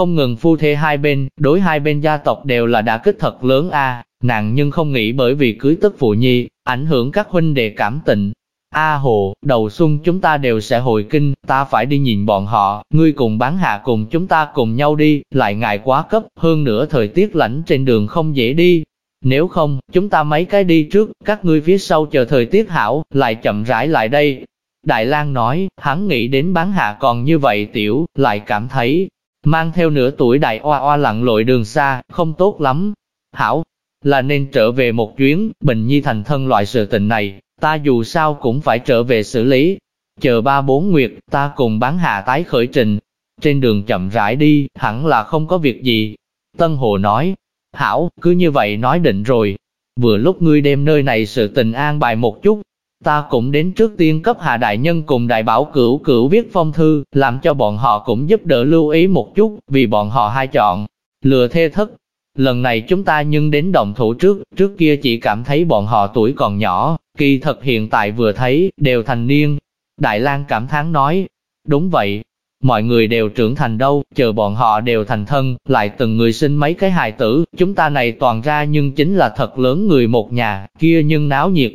không ngừng phu thê hai bên, đối hai bên gia tộc đều là đã kích thật lớn a nàng nhưng không nghĩ bởi vì cưới tức phụ nhi, ảnh hưởng các huynh đệ cảm tình. A hồ, đầu xuân chúng ta đều sẽ hồi kinh, ta phải đi nhìn bọn họ, ngươi cùng bán hạ cùng chúng ta cùng nhau đi, lại ngại quá cấp, hơn nữa thời tiết lạnh trên đường không dễ đi. Nếu không, chúng ta mấy cái đi trước, các ngươi phía sau chờ thời tiết hảo, lại chậm rãi lại đây. Đại lang nói, hắn nghĩ đến bán hạ còn như vậy tiểu, lại cảm thấy, mang theo nửa tuổi đại oa oa lặn lội đường xa, không tốt lắm. Hảo, là nên trở về một chuyến, Bình Nhi thành thân loại sự tình này, ta dù sao cũng phải trở về xử lý. Chờ ba bốn nguyệt, ta cùng bán hạ tái khởi trình. Trên đường chậm rãi đi, hẳn là không có việc gì. Tân Hồ nói, Hảo, cứ như vậy nói định rồi. Vừa lúc ngươi đem nơi này sự tình an bài một chút, ta cũng đến trước tiên cấp hạ đại nhân cùng đại bảo cửu cửu viết phong thư, làm cho bọn họ cũng giúp đỡ lưu ý một chút, vì bọn họ hai chọn, lừa thê thất, Lần này chúng ta nhưng đến đồng thủ trước, trước kia chỉ cảm thấy bọn họ tuổi còn nhỏ, kỳ thật hiện tại vừa thấy, đều thành niên. Đại lang cảm thán nói, đúng vậy, mọi người đều trưởng thành đâu, chờ bọn họ đều thành thân, lại từng người sinh mấy cái hài tử, chúng ta này toàn ra nhưng chính là thật lớn người một nhà, kia nhưng náo nhiệt.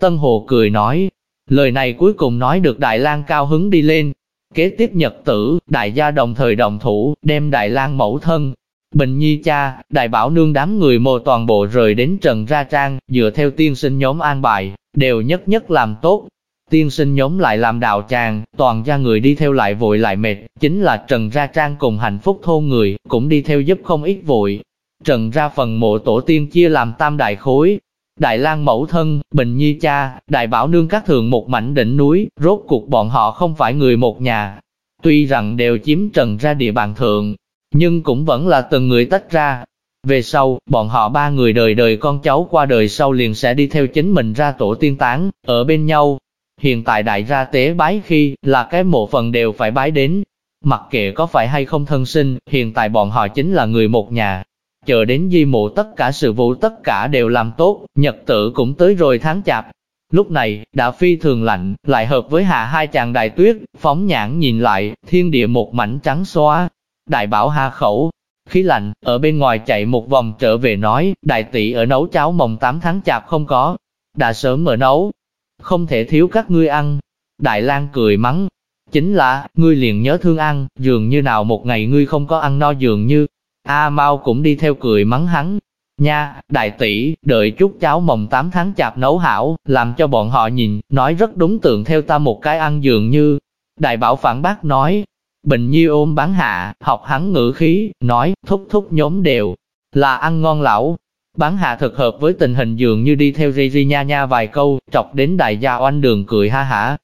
Tân Hồ cười nói, lời này cuối cùng nói được Đại lang cao hứng đi lên. Kế tiếp nhật tử, đại gia đồng thời đồng thủ, đem Đại lang mẫu thân, Bình Nhi cha, đại bảo nương đám người mồ toàn bộ rời đến Trần Ra Trang, dựa theo tiên sinh nhóm an bài, đều nhất nhất làm tốt. Tiên sinh nhóm lại làm đạo tràng, toàn gia người đi theo lại vội lại mệt, chính là Trần Ra Trang cùng hạnh phúc thôn người, cũng đi theo giúp không ít vội. Trần Ra phần mộ tổ tiên chia làm tam đại khối, Đại lang mẫu thân, Bình Nhi cha, Đại Bảo nương các thường một mảnh đỉnh núi, rốt cuộc bọn họ không phải người một nhà. Tuy rằng đều chiếm trần ra địa bàn thượng, nhưng cũng vẫn là từng người tách ra. Về sau, bọn họ ba người đời đời con cháu qua đời sau liền sẽ đi theo chính mình ra tổ tiên tán, ở bên nhau. Hiện tại đại ra tế bái khi, là cái mộ phần đều phải bái đến. Mặc kệ có phải hay không thân sinh, hiện tại bọn họ chính là người một nhà. Chờ đến di mộ tất cả sự vụ tất cả đều làm tốt, nhật tử cũng tới rồi tháng chạp. Lúc này, đã phi thường lạnh, lại hợp với hạ hai chàng đại tuyết, phóng nhãn nhìn lại, thiên địa một mảnh trắng xóa, Đại bảo hạ khẩu, khí lạnh, ở bên ngoài chạy một vòng trở về nói, đại tỷ ở nấu cháo mồng 8 tháng chạp không có, đã sớm ở nấu, không thể thiếu các ngươi ăn. Đại lang cười mắng, chính là, ngươi liền nhớ thương ăn, dường như nào một ngày ngươi không có ăn no dường như, A Mau cũng đi theo cười mắng hắn. Nha, đại tỷ, đợi chút cháo mồng 8 tháng chạp nấu hảo, làm cho bọn họ nhìn, nói rất đúng tượng theo ta một cái ăn dường như. Đại bảo phản bác nói, Bình Nhi ôm bán hạ, học hắn ngữ khí, nói, thúc thúc nhóm đều, là ăn ngon lão. Bán hạ thực hợp với tình hình dường như đi theo ri ri nha nha vài câu, chọc đến đại gia oanh đường cười ha hả.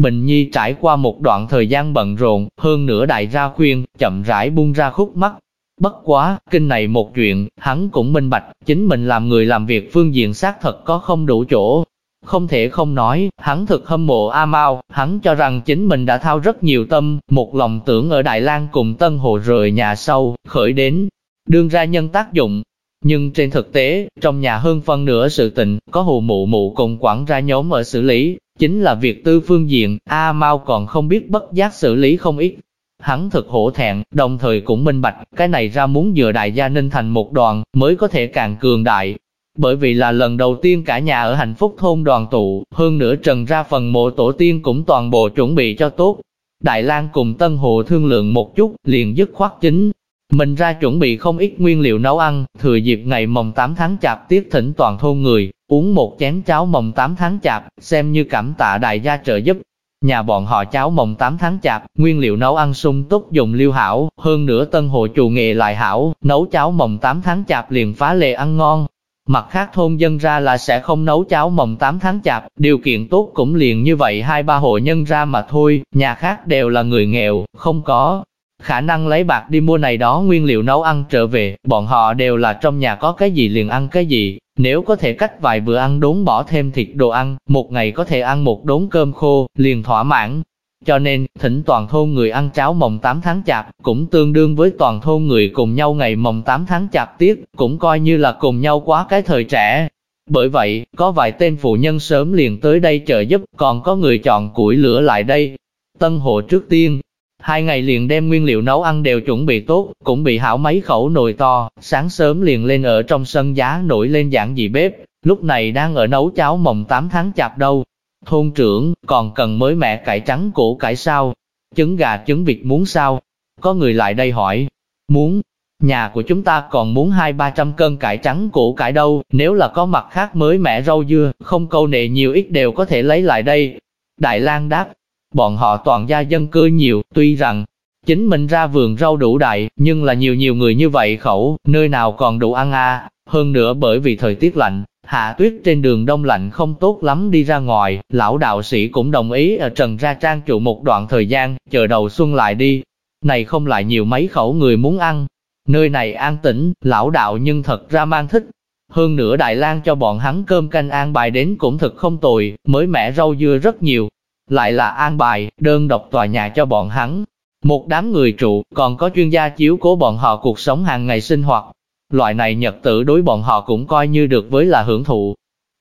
Bình Nhi trải qua một đoạn thời gian bận rộn, hơn nữa đại gia khuyên, chậm rãi buông ra khúc mắt. Bất quá, kinh này một chuyện, hắn cũng minh bạch, chính mình làm người làm việc phương diện xác thật có không đủ chỗ, không thể không nói, hắn thực hâm mộ A Mao, hắn cho rằng chính mình đã thao rất nhiều tâm, một lòng tưởng ở Đại lang cùng Tân Hồ rời nhà sau, khởi đến, đương ra nhân tác dụng. Nhưng trên thực tế, trong nhà hơn phân nửa sự tình, có hồ mụ mụ cùng quản ra nhóm ở xử lý, chính là việc tư phương diện, A Mao còn không biết bất giác xử lý không ít. Hắn thực hổ thẹn, đồng thời cũng minh bạch, cái này ra muốn dựa đại gia ninh thành một đoàn, mới có thể càng cường đại, bởi vì là lần đầu tiên cả nhà ở hạnh phúc thôn đoàn tụ, hơn nữa trần ra phần mộ tổ tiên cũng toàn bộ chuẩn bị cho tốt. Đại lang cùng Tân Hồ thương lượng một chút, liền dứt khoát chính. Mình ra chuẩn bị không ít nguyên liệu nấu ăn, thừa dịp ngày mồng 8 tháng chạp tiết thỉnh toàn thôn người, uống một chén cháo mồng 8 tháng chạp, xem như cảm tạ đại gia trợ giúp. Nhà bọn họ cháo mồng 8 tháng chạp, nguyên liệu nấu ăn sung túc dùng liêu hảo, hơn nữa tân hộ chủ nghệ lại hảo, nấu cháo mồng 8 tháng chạp liền phá lệ ăn ngon, Mặt khác thôn dân ra là sẽ không nấu cháo mồng 8 tháng chạp, điều kiện tốt cũng liền như vậy hai ba hộ nhân ra mà thôi, nhà khác đều là người nghèo, không có khả năng lấy bạc đi mua này đó nguyên liệu nấu ăn trở về, bọn họ đều là trong nhà có cái gì liền ăn cái gì, nếu có thể cách vài bữa ăn đốn bỏ thêm thịt đồ ăn, một ngày có thể ăn một đốn cơm khô, liền thỏa mãn, cho nên, thỉnh toàn thôn người ăn cháo mồng 8 tháng chạp, cũng tương đương với toàn thôn người cùng nhau ngày mồng 8 tháng chạp tiết, cũng coi như là cùng nhau quá cái thời trẻ. Bởi vậy, có vài tên phụ nhân sớm liền tới đây trợ giúp, còn có người chọn củi lửa lại đây. Tân hộ trước tiên, Hai ngày liền đem nguyên liệu nấu ăn đều chuẩn bị tốt, cũng bị hảo mấy khẩu nồi to, sáng sớm liền lên ở trong sân giá nổi lên giảng dị bếp, lúc này đang ở nấu cháo mồng 8 tháng chạp đâu. Thôn trưởng, còn cần mới mẹ cải trắng củ cải sao? Trứng gà trứng vịt muốn sao? Có người lại đây hỏi, muốn, nhà của chúng ta còn muốn hai ba trăm cân cải trắng củ cải đâu, nếu là có mặt khác mới mẻ rau dưa, không câu nệ nhiều ít đều có thể lấy lại đây. Đại lang đáp, bọn họ toàn gia dân cư nhiều, tuy rằng chính mình ra vườn rau đủ đại, nhưng là nhiều nhiều người như vậy khẩu, nơi nào còn đủ ăn à, hơn nữa bởi vì thời tiết lạnh, hạ tuyết trên đường đông lạnh không tốt lắm đi ra ngoài, lão đạo sĩ cũng đồng ý ở Trần Ra Trang trụ một đoạn thời gian, chờ đầu xuân lại đi. Này không lại nhiều mấy khẩu người muốn ăn, nơi này an tĩnh, lão đạo nhưng thật ra mang thích. Hơn nữa Đại lang cho bọn hắn cơm canh an bài đến cũng thật không tồi, mới mẻ rau dưa rất nhiều, lại là an bài, đơn độc tòa nhà cho bọn hắn. Một đám người trụ, còn có chuyên gia chiếu cố bọn họ cuộc sống hàng ngày sinh hoạt. Loại này nhật tử đối bọn họ cũng coi như được với là hưởng thụ.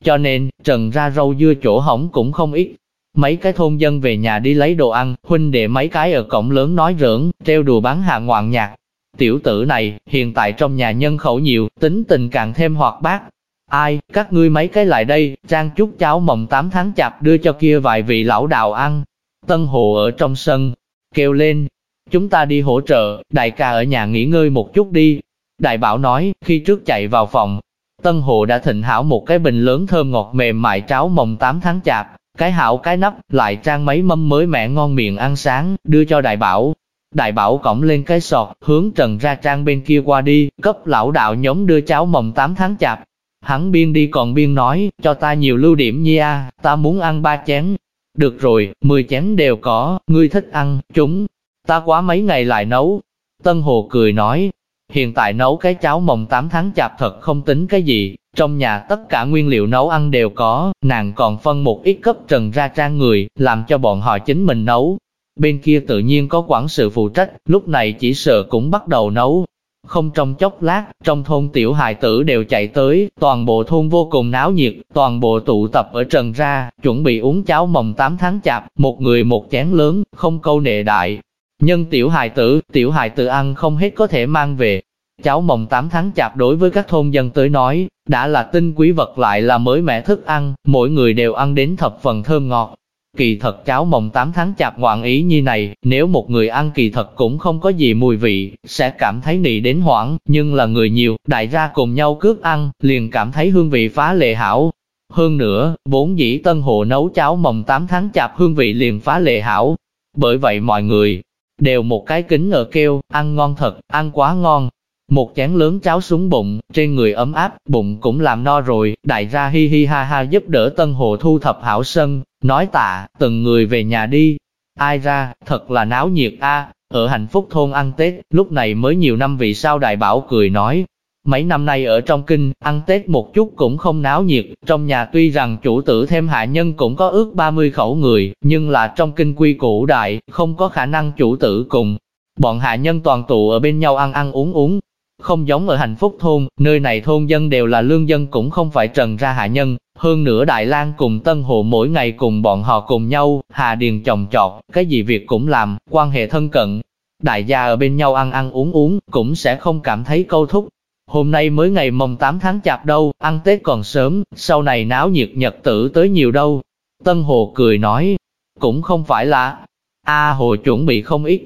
Cho nên, trần ra rau dưa chỗ hỏng cũng không ít. Mấy cái thôn dân về nhà đi lấy đồ ăn, huynh đệ mấy cái ở cổng lớn nói rỡn, treo đùa bán hạ ngoạn nhạc. Tiểu tử này, hiện tại trong nhà nhân khẩu nhiều, tính tình càng thêm hoạt bát, Ai, các ngươi mấy cái lại đây, trang chút cháo mồng 8 tháng chạp đưa cho kia vài vị lão đạo ăn. Tân Hồ ở trong sân, kêu lên, chúng ta đi hỗ trợ, đại ca ở nhà nghỉ ngơi một chút đi. Đại bảo nói, khi trước chạy vào phòng, Tân Hồ đã thịnh hảo một cái bình lớn thơm ngọt mềm mại cháo mồng 8 tháng chạp, cái hảo cái nắp, lại trang mấy mâm mới mẻ ngon miệng ăn sáng, đưa cho đại bảo. Đại bảo cõng lên cái sọt, hướng trần ra trang bên kia qua đi, cấp lão đạo nhóm đưa cháo mồng 8 tháng chạp, Hắn biên đi còn biên nói, cho ta nhiều lưu điểm nha, ta muốn ăn ba chén. Được rồi, mười chén đều có, ngươi thích ăn, chúng. Ta quá mấy ngày lại nấu. Tân Hồ cười nói, hiện tại nấu cái cháo mồng 8 tháng chạp thật không tính cái gì, trong nhà tất cả nguyên liệu nấu ăn đều có, nàng còn phân một ít cấp trần ra trang người, làm cho bọn họ chính mình nấu. Bên kia tự nhiên có quản sự phụ trách, lúc này chỉ sợ cũng bắt đầu nấu, không trong chốc lát, trong thôn tiểu hài tử đều chạy tới, toàn bộ thôn vô cùng náo nhiệt, toàn bộ tụ tập ở trần ra, chuẩn bị uống cháo mồng 8 tháng chạp, một người một chén lớn, không câu nệ đại. Nhân tiểu hài tử, tiểu hài tử ăn không hết có thể mang về. Cháo mồng 8 tháng chạp đối với các thôn dân tới nói, đã là tinh quý vật lại là mới mẻ thức ăn, mỗi người đều ăn đến thập phần thơm ngọt, Kỳ thật cháo mồng 8 tháng chạp ngoạn ý như này, nếu một người ăn kỳ thật cũng không có gì mùi vị, sẽ cảm thấy nị đến hoảng, nhưng là người nhiều, đại gia cùng nhau cướp ăn, liền cảm thấy hương vị phá lệ hảo. Hơn nữa, vốn dĩ tân hồ nấu cháo mồng 8 tháng chạp hương vị liền phá lệ hảo. Bởi vậy mọi người, đều một cái kính ở kêu, ăn ngon thật, ăn quá ngon, một chén lớn cháo xuống bụng, trên người ấm áp, bụng cũng làm no rồi, đại gia hi hi ha ha giúp đỡ Tân Hồ thu thập hảo sân, nói tạ, từng người về nhà đi. Ai ra, thật là náo nhiệt a ở hạnh phúc thôn ăn Tết, lúc này mới nhiều năm vì sao đại bảo cười nói. Mấy năm nay ở trong kinh, ăn Tết một chút cũng không náo nhiệt, trong nhà tuy rằng chủ tử thêm hạ nhân cũng có ước 30 khẩu người, nhưng là trong kinh quy củ đại, không có khả năng chủ tử cùng. Bọn hạ nhân toàn tụ ở bên nhau ăn ăn uống uống, không giống ở hạnh phúc thôn, nơi này thôn dân đều là lương dân cũng không phải trần ra hạ nhân, hơn nữa Đại lang cùng Tân Hồ mỗi ngày cùng bọn họ cùng nhau, hà điền chồng chọt, cái gì việc cũng làm, quan hệ thân cận. Đại gia ở bên nhau ăn ăn uống uống, cũng sẽ không cảm thấy câu thúc. Hôm nay mới ngày mồng 8 tháng chạp đâu, ăn Tết còn sớm, sau này náo nhiệt nhật tử tới nhiều đâu. Tân Hồ cười nói, cũng không phải là, A Hồ chuẩn bị không ít,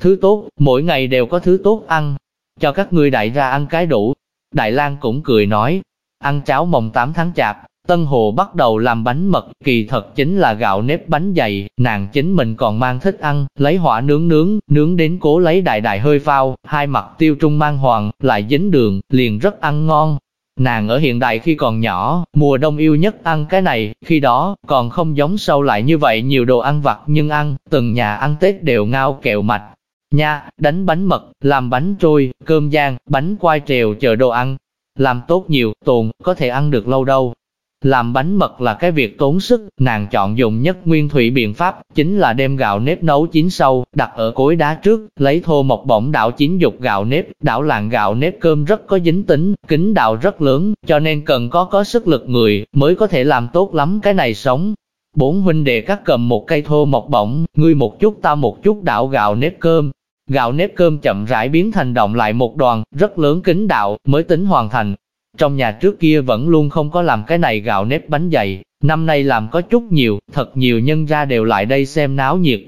thứ tốt, mỗi ngày đều có thứ tốt ăn, cho các ngươi đại ra ăn cái đủ. Đại lang cũng cười nói, ăn cháo mồng 8 tháng chạp, Tân Hồ bắt đầu làm bánh mật, kỳ thật chính là gạo nếp bánh dày, nàng chính mình còn mang thích ăn, lấy hỏa nướng nướng, nướng đến cố lấy đại đại hơi phao, hai mặt tiêu trung mang hoàng, lại dính đường, liền rất ăn ngon. Nàng ở hiện đại khi còn nhỏ, mùa đông yêu nhất ăn cái này, khi đó, còn không giống sâu lại như vậy nhiều đồ ăn vặt nhưng ăn, từng nhà ăn Tết đều ngao kẹo mạch, nha, đánh bánh mật, làm bánh trôi, cơm giang, bánh quai trèo chờ đồ ăn. Làm tốt nhiều, tồn, có thể ăn được lâu đâu. Làm bánh mật là cái việc tốn sức, nàng chọn dùng nhất nguyên thủy biện pháp, chính là đem gạo nếp nấu chín sâu, đặt ở cối đá trước, lấy thô mộc bỏng đảo chín dục gạo nếp, đảo làng gạo nếp cơm rất có dính tính, kính đạo rất lớn, cho nên cần có có sức lực người, mới có thể làm tốt lắm cái này sống. Bốn huynh đệ các cầm một cây thô mộc bổng, ngươi một chút ta một chút đảo gạo nếp cơm. Gạo nếp cơm chậm rãi biến thành động lại một đoàn, rất lớn kính đạo, mới tính hoàn thành. Trong nhà trước kia vẫn luôn không có làm cái này gạo nếp bánh dày, năm nay làm có chút nhiều, thật nhiều nhân ra đều lại đây xem náo nhiệt.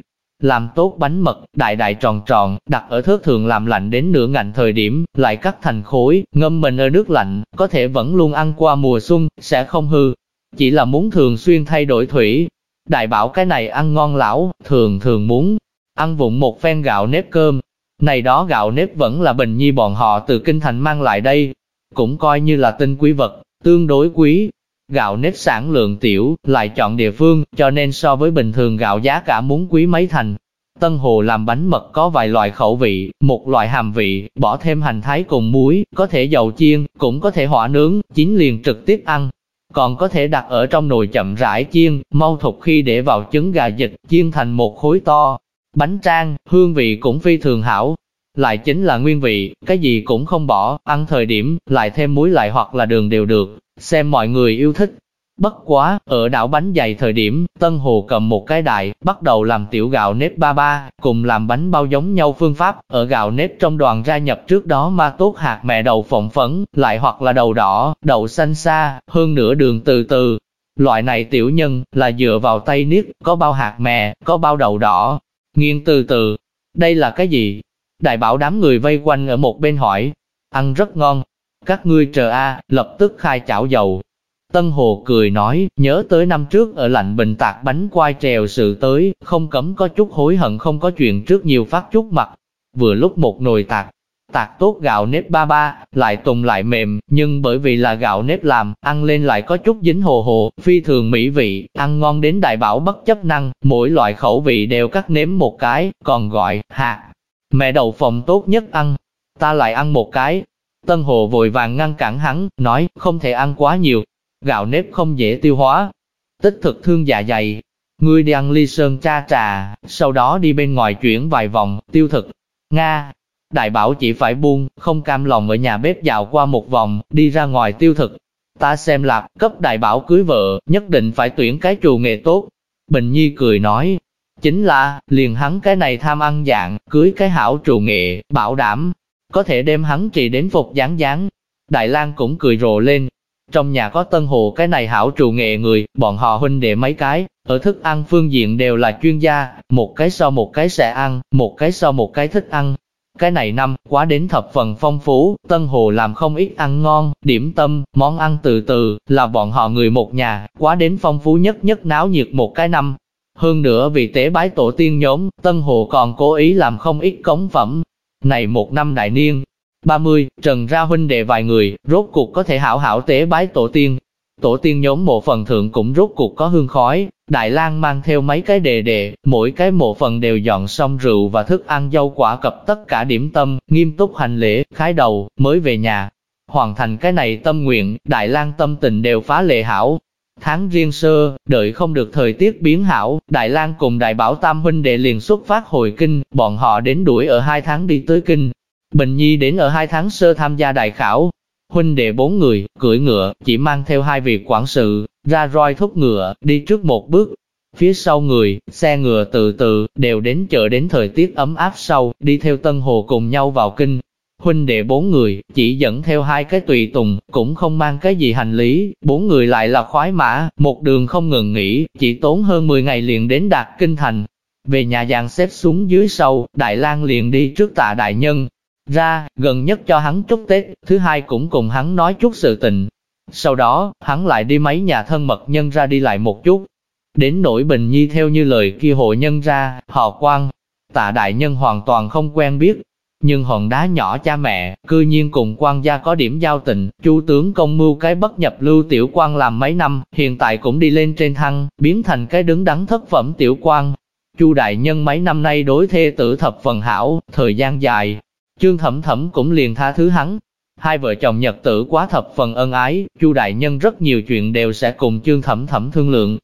Làm tốt bánh mật, đại đại tròn tròn, đặt ở thớt thường làm lạnh đến nửa ngạnh thời điểm, lại cắt thành khối, ngâm mình ở nước lạnh, có thể vẫn luôn ăn qua mùa xuân, sẽ không hư. Chỉ là muốn thường xuyên thay đổi thủy. Đại bảo cái này ăn ngon lão, thường thường muốn ăn vụng một phen gạo nếp cơm. Này đó gạo nếp vẫn là bình nhi bọn họ từ kinh thành mang lại đây, cũng coi như là tinh quý vật, tương đối quý. Gạo nếp sản lượng tiểu, lại chọn địa phương, cho nên so với bình thường gạo giá cả muốn quý mấy thành. Tân Hồ làm bánh mật có vài loại khẩu vị, một loại hàm vị, bỏ thêm hành thái cùng muối, có thể dầu chiên, cũng có thể hỏa nướng, chín liền trực tiếp ăn. Còn có thể đặt ở trong nồi chậm rãi chiên, mau thục khi để vào trứng gà dịch, chiên thành một khối to. Bánh trang, hương vị cũng phi thường hảo, lại chính là nguyên vị, cái gì cũng không bỏ, ăn thời điểm, lại thêm muối lại hoặc là đường đều được, xem mọi người yêu thích. Bất quá, ở đảo bánh dày thời điểm, Tân Hồ cầm một cái đại, bắt đầu làm tiểu gạo nếp ba ba, cùng làm bánh bao giống nhau phương pháp, ở gạo nếp trong đoàn ra nhập trước đó ma tốt hạt mẹ đầu phộng phấn, lại hoặc là đầu đỏ, đậu xanh xa, hơn nửa đường từ từ. Loại này tiểu nhân, là dựa vào tay niết, có bao hạt mè, có bao đầu đỏ, nghiêng từ từ. Đây là cái gì? Đại bảo đám người vây quanh ở một bên hỏi, ăn rất ngon, các ngươi chờ a, lập tức khai chảo dầu. Tân Hồ cười nói, nhớ tới năm trước ở lạnh bình tạc bánh quai trèo sự tới, không cấm có chút hối hận không có chuyện trước nhiều phát chút mặt. Vừa lúc một nồi tạc, tạc tốt gạo nếp ba ba, lại tùng lại mềm, nhưng bởi vì là gạo nếp làm, ăn lên lại có chút dính hồ hồ, phi thường mỹ vị, ăn ngon đến đại bảo bất chấp năng, mỗi loại khẩu vị đều cắt nếm một cái, còn gọi, hạt. Mẹ đậu phộng tốt nhất ăn, ta lại ăn một cái. Tân Hồ vội vàng ngăn cản hắn, nói, không thể ăn quá nhiều, gạo nếp không dễ tiêu hóa. Tích thực thương dạ dày, ngươi đi ăn ly sơn cha trà, sau đó đi bên ngoài chuyển vài vòng, tiêu thực. Nga, đại bảo chỉ phải buông, không cam lòng ở nhà bếp dạo qua một vòng, đi ra ngoài tiêu thực. Ta xem lạc, cấp đại bảo cưới vợ, nhất định phải tuyển cái trù nghề tốt. Bình Nhi cười nói, Chính là, liền hắn cái này tham ăn dạng, cưới cái hảo trù nghệ, bảo đảm, có thể đem hắn trị đến phục dáng dáng. Đại lang cũng cười rộ lên. Trong nhà có tân hồ cái này hảo trù nghệ người, bọn họ huynh đệ mấy cái, ở thức ăn phương diện đều là chuyên gia, một cái so một cái sẽ ăn, một cái so một cái thích ăn. Cái này năm, quá đến thập phần phong phú, Tân Hồ làm không ít ăn ngon, điểm tâm, món ăn từ từ, là bọn họ người một nhà, quá đến phong phú nhất nhất náo nhiệt một cái năm, hơn nữa vì tế bái tổ tiên nhóm, Tân Hồ còn cố ý làm không ít cống phẩm. Này một năm đại niên, 30, trần ra huynh đệ vài người, rốt cuộc có thể hảo hảo tế bái tổ tiên. Tổ tiên nhóm mộ phần thượng cũng rốt cuộc có hương khói, Đại lang mang theo mấy cái đề đề, mỗi cái mộ phần đều dọn xong rượu và thức ăn dâu quả cập tất cả điểm tâm, nghiêm túc hành lễ, khái đầu, mới về nhà. Hoàn thành cái này tâm nguyện, Đại lang tâm tình đều phá lệ hảo, Tháng riêng sơ, đợi không được thời tiết biến hảo, Đại lang cùng Đại Bảo Tam huynh đệ liền xuất phát hồi kinh, bọn họ đến đuổi ở hai tháng đi tới kinh. Bình Nhi đến ở hai tháng sơ tham gia đại khảo. Huynh đệ bốn người, cưỡi ngựa, chỉ mang theo hai vị quản sự, ra roi thúc ngựa, đi trước một bước. Phía sau người, xe ngựa từ từ, đều đến chợ đến thời tiết ấm áp sau, đi theo Tân Hồ cùng nhau vào kinh, huynh đệ bốn người, chỉ dẫn theo hai cái tùy tùng, cũng không mang cái gì hành lý, bốn người lại là khoái mã, một đường không ngừng nghỉ, chỉ tốn hơn 10 ngày liền đến đạt kinh thành. Về nhà dàn xếp xuống dưới sâu, Đại lang liền đi trước tạ đại nhân, ra, gần nhất cho hắn chúc Tết, thứ hai cũng cùng hắn nói chút sự tình. Sau đó, hắn lại đi mấy nhà thân mật nhân ra đi lại một chút. Đến nỗi bình nhi theo như lời kia hộ nhân ra, họ quan, tạ đại nhân hoàn toàn không quen biết, nhưng hòn đá nhỏ cha mẹ, cư nhiên cùng quan gia có điểm giao tình, chu tướng công mưu cái bất nhập lưu tiểu quan làm mấy năm, hiện tại cũng đi lên trên thăng, biến thành cái đứng đắn thất phẩm tiểu quan. Chu đại nhân mấy năm nay đối thê tử thập phần hảo, thời gian dài, chương thẩm thẩm cũng liền tha thứ hắn. Hai vợ chồng nhật tử quá thập phần ân ái, Chu đại nhân rất nhiều chuyện đều sẽ cùng chương thẩm thẩm thương lượng.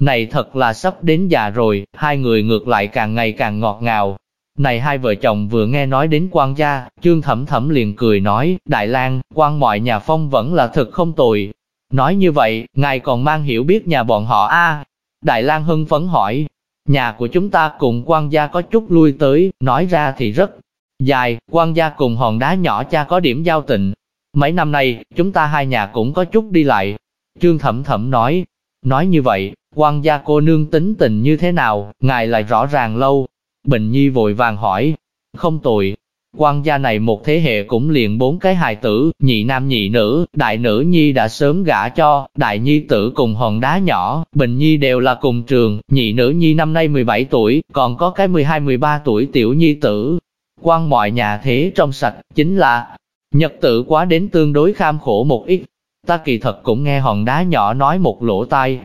Này thật là sắp đến già rồi, hai người ngược lại càng ngày càng ngọt ngào, này hai vợ chồng vừa nghe nói đến quan gia, trương thẩm thẩm liền cười nói, Đại lang quan mọi nhà phong vẫn là thật không tồi. Nói như vậy, ngài còn mang hiểu biết nhà bọn họ a Đại lang hưng phấn hỏi, nhà của chúng ta cùng quan gia có chút lui tới, nói ra thì rất dài, quan gia cùng hòn đá nhỏ cha có điểm giao tình. Mấy năm nay, chúng ta hai nhà cũng có chút đi lại. Trương Thẩm Thẩm nói, nói như vậy, quan gia cô nương tính tình như thế nào, ngài lại rõ ràng lâu. Bình Nhi vội vàng hỏi, không tồi, quan gia này một thế hệ cũng liền bốn cái hài tử, nhị nam nhị nữ, đại nữ nhi đã sớm gả cho, đại nhi tử cùng hòn đá nhỏ, bình nhi đều là cùng trường, nhị nữ nhi năm nay 17 tuổi, còn có cái 12-13 tuổi tiểu nhi tử. Quan mọi nhà thế trong sạch, chính là, nhật tử quá đến tương đối kham khổ một ít. Ta kỳ thật cũng nghe hòn đá nhỏ nói một lỗ tai,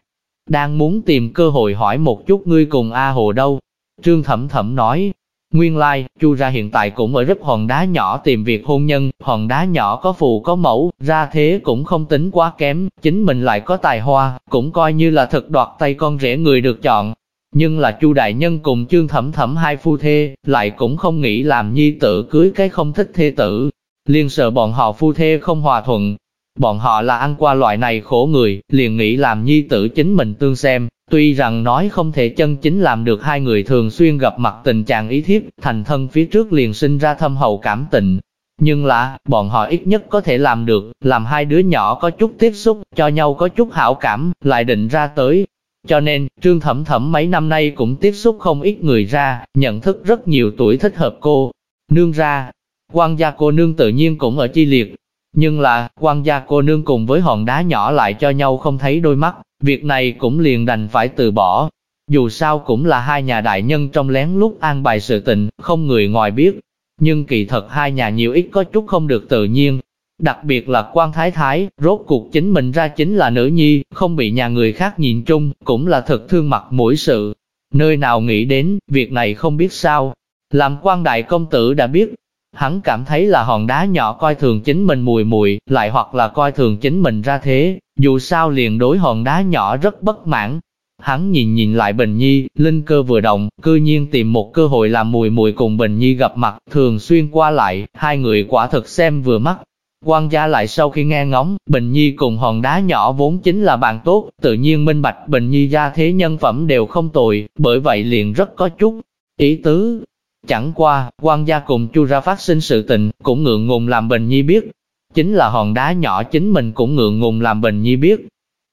đang muốn tìm cơ hội hỏi một chút ngươi cùng A Hồ đâu. Trương Thẩm Thẩm nói, Nguyên lai, like, Chu ra hiện tại cũng ở rất hòn đá nhỏ tìm việc hôn nhân, hòn đá nhỏ có phù có mẫu, ra thế cũng không tính quá kém, chính mình lại có tài hoa, cũng coi như là thật đoạt tay con rể người được chọn. Nhưng là Chu đại nhân cùng Trương Thẩm Thẩm hai phu thê, lại cũng không nghĩ làm nhi tử cưới cái không thích thê tử. Liên sợ bọn họ phu thê không hòa thuận, Bọn họ là ăn qua loại này khổ người, liền nghĩ làm nhi tử chính mình tương xem, tuy rằng nói không thể chân chính làm được hai người thường xuyên gặp mặt tình trạng ý thiếp, thành thân phía trước liền sinh ra thâm hậu cảm tình. Nhưng là, bọn họ ít nhất có thể làm được, làm hai đứa nhỏ có chút tiếp xúc, cho nhau có chút hảo cảm, lại định ra tới. Cho nên, Trương Thẩm Thẩm mấy năm nay cũng tiếp xúc không ít người ra, nhận thức rất nhiều tuổi thích hợp cô. Nương ra, quan gia cô nương tự nhiên cũng ở chi liệt, nhưng là, quan gia cô nương cùng với hòn đá nhỏ lại cho nhau không thấy đôi mắt, việc này cũng liền đành phải từ bỏ. Dù sao cũng là hai nhà đại nhân trong lén lút an bài sự tình, không người ngoài biết. Nhưng kỳ thật hai nhà nhiều ít có chút không được tự nhiên. Đặc biệt là quan thái thái, rốt cuộc chính mình ra chính là nữ nhi, không bị nhà người khác nhìn chung, cũng là thật thương mặt mũi sự. Nơi nào nghĩ đến, việc này không biết sao. Làm quan đại công tử đã biết, Hắn cảm thấy là hòn đá nhỏ coi thường chính mình mùi mùi, lại hoặc là coi thường chính mình ra thế, dù sao liền đối hòn đá nhỏ rất bất mãn. Hắn nhìn nhìn lại Bình Nhi, linh cơ vừa động, cư nhiên tìm một cơ hội làm mùi mùi cùng Bình Nhi gặp mặt, thường xuyên qua lại, hai người quả thực xem vừa mắt. Quan gia lại sau khi nghe ngóng, Bình Nhi cùng hòn đá nhỏ vốn chính là bạn tốt, tự nhiên minh bạch Bình Nhi gia thế nhân phẩm đều không tồi, bởi vậy liền rất có chút ý tứ, Chẳng qua, quan gia cùng chu ra phát sinh sự tình, cũng ngượng ngùng làm Bình Nhi biết. Chính là hòn đá nhỏ chính mình cũng ngượng ngùng làm Bình Nhi biết.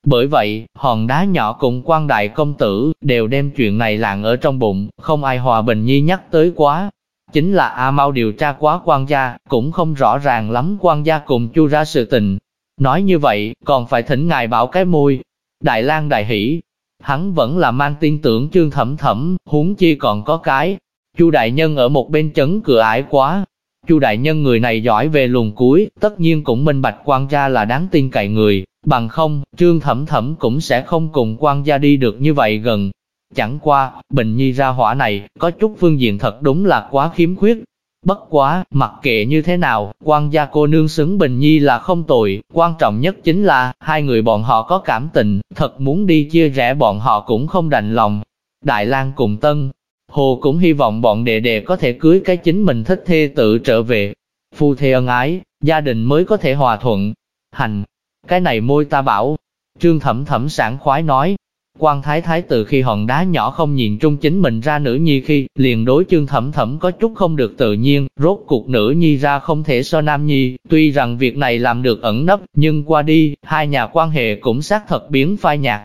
Bởi vậy, hòn đá nhỏ cùng quan đại công tử, đều đem chuyện này lạng ở trong bụng, không ai hòa Bình Nhi nhắc tới quá. Chính là A Mau điều tra quá quan gia, cũng không rõ ràng lắm quan gia cùng chu ra sự tình. Nói như vậy, còn phải thỉnh ngài bảo cái môi. Đại lang đại hỷ, hắn vẫn là mang tin tưởng chương thẩm thẩm, huống chi còn có cái, Chu đại nhân ở một bên chấn cửa ải quá. Chu đại nhân người này giỏi về luồn cuối, tất nhiên cũng minh bạch quan gia là đáng tin cậy người, bằng không, trương thẩm thẩm cũng sẽ không cùng quan gia đi được như vậy gần. Chẳng qua, Bình Nhi ra hỏa này, có chút phương diện thật đúng là quá khiếm khuyết. Bất quá, mặc kệ như thế nào, quan gia cô nương xứng Bình Nhi là không tội, quan trọng nhất chính là, hai người bọn họ có cảm tình, thật muốn đi chia rẽ bọn họ cũng không đành lòng. Đại lang cùng Tân, Hồ cũng hy vọng bọn đệ đệ có thể cưới cái chính mình thích thê tự trở về. Phu thê ân ái, gia đình mới có thể hòa thuận. Hành, cái này môi ta bảo. Trương thẩm thẩm sảng khoái nói. Quan thái thái từ khi hòn đá nhỏ không nhìn trung chính mình ra nữ nhi khi, liền đối trương thẩm thẩm có chút không được tự nhiên, rốt cuộc nữ nhi ra không thể so nam nhi, tuy rằng việc này làm được ẩn nấp, nhưng qua đi, hai nhà quan hệ cũng xác thật biến phai nhạt.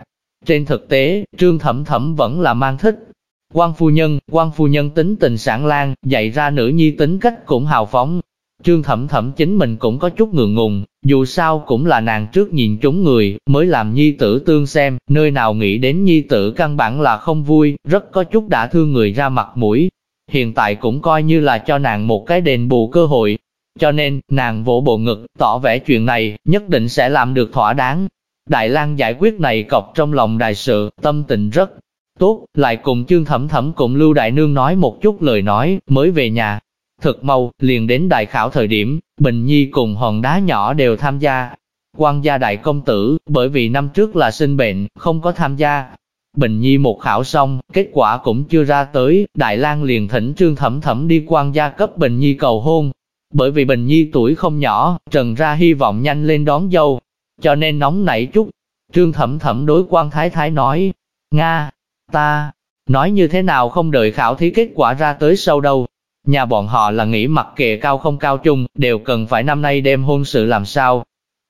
Trên thực tế, trương thẩm thẩm vẫn là mang thích, Quan phu nhân, quan phu nhân tính tình sản lan, dạy ra nữ nhi tính cách cũng hào phóng. Trương thẩm thẩm chính mình cũng có chút ngượng ngùng, dù sao cũng là nàng trước nhìn chúng người, mới làm nhi tử tương xem, nơi nào nghĩ đến nhi tử căn bản là không vui, rất có chút đã thương người ra mặt mũi. Hiện tại cũng coi như là cho nàng một cái đền bù cơ hội. Cho nên, nàng vỗ bộ ngực, tỏ vẻ chuyện này, nhất định sẽ làm được thỏa đáng. Đại lang giải quyết này cọc trong lòng đại sự, tâm tình rất Tốt, lại cùng Trương thẩm thẩm cùng Lưu Đại Nương nói một chút lời nói, mới về nhà. Thực mau, liền đến đại khảo thời điểm, Bình Nhi cùng hòn đá nhỏ đều tham gia. quan gia đại công tử, bởi vì năm trước là sinh bệnh, không có tham gia. Bình Nhi một khảo xong, kết quả cũng chưa ra tới, Đại lang liền thỉnh trương thẩm thẩm đi quan gia cấp Bình Nhi cầu hôn. Bởi vì Bình Nhi tuổi không nhỏ, trần ra hy vọng nhanh lên đón dâu, cho nên nóng nảy chút. Trương thẩm thẩm đối quan thái thái nói, Nga, ta, nói như thế nào không đợi khảo thí kết quả ra tới sau đâu. Nhà bọn họ là nghĩ mặc kệ cao không cao chung, đều cần phải năm nay đem hôn sự làm sao.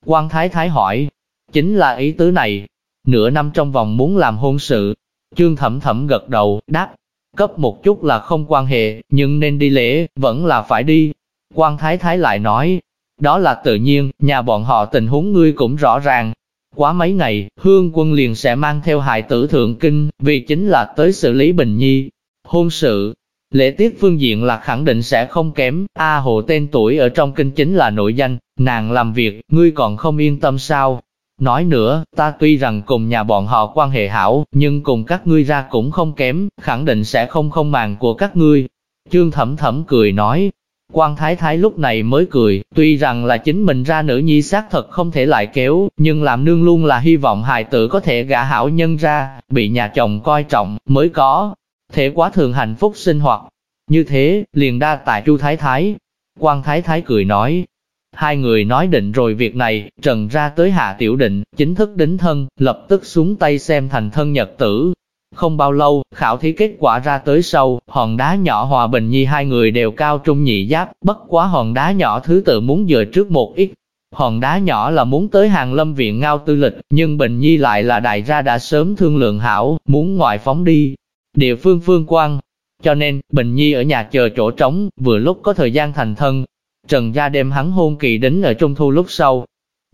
quan Thái Thái hỏi, chính là ý tứ này, nửa năm trong vòng muốn làm hôn sự. Trương Thẩm Thẩm gật đầu, đáp, cấp một chút là không quan hệ, nhưng nên đi lễ, vẫn là phải đi. quan Thái Thái lại nói, đó là tự nhiên, nhà bọn họ tình huống ngươi cũng rõ ràng. Quá mấy ngày, hương quân liền sẽ mang theo hài tử thượng kinh, vì chính là tới xử lý Bình Nhi. Hôn sự, lễ tiết phương diện là khẳng định sẽ không kém, A Hồ tên tuổi ở trong kinh chính là nội danh, nàng làm việc, ngươi còn không yên tâm sao? Nói nữa, ta tuy rằng cùng nhà bọn họ quan hệ hảo, nhưng cùng các ngươi ra cũng không kém, khẳng định sẽ không không màng của các ngươi. Trương Thẩm Thẩm cười nói, Quan Thái Thái lúc này mới cười, tuy rằng là chính mình ra nữ nhi xác thật không thể lại kéo, nhưng làm nương luôn là hy vọng hài tử có thể gả hảo nhân ra, bị nhà chồng coi trọng, mới có, thể quá thường hạnh phúc sinh hoạt. Như thế, liền đa tại Chu Thái Thái. Quan Thái Thái cười nói, hai người nói định rồi việc này, trần ra tới hạ tiểu định, chính thức đính thân, lập tức xuống tay xem thành thân nhật tử, không bao lâu, khảo thí kết quả ra tới sau, hòn đá nhỏ Hòa Bình Nhi hai người đều cao trung nhị giáp, bất quá hòn đá nhỏ thứ tự muốn dời trước một ít. Hòn đá nhỏ là muốn tới hàng lâm viện ngao tư lịch, nhưng Bình Nhi lại là đại gia đã sớm thương lượng hảo, muốn ngoại phóng đi. Địa phương phương quan. Cho nên, Bình Nhi ở nhà chờ chỗ trống, vừa lúc có thời gian thành thân. Trần gia đem hắn hôn kỳ đến ở trung thu lúc sau.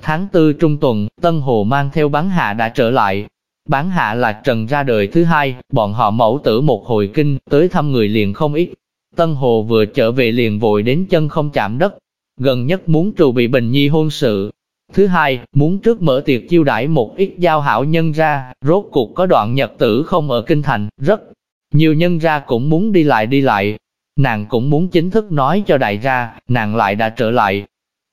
Tháng tư trung tuần, Tân Hồ mang theo bán hạ đã trở lại, Bán hạ là trần ra đời thứ hai, bọn họ mẫu tử một hồi kinh, tới thăm người liền không ít. Tân Hồ vừa trở về liền vội đến chân không chạm đất. Gần nhất muốn trù bị Bình Nhi hôn sự. Thứ hai, muốn trước mở tiệc chiêu đãi một ít giao hảo nhân ra, rốt cuộc có đoạn nhật tử không ở kinh thành, rất nhiều nhân ra cũng muốn đi lại đi lại. Nàng cũng muốn chính thức nói cho đại gia nàng lại đã trở lại,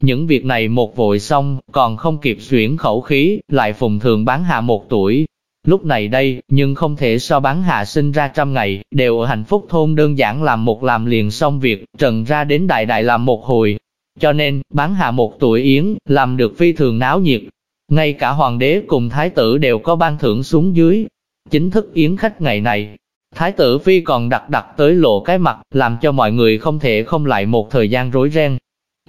những việc này một vội xong, còn không kịp xuyển khẩu khí, lại phùng thường bán hạ một tuổi, Lúc này đây, nhưng không thể so bán hạ sinh ra trăm ngày, đều ở hạnh phúc thôn đơn giản làm một làm liền xong việc, trần ra đến đại đại làm một hồi. Cho nên, bán hạ một tuổi yến, làm được phi thường náo nhiệt. Ngay cả hoàng đế cùng thái tử đều có ban thưởng xuống dưới. Chính thức yến khách ngày này, thái tử phi còn đặt đặt tới lộ cái mặt, làm cho mọi người không thể không lại một thời gian rối ren.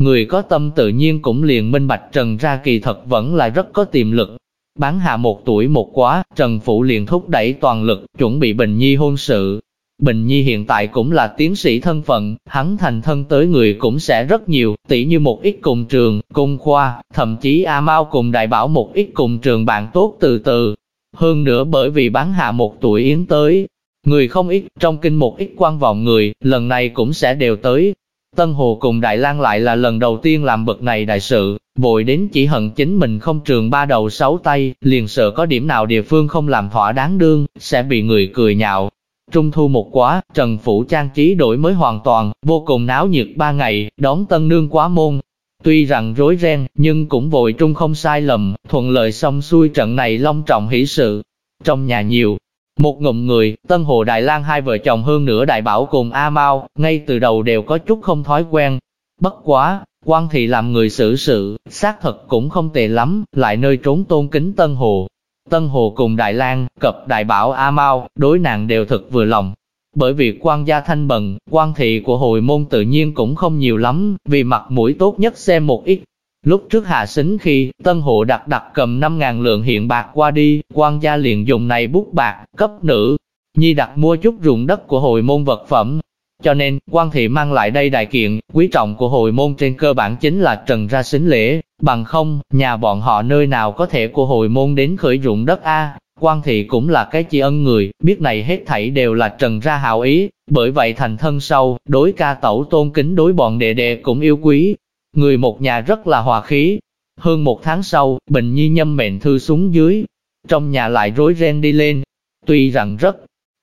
Người có tâm tự nhiên cũng liền minh bạch trần ra kỳ thật vẫn là rất có tiềm lực, Bán hạ một tuổi một quá, Trần Phụ liền thúc đẩy toàn lực, chuẩn bị Bình Nhi hôn sự. Bình Nhi hiện tại cũng là tiến sĩ thân phận, hắn thành thân tới người cũng sẽ rất nhiều, tỷ như một ít cùng trường, cùng khoa, thậm chí A Mao cùng đại bảo một ít cùng trường bạn tốt từ từ. Hơn nữa bởi vì bán hạ một tuổi yến tới, người không ít, trong kinh một ít quan vọng người, lần này cũng sẽ đều tới, Tân Hồ cùng Đại Lang lại là lần đầu tiên làm bậc này đại sự, vội đến chỉ hận chính mình không trường ba đầu sáu tay, liền sợ có điểm nào địa phương không làm thỏa đáng đương, sẽ bị người cười nhạo. Trung thu một quá, Trần Phủ trang trí đổi mới hoàn toàn, vô cùng náo nhiệt ba ngày, đón tân nương quá môn. Tuy rằng rối ren, nhưng cũng vội trung không sai lầm, thuận lợi xong xuôi trận này long trọng hỷ sự. Trong nhà nhiều, một ngụm người, Tân Hồ Đại Lang hai vợ chồng hơn nữa Đại Bảo cùng A Mao, ngay từ đầu đều có chút không thói quen. Bất quá, quan thị làm người xử sự, xác thật cũng không tệ lắm, lại nơi trốn tôn kính Tân Hồ. Tân Hồ cùng Đại Lang, cập Đại Bảo A Mao, đối nàng đều thật vừa lòng. Bởi vì quan gia thanh bần, quan thị của hồi môn tự nhiên cũng không nhiều lắm, vì mặt mũi tốt nhất xem một ít, Lúc trước hạ xính khi, tân Hồ đặt đặt cầm 5.000 lượng hiện bạc qua đi, quan gia liền dùng này bút bạc, cấp nữ. Nhi đặt mua chút ruộng đất của hội môn vật phẩm. Cho nên, quan thị mang lại đây đại kiện, quý trọng của hội môn trên cơ bản chính là trần ra xính lễ, bằng không, nhà bọn họ nơi nào có thể của hội môn đến khởi dụng đất A. Quan thị cũng là cái chi ân người, biết này hết thảy đều là trần ra hảo ý, bởi vậy thành thân sau, đối ca tẩu tôn kính đối bọn đệ đệ cũng yêu quý, Người một nhà rất là hòa khí. Hơn một tháng sau, Bình Nhi nhâm mệnh thư xuống dưới. Trong nhà lại rối ren đi lên. Tuy rằng rất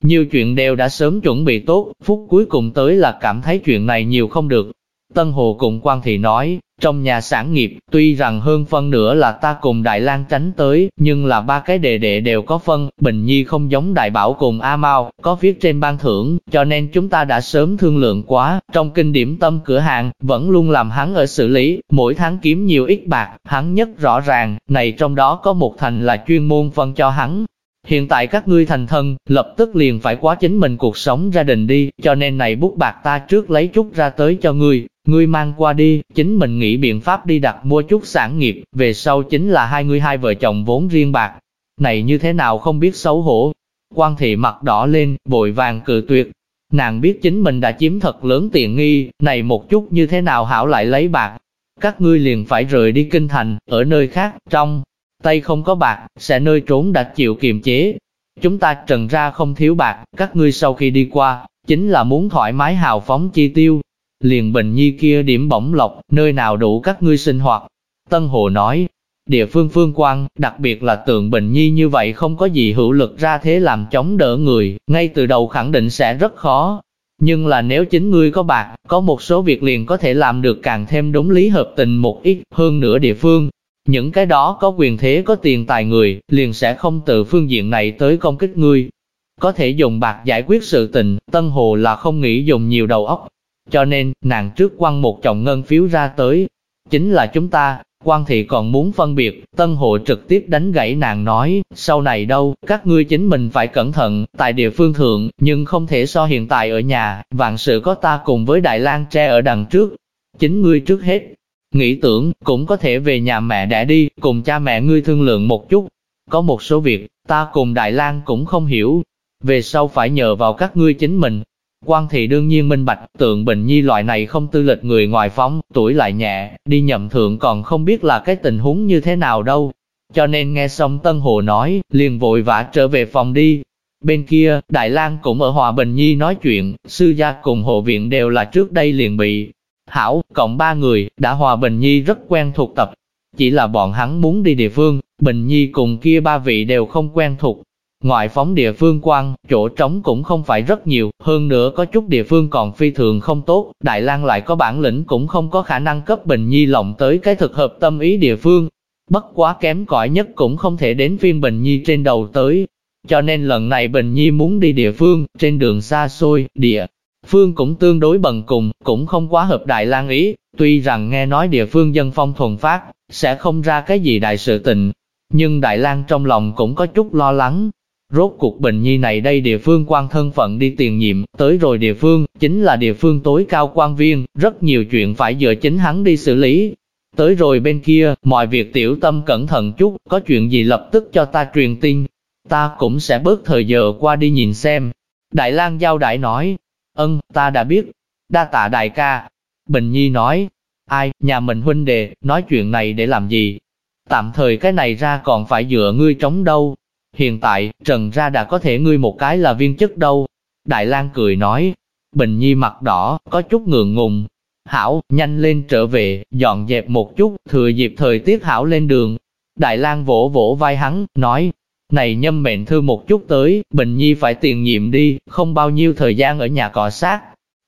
nhiều chuyện đều đã sớm chuẩn bị tốt, phút cuối cùng tới là cảm thấy chuyện này nhiều không được. Tân Hồ cùng quan thị nói, trong nhà sản nghiệp, tuy rằng hơn phân nữa là ta cùng Đại lang tránh tới, nhưng là ba cái đệ đệ đều có phân, Bình Nhi không giống Đại Bảo cùng A Mao, có viết trên ban thưởng, cho nên chúng ta đã sớm thương lượng quá, trong kinh điểm tâm cửa hàng, vẫn luôn làm hắn ở xử lý, mỗi tháng kiếm nhiều ít bạc, hắn nhất rõ ràng, này trong đó có một thành là chuyên môn phân cho hắn. Hiện tại các ngươi thành thân, lập tức liền phải quá chính mình cuộc sống gia đình đi, cho nên này bút bạc ta trước lấy chút ra tới cho ngươi, ngươi mang qua đi, chính mình nghĩ biện pháp đi đặt mua chút sản nghiệp, về sau chính là hai ngươi hai vợ chồng vốn riêng bạc. Này như thế nào không biết xấu hổ. Quan thị mặt đỏ lên, vội vàng cự tuyệt. Nàng biết chính mình đã chiếm thật lớn tiện nghi, này một chút như thế nào hảo lại lấy bạc. Các ngươi liền phải rời đi kinh thành, ở nơi khác, trong tay không có bạc, sẽ nơi trốn đã chịu kiềm chế. Chúng ta trần ra không thiếu bạc, các ngươi sau khi đi qua, chính là muốn thoải mái hào phóng chi tiêu. Liền bình nhi kia điểm bổng lộc, nơi nào đủ các ngươi sinh hoạt. Tân Hồ nói, địa phương phương quan, đặc biệt là tượng bình nhi như vậy không có gì hữu lực ra thế làm chống đỡ người, ngay từ đầu khẳng định sẽ rất khó. Nhưng là nếu chính ngươi có bạc, có một số việc liền có thể làm được càng thêm đúng lý hợp tình một ít hơn nữa địa phương, những cái đó có quyền thế có tiền tài người, liền sẽ không từ phương diện này tới công kích ngươi. Có thể dùng bạc giải quyết sự tình, Tân Hồ là không nghĩ dùng nhiều đầu óc. Cho nên, nàng trước quăng một chồng ngân phiếu ra tới. Chính là chúng ta, quan thị còn muốn phân biệt, Tân Hồ trực tiếp đánh gãy nàng nói, sau này đâu, các ngươi chính mình phải cẩn thận, tại địa phương thượng, nhưng không thể so hiện tại ở nhà, vạn sự có ta cùng với Đại lang tre ở đằng trước. Chính ngươi trước hết, Nghĩ tưởng, cũng có thể về nhà mẹ đã đi, cùng cha mẹ ngươi thương lượng một chút. Có một số việc, ta cùng Đại lang cũng không hiểu. Về sau phải nhờ vào các ngươi chính mình. Quan thị đương nhiên minh bạch, tượng Bình Nhi loại này không tư lịch người ngoài phóng, tuổi lại nhẹ, đi nhậm thượng còn không biết là cái tình huống như thế nào đâu. Cho nên nghe xong Tân Hồ nói, liền vội vã trở về phòng đi. Bên kia, Đại lang cũng ở Hòa Bình Nhi nói chuyện, sư gia cùng hộ viện đều là trước đây liền bị Hảo, cộng ba người, đã hòa Bình Nhi rất quen thuộc tập. Chỉ là bọn hắn muốn đi địa phương, Bình Nhi cùng kia ba vị đều không quen thuộc. Ngoại phóng địa phương quan, chỗ trống cũng không phải rất nhiều, hơn nữa có chút địa phương còn phi thường không tốt, Đại lang lại có bản lĩnh cũng không có khả năng cấp Bình Nhi lộng tới cái thực hợp tâm ý địa phương. Bất quá kém cỏi nhất cũng không thể đến phiên Bình Nhi trên đầu tới. Cho nên lần này Bình Nhi muốn đi địa phương, trên đường xa xôi, địa phương cũng tương đối bần cùng, cũng không quá hợp Đại lang ý, tuy rằng nghe nói địa phương dân phong thuần phát, sẽ không ra cái gì đại sự tình, nhưng Đại lang trong lòng cũng có chút lo lắng. Rốt cuộc Bình Nhi này đây địa phương quan thân phận đi tiền nhiệm, tới rồi địa phương, chính là địa phương tối cao quan viên, rất nhiều chuyện phải dựa chính hắn đi xử lý. Tới rồi bên kia, mọi việc tiểu tâm cẩn thận chút, có chuyện gì lập tức cho ta truyền tin, ta cũng sẽ bớt thời giờ qua đi nhìn xem. Đại lang giao đại nói, Ân, ta đã biết. Đa tạ đại ca. Bình Nhi nói, ai, nhà mình huynh đệ, nói chuyện này để làm gì? Tạm thời cái này ra còn phải dựa ngươi trống đâu. Hiện tại, trần ra đã có thể ngươi một cái là viên chức đâu. Đại lang cười nói, Bình Nhi mặt đỏ, có chút ngượng ngùng. Hảo, nhanh lên trở về, dọn dẹp một chút, thừa dịp thời tiết Hảo lên đường. Đại lang vỗ vỗ vai hắn, nói, này nhâm mệnh thư một chút tới, Bình Nhi phải tiền nhiệm đi, không bao nhiêu thời gian ở nhà cọ sát.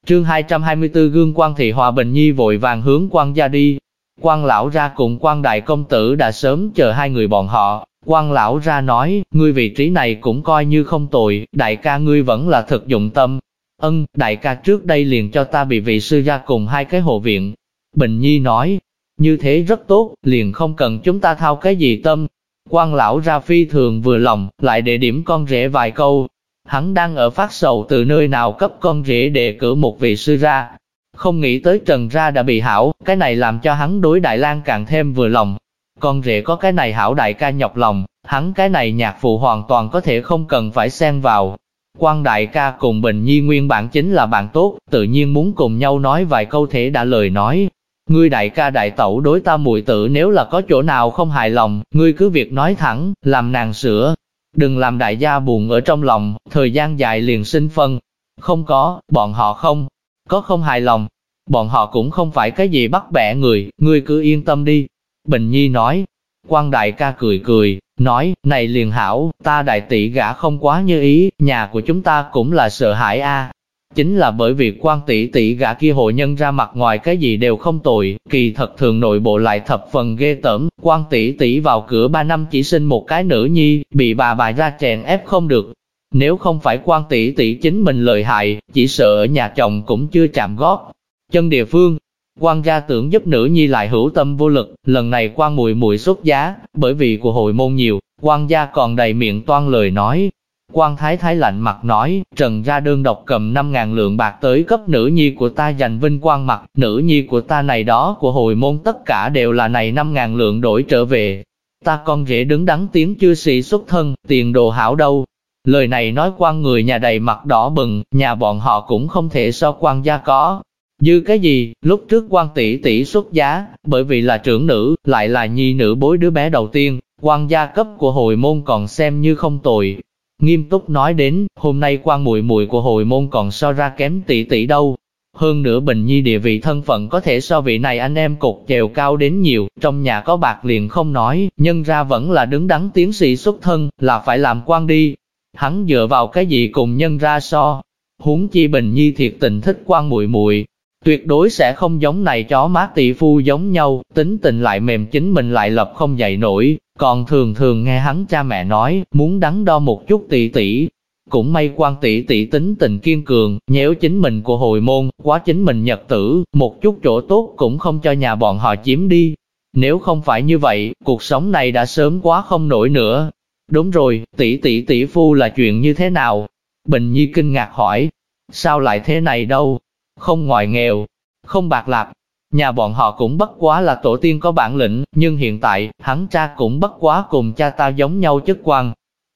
Chương 224 gương quan thị hòa Bình Nhi vội vàng hướng quan gia đi. Quan lão ra cùng quan đại công tử đã sớm chờ hai người bọn họ. Quan lão ra nói, ngươi vị trí này cũng coi như không tồi, đại ca ngươi vẫn là thực dụng tâm. Ân, đại ca trước đây liền cho ta bị vị sư gia cùng hai cái hộ viện. Bình Nhi nói, như thế rất tốt, liền không cần chúng ta thao cái gì tâm, quan lão ra phi thường vừa lòng, lại để điểm con rể vài câu. Hắn đang ở phát sầu từ nơi nào cấp con rể đề cử một vị sư ra. Không nghĩ tới trần ra đã bị hảo, cái này làm cho hắn đối Đại lang càng thêm vừa lòng. Con rể có cái này hảo đại ca nhọc lòng, hắn cái này nhạc phụ hoàn toàn có thể không cần phải xen vào. Quan đại ca cùng Bình Nhi nguyên bản chính là bạn tốt, tự nhiên muốn cùng nhau nói vài câu thể đã lời nói, Ngươi đại ca đại tẩu đối ta muội tử nếu là có chỗ nào không hài lòng, ngươi cứ việc nói thẳng, làm nàng sửa. Đừng làm đại gia buồn ở trong lòng, thời gian dài liền sinh phân. Không có, bọn họ không, có không hài lòng. Bọn họ cũng không phải cái gì bắt bẻ người, ngươi cứ yên tâm đi. Bình Nhi nói, quan đại ca cười cười, nói, này liền hảo, ta đại tỷ gã không quá như ý, nhà của chúng ta cũng là sợ hãi a, Chính là bởi vì quan tỷ tỷ gã kia hội nhân ra mặt ngoài cái gì đều không tội, kỳ thật thường nội bộ lại thập phần ghê tởm, quan tỷ tỷ vào cửa ba năm chỉ sinh một cái nữ nhi, bị bà bà ra chèn ép không được. Nếu không phải quan tỷ tỷ chính mình lợi hại, chỉ sợ ở nhà chồng cũng chưa chạm gót. Chân địa phương, quan gia tưởng giúp nữ nhi lại hữu tâm vô lực, lần này quan mùi mùi xuất giá, bởi vì của hội môn nhiều, quan gia còn đầy miệng toan lời nói. Quan thái thái lạnh mặt nói, trần ra đơn độc cầm 5.000 lượng bạc tới cấp nữ nhi của ta dành vinh quang mặt, nữ nhi của ta này đó của hồi môn tất cả đều là này 5.000 lượng đổi trở về. Ta con rể đứng đắn tiếng chưa sĩ xuất thân, tiền đồ hảo đâu. Lời này nói quan người nhà đầy mặt đỏ bừng, nhà bọn họ cũng không thể so quan gia có, Dư cái gì, lúc trước quan tỷ tỷ xuất giá, bởi vì là trưởng nữ, lại là nhi nữ bối đứa bé đầu tiên, quan gia cấp của hồi môn còn xem như không tồi. Nghiêm túc nói đến, hôm nay quan muội muội của hồi môn còn so ra kém tỷ tỷ đâu. Hơn nữa Bình Nhi địa vị thân phận có thể so vị này anh em cột chèo cao đến nhiều, trong nhà có bạc liền không nói, nhân ra vẫn là đứng đắn tiến sĩ xuất thân, là phải làm quan đi. Hắn dựa vào cái gì cùng nhân ra so. Huống chi Bình Nhi thiệt tình thích quan muội muội Tuyệt đối sẽ không giống này chó mát tỷ phu giống nhau, tính tình lại mềm chính mình lại lập không dậy nổi, còn thường thường nghe hắn cha mẹ nói, muốn đắn đo một chút tỷ tỷ. Cũng may quan tỷ tỷ tính tình kiên cường, nhéo chính mình của hồi môn, quá chính mình nhật tử, một chút chỗ tốt cũng không cho nhà bọn họ chiếm đi. Nếu không phải như vậy, cuộc sống này đã sớm quá không nổi nữa. Đúng rồi, tỷ tỷ tỷ phu là chuyện như thế nào? Bình Nhi kinh ngạc hỏi, sao lại thế này đâu? Không ngoại nghèo, không bạc lạc. Nhà bọn họ cũng bất quá là tổ tiên có bản lĩnh, nhưng hiện tại, hắn cha cũng bất quá cùng cha ta giống nhau chức quan.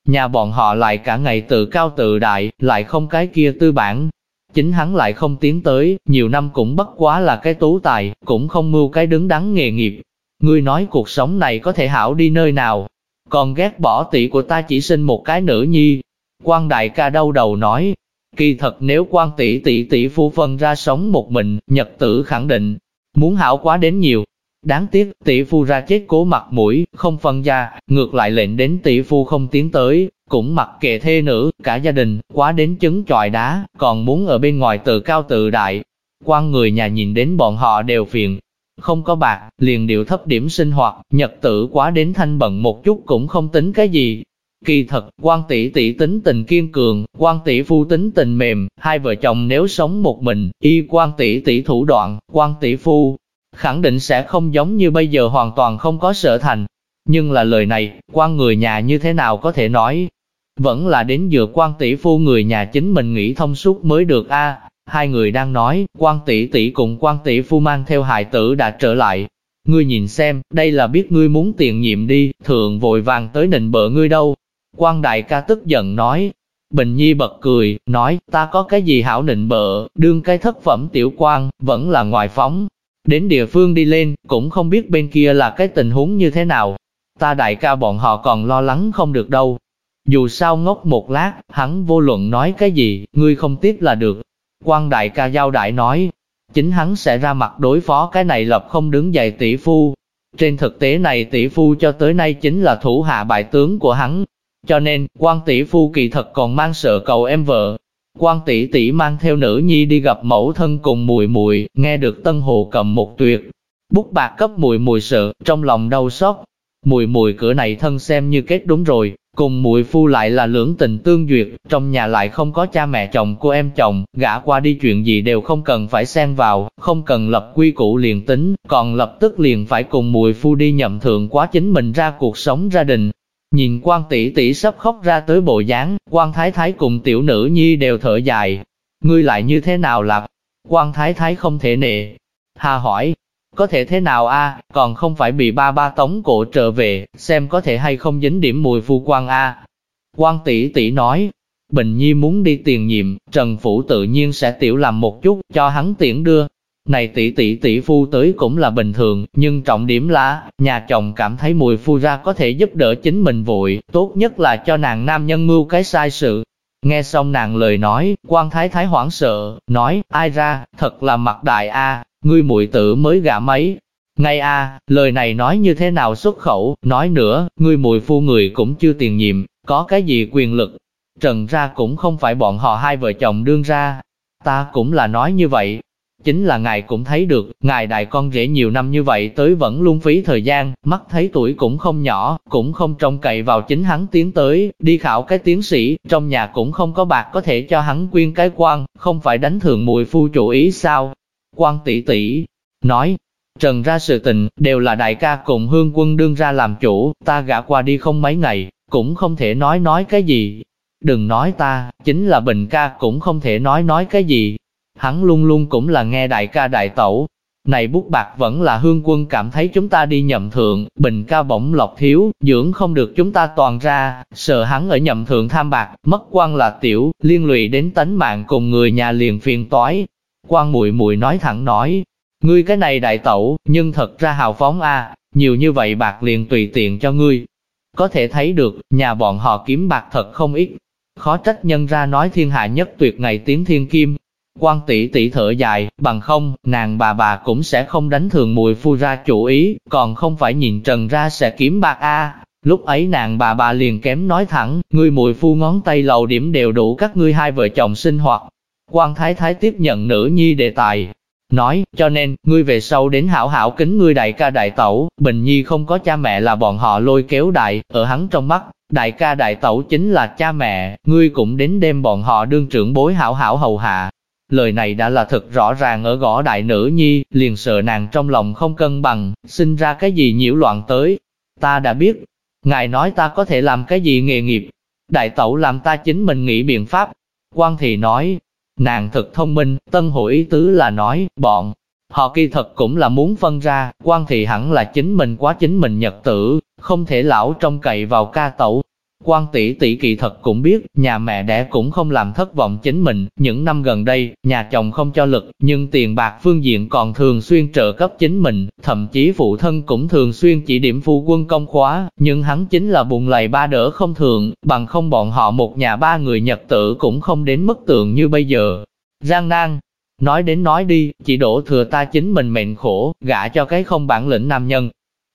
Nhà bọn họ lại cả ngày tự cao tự đại, lại không cái kia tư bản. Chính hắn lại không tiến tới, nhiều năm cũng bất quá là cái tú tài, cũng không mưu cái đứng đắn nghề nghiệp. Ngươi nói cuộc sống này có thể hảo đi nơi nào, còn ghét bỏ tỷ của ta chỉ sinh một cái nữ nhi. Quan đại ca đau đầu nói, Kỳ thật nếu quan tỷ tỷ tỷ phu phân ra sống một mình, nhật tử khẳng định, muốn hảo quá đến nhiều. Đáng tiếc, tỷ phu ra chết cố mặt mũi, không phân gia, ngược lại lệnh đến tỷ phu không tiến tới, cũng mặc kệ thê nữ, cả gia đình, quá đến trứng tròi đá, còn muốn ở bên ngoài tự cao tự đại. Quan người nhà nhìn đến bọn họ đều phiền, không có bạc, liền điệu thấp điểm sinh hoạt, nhật tử quá đến thanh bận một chút cũng không tính cái gì, Kỳ thật, quan tỷ tỷ tính tình kiên cường, quan tỷ phu tính tình mềm, hai vợ chồng nếu sống một mình, y quan tỷ tỷ thủ đoạn, quan tỷ phu, khẳng định sẽ không giống như bây giờ hoàn toàn không có sở thành. Nhưng là lời này, quan người nhà như thế nào có thể nói? Vẫn là đến dựa quan tỷ phu người nhà chính mình nghĩ thông suốt mới được a. Hai người đang nói, quan tỷ tỷ cùng quan tỷ phu mang theo hài tử đã trở lại. Ngươi nhìn xem, đây là biết ngươi muốn tiền nhiệm đi, thường vội vàng tới nịnh bợ ngươi đâu, Quan đại ca tức giận nói, Bình Nhi bật cười, nói, ta có cái gì hảo nịnh bợ, đương cái thất phẩm tiểu quan, vẫn là ngoài phóng. Đến địa phương đi lên, cũng không biết bên kia là cái tình huống như thế nào. Ta đại ca bọn họ còn lo lắng không được đâu. Dù sao ngốc một lát, hắn vô luận nói cái gì, ngươi không tiếp là được. Quan đại ca giao đại nói, chính hắn sẽ ra mặt đối phó cái này lập không đứng dậy tỷ phu. Trên thực tế này tỷ phu cho tới nay chính là thủ hạ bại tướng của hắn, cho nên, quan tỷ phu kỳ thật còn mang sợ cầu em vợ. Quan tỷ tỷ mang theo nữ nhi đi gặp mẫu thân cùng mùi mùi, nghe được Tân Hồ cầm một tuyệt. Bút bạc cấp mùi mùi sợ, trong lòng đau xót. Mùi mùi cửa này thân xem như kết đúng rồi, cùng mùi phu lại là lưỡng tình tương duyệt, trong nhà lại không có cha mẹ chồng của em chồng, gã qua đi chuyện gì đều không cần phải xen vào, không cần lập quy củ liền tính, còn lập tức liền phải cùng mùi phu đi nhậm thượng quá chính mình ra cuộc sống gia đình, Nhìn quan tỷ tỷ sắp khóc ra tới bộ dáng, quan thái thái cùng tiểu nữ nhi đều thở dài. Ngươi lại như thế nào lạc? Quan thái thái không thể nệ. Hà hỏi, có thể thế nào a? còn không phải bị ba ba tống cổ trở về, xem có thể hay không dính điểm mùi phu quan a. Quan tỷ tỷ nói, Bình Nhi muốn đi tiền nhiệm, Trần Phủ tự nhiên sẽ tiểu làm một chút, cho hắn tiễn đưa, này tỷ tỷ tỷ phu tới cũng là bình thường, nhưng trọng điểm là, nhà chồng cảm thấy mùi phu ra có thể giúp đỡ chính mình vội, tốt nhất là cho nàng nam nhân mưu cái sai sự. Nghe xong nàng lời nói, quan thái thái hoảng sợ, nói, ai ra, thật là mặt đại a, ngươi muội tử mới gả mấy. Ngay a, lời này nói như thế nào xuất khẩu, nói nữa, ngươi mùi phu người cũng chưa tiền nhiệm, có cái gì quyền lực. Trần ra cũng không phải bọn họ hai vợ chồng đương ra. Ta cũng là nói như vậy, Chính là ngài cũng thấy được, ngài đại con rể nhiều năm như vậy tới vẫn luôn phí thời gian, mắt thấy tuổi cũng không nhỏ, cũng không trông cậy vào chính hắn tiến tới, đi khảo cái tiến sĩ, trong nhà cũng không có bạc có thể cho hắn quyên cái quan, không phải đánh thường mùi phu chủ ý sao? Quan tỷ tỷ nói, Trần ra sự tình, đều là đại ca cùng hương quân đương ra làm chủ, ta gã qua đi không mấy ngày, cũng không thể nói nói cái gì. Đừng nói ta, chính là Bình ca cũng không thể nói nói cái gì. Hắn luôn luôn cũng là nghe đại ca đại tẩu. Này bút bạc vẫn là hương quân cảm thấy chúng ta đi nhậm thượng, Bình ca bỗng lọc thiếu, dưỡng không được chúng ta toàn ra, sợ hắn ở nhậm thượng tham bạc, mất quan là tiểu, liên lụy đến tánh mạng cùng người nhà liền phiền toái. Quan mùi mùi nói thẳng nói, ngươi cái này đại tẩu, nhưng thật ra hào phóng a, nhiều như vậy bạc liền tùy tiện cho ngươi, có thể thấy được, nhà bọn họ kiếm bạc thật không ít. Khó trách nhân ra nói thiên hạ nhất tuyệt ngày tiếng thiên kim. Quan tỷ tỷ thở dài, bằng không, nàng bà bà cũng sẽ không đánh thường mùi phu ra chủ ý, còn không phải nhìn trần ra sẽ kiếm bạc a. Lúc ấy nàng bà bà liền kém nói thẳng, ngươi mùi phu ngón tay lầu điểm đều đủ các ngươi hai vợ chồng sinh hoạt. Quan thái thái tiếp nhận nữ nhi đề tài, Nói, cho nên, ngươi về sau đến hảo hảo kính ngươi đại ca đại tẩu, Bình Nhi không có cha mẹ là bọn họ lôi kéo đại, ở hắn trong mắt, đại ca đại tẩu chính là cha mẹ, ngươi cũng đến đem bọn họ đương trưởng bối hảo hảo hầu hạ. Lời này đã là thật rõ ràng ở gõ đại nữ nhi, liền sợ nàng trong lòng không cân bằng, sinh ra cái gì nhiễu loạn tới. Ta đã biết, ngài nói ta có thể làm cái gì nghề nghiệp, đại tẩu làm ta chính mình nghĩ biện pháp. Quan thị nói, Nàng thật thông minh, tân hội ý tứ là nói, bọn, họ kỳ thật cũng là muốn phân ra, quan thị hẳn là chính mình quá chính mình nhật tử, không thể lão trông cậy vào ca tẩu. Quan tỷ tỷ kỳ thật cũng biết, nhà mẹ đẻ cũng không làm thất vọng chính mình, những năm gần đây, nhà chồng không cho lực, nhưng tiền bạc phương diện còn thường xuyên trợ cấp chính mình, thậm chí phụ thân cũng thường xuyên chỉ điểm phu quân công khóa, nhưng hắn chính là bùng lầy ba đỡ không thường, bằng không bọn họ một nhà ba người nhật tử cũng không đến mức tượng như bây giờ. Giang nan, nói đến nói đi, chỉ đổ thừa ta chính mình mệnh khổ, gả cho cái không bản lĩnh nam nhân.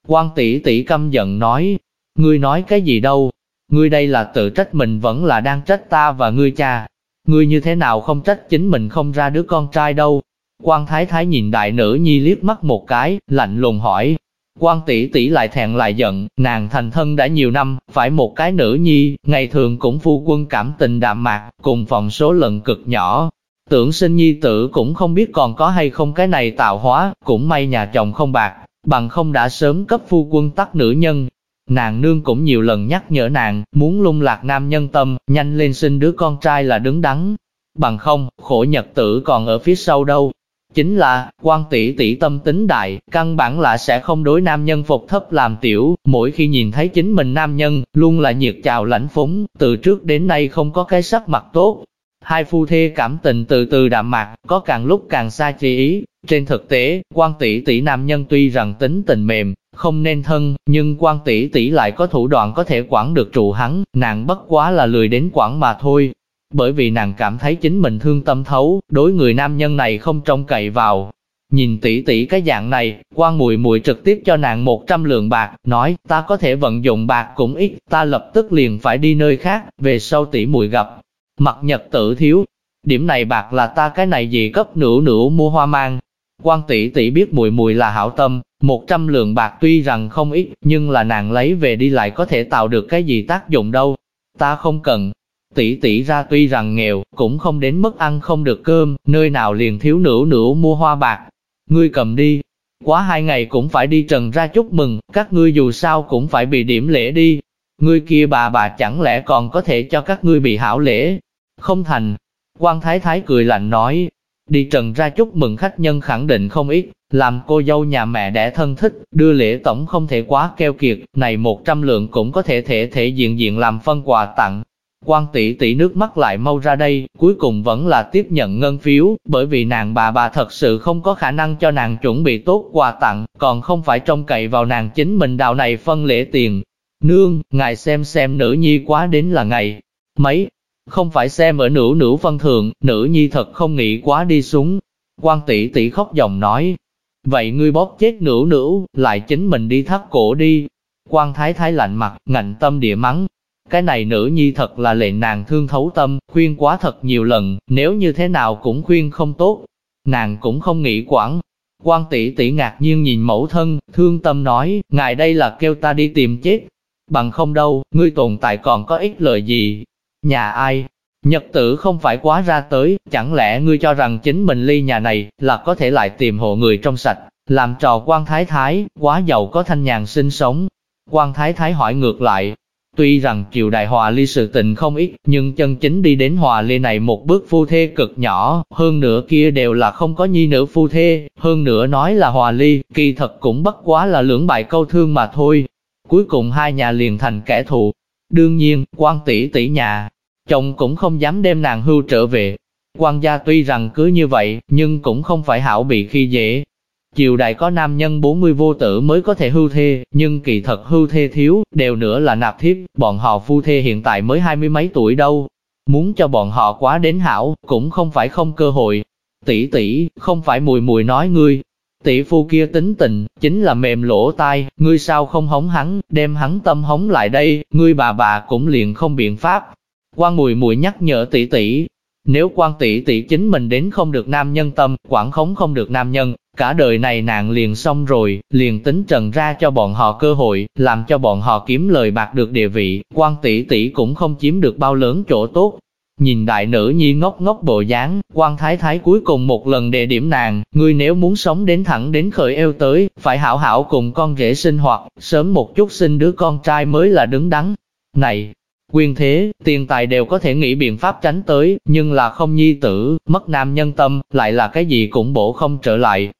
Quan tỷ tỷ căm giận nói, ngươi nói cái gì đâu, Ngươi đây là tự trách mình vẫn là đang trách ta và ngươi cha. Ngươi như thế nào không trách chính mình không ra đứa con trai đâu. Quan thái thái nhìn đại nữ nhi liếc mắt một cái, lạnh lùng hỏi. Quan tỷ tỷ lại thẹn lại giận, nàng thành thân đã nhiều năm, phải một cái nữ nhi, ngày thường cũng phu quân cảm tình đạm mạc, cùng phòng số lần cực nhỏ. Tưởng sinh nhi tử cũng không biết còn có hay không cái này tạo hóa, cũng may nhà chồng không bạc, bằng không đã sớm cấp phu quân tắt nữ nhân, Nàng nương cũng nhiều lần nhắc nhở nàng, muốn lung lạc nam nhân tâm, nhanh lên sinh đứa con trai là đứng đắn. Bằng không, khổ nhật tử còn ở phía sau đâu. Chính là, quan tỷ tỷ tâm tính đại, căn bản là sẽ không đối nam nhân phục thấp làm tiểu, mỗi khi nhìn thấy chính mình nam nhân, luôn là nhiệt chào lãnh phúng, từ trước đến nay không có cái sắc mặt tốt. Hai phu thê cảm tình từ từ đạm mạc, có càng lúc càng xa chi ý. Trên thực tế, quan tỷ tỷ nam nhân tuy rằng tính tình mềm, không nên thân, nhưng quan tỷ tỷ lại có thủ đoạn có thể quản được trụ hắn, nàng bất quá là lười đến quản mà thôi. Bởi vì nàng cảm thấy chính mình thương tâm thấu, đối người nam nhân này không trông cậy vào. Nhìn tỷ tỷ cái dạng này, quan mùi mùi trực tiếp cho nàng 100 lượng bạc, nói, ta có thể vận dụng bạc cũng ít, ta lập tức liền phải đi nơi khác, về sau tỷ mùi gặp. Mặt nhật tự thiếu, điểm này bạc là ta cái này gì cấp nửa nửa mua hoa mang. Quan tỷ tỷ biết mùi mùi là hảo tâm, một trăm lượng bạc tuy rằng không ít, nhưng là nàng lấy về đi lại có thể tạo được cái gì tác dụng đâu. Ta không cần. Tỷ tỷ ra tuy rằng nghèo, cũng không đến mức ăn không được cơm, nơi nào liền thiếu nửa nửa mua hoa bạc. Ngươi cầm đi. Quá hai ngày cũng phải đi trần ra chúc mừng, các ngươi dù sao cũng phải bị điểm lễ đi. Ngươi kia bà bà chẳng lẽ còn có thể cho các ngươi bị hảo lễ? Không thành. quan Thái Thái cười lạnh nói, đi trần ra chúc mừng khách nhân khẳng định không ít, làm cô dâu nhà mẹ đẻ thân thích, đưa lễ tổng không thể quá keo kiệt, này một trăm lượng cũng có thể thể thể diện diện làm phân quà tặng. Quan tỷ tỷ nước mắt lại mau ra đây, cuối cùng vẫn là tiếp nhận ngân phiếu, bởi vì nàng bà bà thật sự không có khả năng cho nàng chuẩn bị tốt quà tặng, còn không phải trông cậy vào nàng chính mình đào này phân lễ tiền. Nương, ngài xem xem nữ nhi quá đến là ngày, mấy, không phải xem ở nữ nữ phân thường, nữ nhi thật không nghĩ quá đi xuống. Quan tỷ tỷ khóc dòng nói, Vậy ngươi bóp chết nữ nữ, lại chính mình đi thắt cổ đi. Quan thái thái lạnh mặt, ngạnh tâm địa mắng. Cái này nữ nhi thật là lệ nàng thương thấu tâm, khuyên quá thật nhiều lần, nếu như thế nào cũng khuyên không tốt. Nàng cũng không nghĩ quản. Quan tỷ tỷ ngạc nhiên nhìn mẫu thân, thương tâm nói, ngài đây là kêu ta đi tìm chết. Bằng không đâu, ngươi tồn tại còn có ích lợi gì. Nhà ai, Nhật tử không phải quá ra tới, chẳng lẽ ngươi cho rằng chính mình ly nhà này là có thể lại tìm hộ người trong sạch, làm trò quan thái thái, quá giàu có thanh nhàn sinh sống. Quan thái thái hỏi ngược lại, Tuy rằng triều đại hòa ly sự tình không ít, nhưng chân chính đi đến hòa ly này một bước phu thê cực nhỏ, hơn nữa kia đều là không có nhi nữ phu thê, hơn nữa nói là hòa ly, kỳ thật cũng bất quá là lưỡng bại câu thương mà thôi. Cuối cùng hai nhà liền thành kẻ thù. Đương nhiên, quan tỷ tỷ nhà, chồng cũng không dám đem nàng hưu trở về. Quan gia tuy rằng cứ như vậy, nhưng cũng không phải hảo bị khi dễ, Triều đại có nam nhân 40 vô tử mới có thể hưu thê, nhưng kỳ thật hưu thê thiếu, đều nữa là nạp thiếp, bọn họ phu thê hiện tại mới hai mươi mấy tuổi đâu. Muốn cho bọn họ quá đến hảo, cũng không phải không cơ hội. Tỷ tỷ, không phải mùi mùi nói ngươi. Tỷ phu kia tính tình, chính là mềm lỗ tai, ngươi sao không hống hắn, đem hắn tâm hống lại đây, ngươi bà bà cũng liền không biện pháp. Quan mùi mùi nhắc nhở tỷ tỷ, nếu quan tỷ tỷ chính mình đến không được nam nhân tâm, quản khống không được nam nhân, cả đời này nàng liền xong rồi, liền tính trần ra cho bọn họ cơ hội, làm cho bọn họ kiếm lời bạc được địa vị, quan tỷ tỷ cũng không chiếm được bao lớn chỗ tốt. Nhìn đại nữ nhi ngốc ngốc bộ dáng, quan thái thái cuối cùng một lần đề điểm nàng, ngươi nếu muốn sống đến thẳng đến khởi eo tới, phải hảo hảo cùng con rể sinh hoạt, sớm một chút sinh đứa con trai mới là đứng đắn. Này, Quyền thế, tiền tài đều có thể nghĩ biện pháp tránh tới, nhưng là không nhi tử, mất nam nhân tâm, lại là cái gì cũng bổ không trở lại.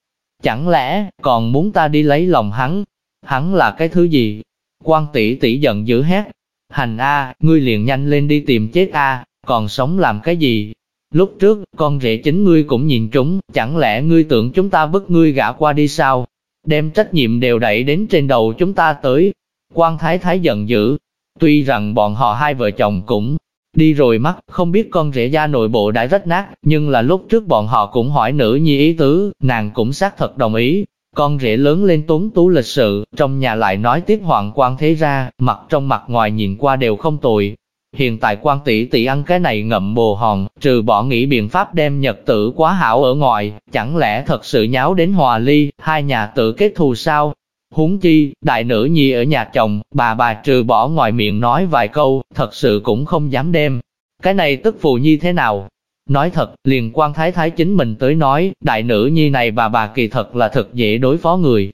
Chẳng lẽ, còn muốn ta đi lấy lòng hắn? Hắn là cái thứ gì? Quan tỷ tỷ giận dữ hét. Hành A, ngươi liền nhanh lên đi tìm chết A, còn sống làm cái gì? Lúc trước, con rể chính ngươi cũng nhìn chúng, chẳng lẽ ngươi tưởng chúng ta bức ngươi gã qua đi sao? Đem trách nhiệm đều đẩy đến trên đầu chúng ta tới. Quan thái thái giận dữ, Tuy rằng bọn họ hai vợ chồng cũng đi rồi mắt, không biết con rể gia nội bộ đã rách nát, nhưng là lúc trước bọn họ cũng hỏi nữ nhi ý tứ, nàng cũng xác thật đồng ý. Con rể lớn lên tuấn tú lịch sự, trong nhà lại nói tiếp hoàng quan thế ra, mặt trong mặt ngoài nhìn qua đều không tồi. Hiện tại quan tỷ tỷ ăn cái này ngậm bồ hòn, trừ bỏ nghĩ biện pháp đem nhật tử quá hảo ở ngoài, chẳng lẽ thật sự nháo đến hòa ly, hai nhà tự kết thù sao? Huống chi, đại nữ nhi ở nhà chồng, bà bà trừ bỏ ngoài miệng nói vài câu, thật sự cũng không dám đem. Cái này tức phụ nhi thế nào? Nói thật, liền quan thái thái chính mình tới nói, đại nữ nhi này bà bà kỳ thật là thật dễ đối phó người.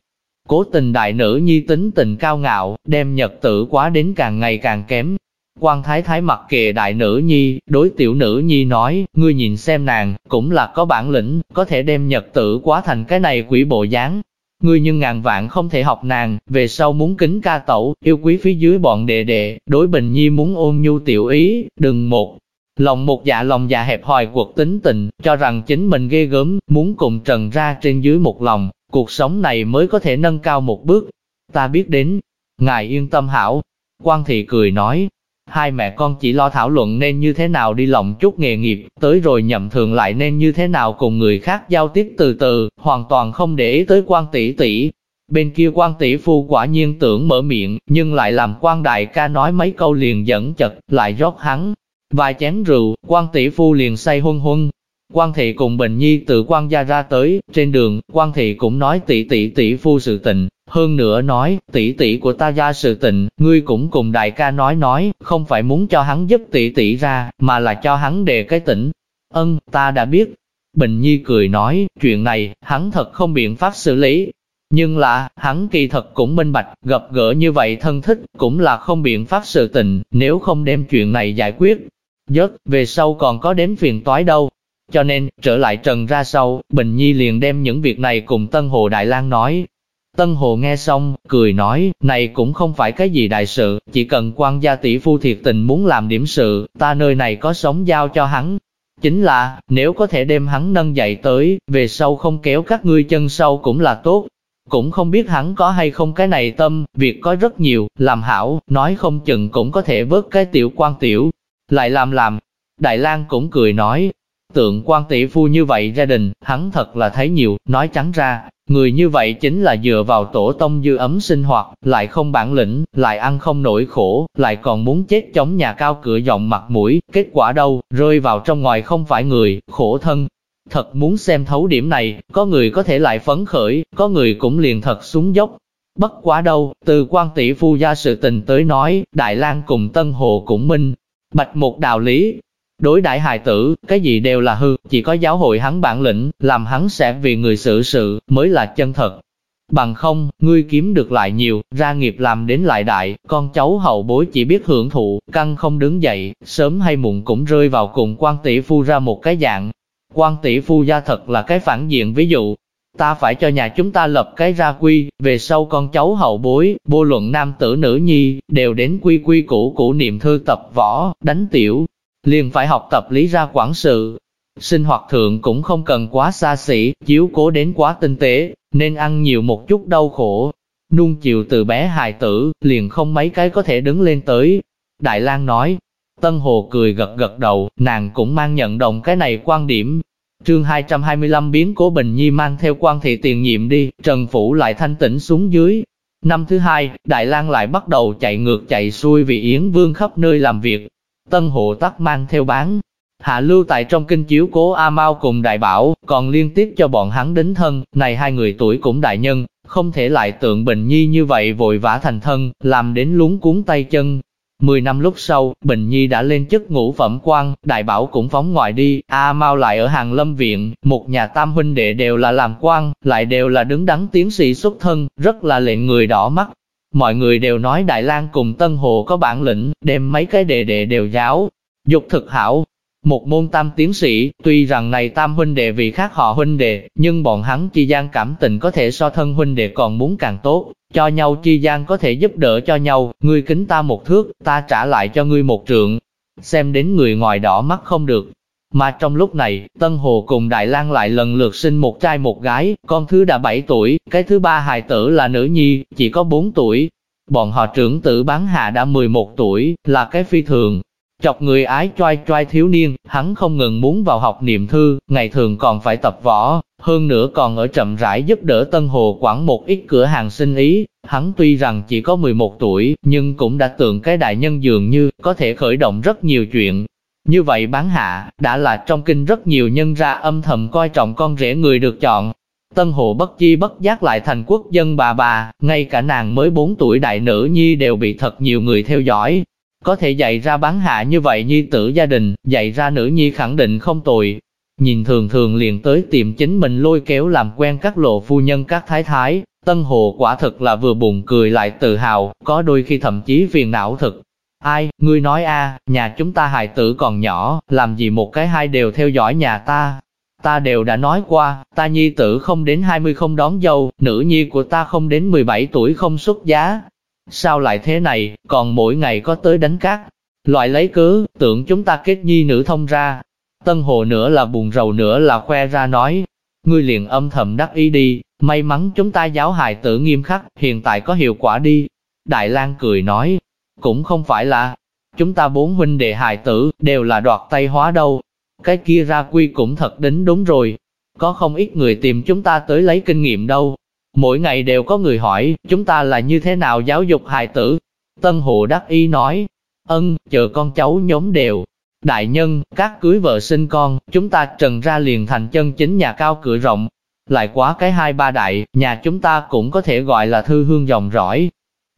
Cố tình đại nữ nhi tính tình cao ngạo, đem nhật tử quá đến càng ngày càng kém. Quan thái thái mặc kệ đại nữ nhi, đối tiểu nữ nhi nói, ngươi nhìn xem nàng, cũng là có bản lĩnh, có thể đem nhật tử quá thành cái này quỷ bộ dáng, Ngươi nhưng ngàn vạn không thể học nàng, về sau muốn kính ca tẩu, yêu quý phía dưới bọn đệ đệ, đối bình nhi muốn ôn nhu tiểu ý, đừng một. Lòng một dạ lòng dạ hẹp hòi cuộc tính tình, cho rằng chính mình ghê gớm, muốn cùng trần ra trên dưới một lòng, cuộc sống này mới có thể nâng cao một bước. Ta biết đến, ngài yên tâm hảo. Quan thị cười nói, Hai mẹ con chỉ lo thảo luận nên như thế nào đi lòng chút nghề nghiệp, tới rồi nhậm thường lại nên như thế nào cùng người khác giao tiếp từ từ, hoàn toàn không để ý tới quan tỷ tỷ. Bên kia quan tỷ phu quả nhiên tưởng mở miệng, nhưng lại làm quan đại ca nói mấy câu liền dẫn chật, lại rót hắn. Vài chén rượu, quan tỷ phu liền say huân huân, Quan thị cùng Bình Nhi từ quan gia ra tới, trên đường, quan thị cũng nói tỷ tỷ tỷ phu sự tình, hơn nữa nói, tỷ tỷ của ta ra sự tình, ngươi cũng cùng đại ca nói nói, không phải muốn cho hắn giúp tỷ tỷ ra, mà là cho hắn đề cái tỉnh. Ân, ta đã biết. Bình Nhi cười nói, chuyện này, hắn thật không biện pháp xử lý. Nhưng là, hắn kỳ thật cũng minh bạch, gặp gỡ như vậy thân thích, cũng là không biện pháp sự tình, nếu không đem chuyện này giải quyết. Giấc, về sau còn có đến phiền toái đâu. Cho nên, trở lại trần ra sau, Bình Nhi liền đem những việc này cùng Tân Hồ Đại lang nói. Tân Hồ nghe xong, cười nói, này cũng không phải cái gì đại sự, chỉ cần quan gia tỷ phu thiệt tình muốn làm điểm sự, ta nơi này có sống giao cho hắn. Chính là, nếu có thể đem hắn nâng dậy tới, về sau không kéo các ngươi chân sau cũng là tốt. Cũng không biết hắn có hay không cái này tâm, việc có rất nhiều, làm hảo, nói không chừng cũng có thể vớt cái tiểu quan tiểu. Lại làm làm. Đại lang cũng cười nói, Tượng quan tỷ phu như vậy gia đình, hắn thật là thấy nhiều, nói trắng ra, người như vậy chính là dựa vào tổ tông dư ấm sinh hoạt, lại không bản lĩnh, lại ăn không nổi khổ, lại còn muốn chết chống nhà cao cửa rộng mặt mũi, kết quả đâu, rơi vào trong ngoài không phải người, khổ thân. Thật muốn xem thấu điểm này, có người có thể lại phấn khởi, có người cũng liền thật xuống dốc. Bất quá đâu, từ quan tỷ phu gia sự tình tới nói, Đại lang cùng Tân Hồ cũng minh, bạch một đạo lý, Đối đại hài tử, cái gì đều là hư, chỉ có giáo hội hắn bản lĩnh, làm hắn sẽ vì người xử sự, mới là chân thật. Bằng không, ngươi kiếm được lại nhiều, ra nghiệp làm đến lại đại, con cháu hậu bối chỉ biết hưởng thụ, căng không đứng dậy, sớm hay muộn cũng rơi vào cùng quan tỷ phu ra một cái dạng. Quan tỷ phu gia thật là cái phản diện ví dụ, ta phải cho nhà chúng ta lập cái ra quy, về sau con cháu hậu bối, vô luận nam tử nữ nhi, đều đến quy quy cũ cũ niệm thư tập võ, đánh tiểu, liền phải học tập lý ra quản sự. Sinh hoạt thượng cũng không cần quá xa xỉ, chiếu cố đến quá tinh tế, nên ăn nhiều một chút đau khổ. Nung chiều từ bé hài tử, liền không mấy cái có thể đứng lên tới. Đại lang nói, Tân Hồ cười gật gật đầu, nàng cũng mang nhận đồng cái này quan điểm, Chương 225 biến Cố Bình Nhi mang theo quan thị tiền nhiệm đi, Trần Phủ lại thanh tĩnh xuống dưới. Năm thứ hai, Đại lang lại bắt đầu chạy ngược chạy xuôi vì Yến Vương khắp nơi làm việc. Tân Hộ Tắc mang theo bán. Hạ lưu tại trong kinh chiếu cố A Mau cùng Đại Bảo, còn liên tiếp cho bọn hắn đến thân, này hai người tuổi cũng đại nhân, không thể lại tượng Bình Nhi như vậy vội vã thành thân, làm đến lúng cuốn tay chân, Mười năm lúc sau, Bình Nhi đã lên chức ngũ phẩm quan, đại bảo cũng phóng ngoài đi, A Mau lại ở hàng lâm viện, một nhà tam huynh đệ đều là làm quan, lại đều là đứng đắn tiến sĩ xuất thân, rất là lệnh người đỏ mắt. Mọi người đều nói Đại lang cùng Tân Hồ có bản lĩnh, đem mấy cái đệ đệ đều giáo, dục thực hảo, một môn tam tiến sĩ, tuy rằng này tam huynh đệ vì khác họ huynh đệ, nhưng bọn hắn chi gian cảm tình có thể so thân huynh đệ còn muốn càng tốt, cho nhau chi gian có thể giúp đỡ cho nhau, ngươi kính ta một thước, ta trả lại cho ngươi một trượng. Xem đến người ngoài đỏ mắt không được. Mà trong lúc này, Tân Hồ cùng Đại lang lại lần lượt sinh một trai một gái, con thứ đã 7 tuổi, cái thứ ba hài tử là nữ nhi, chỉ có 4 tuổi. Bọn họ trưởng tử bán hạ đã 11 tuổi, là cái phi thường, Chọc người ái choai choai thiếu niên, hắn không ngừng muốn vào học niệm thư, ngày thường còn phải tập võ, hơn nữa còn ở chậm rãi giúp đỡ Tân Hồ quản một ít cửa hàng sinh ý. Hắn tuy rằng chỉ có 11 tuổi, nhưng cũng đã tượng cái đại nhân dường như, có thể khởi động rất nhiều chuyện. Như vậy bán hạ, đã là trong kinh rất nhiều nhân ra âm thầm coi trọng con rể người được chọn. Tân Hồ bất chi bất giác lại thành quốc dân bà bà, ngay cả nàng mới 4 tuổi đại nữ nhi đều bị thật nhiều người theo dõi, có thể dạy ra bán hạ như vậy nhi tử gia đình, dạy ra nữ nhi khẳng định không tồi. Nhìn thường thường liền tới tìm chính mình lôi kéo làm quen các lộ phu nhân các thái thái, Tân Hồ quả thực là vừa buồn cười lại tự hào, có đôi khi thậm chí phiền não thực. Ai, ngươi nói a, nhà chúng ta hài tử còn nhỏ, làm gì một cái hai đều theo dõi nhà ta. Ta đều đã nói qua, ta nhi tử không đến 20 không đón dâu, nữ nhi của ta không đến 17 tuổi không xuất giá, Sao lại thế này, còn mỗi ngày có tới đánh cát. Loại lấy cứ, tưởng chúng ta kết nhi nữ thông ra. Tân hồ nữa là buồn rầu nữa là khoe ra nói. Ngươi liền âm thầm đắc ý đi, may mắn chúng ta giáo hài tử nghiêm khắc, hiện tại có hiệu quả đi. Đại lang cười nói, cũng không phải là, chúng ta bốn huynh đệ hài tử, đều là đoạt tay hóa đâu. Cái kia ra quy cũng thật đính đúng rồi. Có không ít người tìm chúng ta tới lấy kinh nghiệm đâu, Mỗi ngày đều có người hỏi, chúng ta là như thế nào giáo dục hài tử. Tân Hồ đắc ý nói, ân, chờ con cháu nhóm đều. Đại nhân, các cưới vợ sinh con, chúng ta trần ra liền thành chân chính nhà cao cửa rộng. Lại quá cái hai ba đại, nhà chúng ta cũng có thể gọi là thư hương dòng rõi.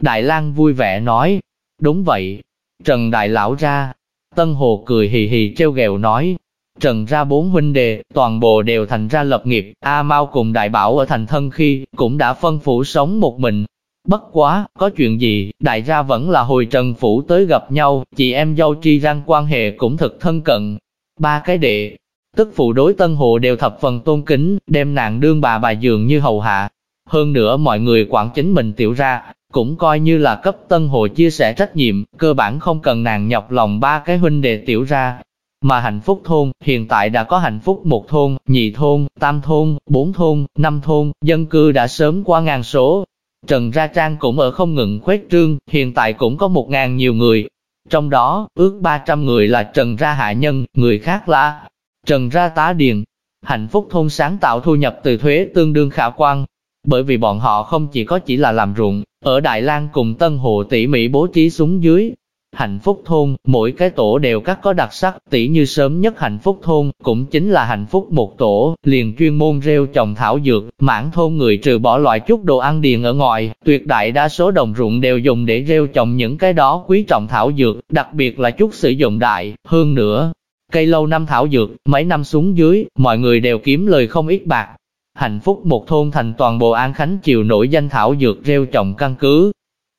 Đại lang vui vẻ nói, đúng vậy. Trần Đại Lão ra, Tân Hồ cười hì hì treo ghẹo nói, Trần ra bốn huynh đệ, toàn bộ đều thành ra lập nghiệp, A Mau cùng Đại Bảo ở thành thân khi, cũng đã phân phủ sống một mình. Bất quá, có chuyện gì, đại gia vẫn là hồi Trần Phủ tới gặp nhau, chị em dâu tri răng quan hệ cũng thật thân cận. Ba cái đệ, tức phụ đối tân hồ đều thập phần tôn kính, đem nàng đương bà bà dường như hầu hạ. Hơn nữa mọi người quản chính mình tiểu ra, cũng coi như là cấp tân hồ chia sẻ trách nhiệm, cơ bản không cần nàng nhọc lòng ba cái huynh đệ tiểu ra, mà hạnh phúc thôn, hiện tại đã có hạnh phúc một thôn, nhị thôn, tam thôn, bốn thôn, năm thôn, dân cư đã sớm qua ngàn số. Trần Ra Trang cũng ở không ngừng khuếch trương, hiện tại cũng có một ngàn nhiều người. Trong đó, ước 300 người là Trần Ra Hạ Nhân, người khác là Trần Ra Tá Điền. Hạnh phúc thôn sáng tạo thu nhập từ thuế tương đương khả quan, bởi vì bọn họ không chỉ có chỉ là làm ruộng, ở Đại lang cùng Tân Hồ tỉ mỉ bố trí xuống dưới, Hạnh phúc thôn, mỗi cái tổ đều các có đặc sắc, tỉ như sớm nhất hạnh phúc thôn, cũng chính là hạnh phúc một tổ, liền chuyên môn rêu trồng thảo dược, mãn thôn người trừ bỏ loại chút đồ ăn điền ở ngoài, tuyệt đại đa số đồng ruộng đều dùng để rêu trồng những cái đó quý trọng thảo dược, đặc biệt là chút sử dụng đại, hơn nữa. Cây lâu năm thảo dược, mấy năm xuống dưới, mọi người đều kiếm lời không ít bạc. Hạnh phúc một thôn thành toàn bộ An Khánh chiều nổi danh thảo dược rêu trồng căn cứ.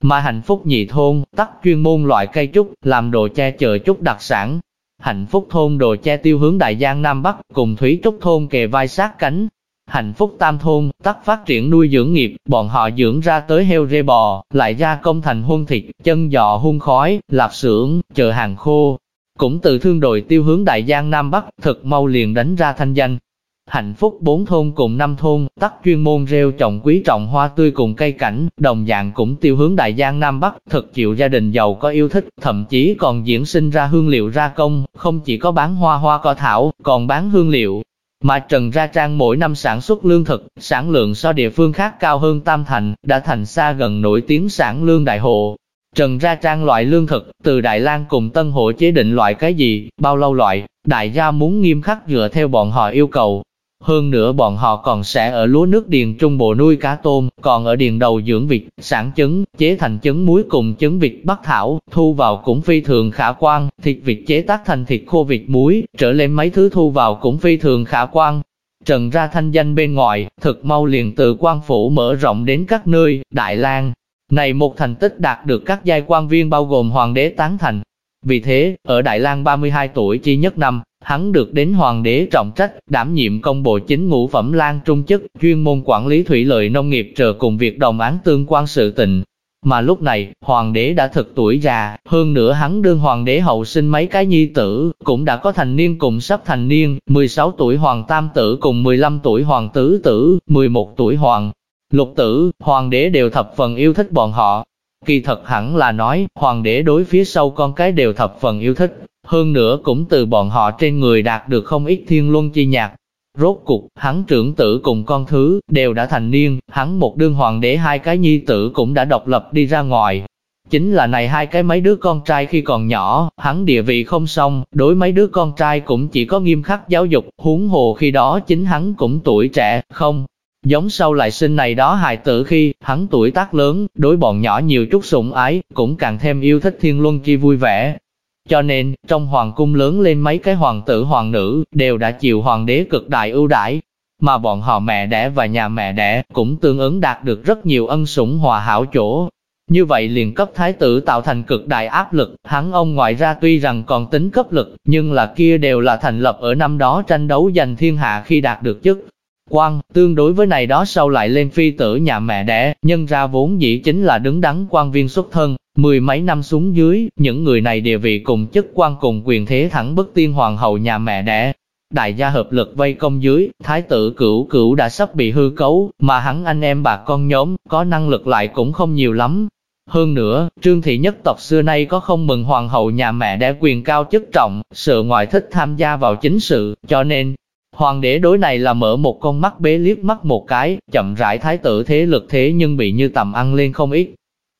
Mà hạnh phúc nhị thôn, tắt chuyên môn loại cây trúc, làm đồ che chở trúc đặc sản. Hạnh phúc thôn đồ che tiêu hướng Đại Giang Nam Bắc, cùng Thúy Trúc thôn kề vai sát cánh. Hạnh phúc tam thôn, tắt phát triển nuôi dưỡng nghiệp, bọn họ dưỡng ra tới heo rê bò, lại gia công thành hung thịt, chân giò hung khói, lạp xưởng, chợ hàng khô. Cũng từ thương đội tiêu hướng Đại Giang Nam Bắc, thật mau liền đánh ra thanh danh, Hạnh phúc bốn thôn cùng năm thôn, tắc chuyên môn rêu trồng quý trọng hoa tươi cùng cây cảnh, đồng dạng cũng tiêu hướng Đại Giang Nam Bắc, thực chịu gia đình giàu có yêu thích, thậm chí còn diễn sinh ra hương liệu ra công, không chỉ có bán hoa hoa cỏ thảo, còn bán hương liệu. Mà Trần Ra Trang mỗi năm sản xuất lương thực, sản lượng so địa phương khác cao hơn Tam Thành, đã thành xa gần nổi tiếng sản lương đại hộ. Trần Ra Trang loại lương thực, từ Đại lang cùng Tân Hộ chế định loại cái gì, bao lâu loại, đại gia muốn nghiêm khắc dựa theo bọn họ yêu cầu, hơn nữa bọn họ còn sẽ ở lúa nước điền trung bộ nuôi cá tôm, còn ở điền đầu dưỡng vịt, sản trứng, chế thành trứng muối cùng trứng vịt bắc thảo, thu vào cũng phi thường khả quan, thịt vịt chế tác thành thịt khô vịt muối, trở lên mấy thứ thu vào cũng phi thường khả quan. Trần ra thanh danh bên ngoài, thực mau liền từ quan phủ mở rộng đến các nơi, Đại lang Này một thành tích đạt được các giai quan viên bao gồm hoàng đế tán thành. Vì thế, ở Đại lang 32 tuổi chi nhất năm, Hắn được đến hoàng đế trọng trách, đảm nhiệm công bộ chính ngũ phẩm lan trung chức, chuyên môn quản lý thủy lợi nông nghiệp trợ cùng việc đồng án tương quan sự tình. Mà lúc này, hoàng đế đã thực tuổi già, hơn nữa hắn đương hoàng đế hậu sinh mấy cái nhi tử, cũng đã có thành niên cùng sắp thành niên, 16 tuổi hoàng tam tử cùng 15 tuổi hoàng tứ tử, 11 tuổi hoàng lục tử, hoàng đế đều thập phần yêu thích bọn họ. Kỳ thật hẳn là nói, hoàng đế đối phía sau con cái đều thập phần yêu thích, hơn nữa cũng từ bọn họ trên người đạt được không ít thiên luân chi nhạc. Rốt cục, hắn trưởng tử cùng con thứ, đều đã thành niên, hắn một đương hoàng đế hai cái nhi tử cũng đã độc lập đi ra ngoài. Chính là này hai cái mấy đứa con trai khi còn nhỏ, hắn địa vị không xong, đối mấy đứa con trai cũng chỉ có nghiêm khắc giáo dục, huống hồ khi đó chính hắn cũng tuổi trẻ, không. Giống sau lại sinh này đó hài tử khi, hắn tuổi tác lớn, đối bọn nhỏ nhiều chút sủng ái, cũng càng thêm yêu thích thiên luân chi vui vẻ, cho nên, trong hoàng cung lớn lên mấy cái hoàng tử hoàng nữ, đều đã chịu hoàng đế cực đại ưu đãi, mà bọn họ mẹ đẻ và nhà mẹ đẻ cũng tương ứng đạt được rất nhiều ân sủng hòa hảo chỗ. Như vậy liền cấp thái tử tạo thành cực đại áp lực, hắn ông ngoại ra tuy rằng còn tính cấp lực, nhưng là kia đều là thành lập ở năm đó tranh đấu giành thiên hạ khi đạt được chức. Quan, tương đối với này đó sau lại lên phi tử nhà mẹ đẻ, nhân ra vốn dĩ chính là đứng đắn quan viên xuất thân, Mười mấy năm xuống dưới, những người này địa vị cùng chức quan cùng quyền thế thẳng bức tiên hoàng hậu nhà mẹ đẻ. Đại gia hợp lực vây công dưới, thái tử cửu cửu đã sắp bị hư cấu, mà hắn anh em bà con nhóm, có năng lực lại cũng không nhiều lắm. Hơn nữa, trương thị nhất tộc xưa nay có không mừng hoàng hậu nhà mẹ đẻ quyền cao chức trọng, sự ngoại thích tham gia vào chính sự, cho nên, hoàng đế đối này là mở một con mắt bế liếc mắt một cái, chậm rãi thái tử thế lực thế nhưng bị như tầm ăn lên không ít.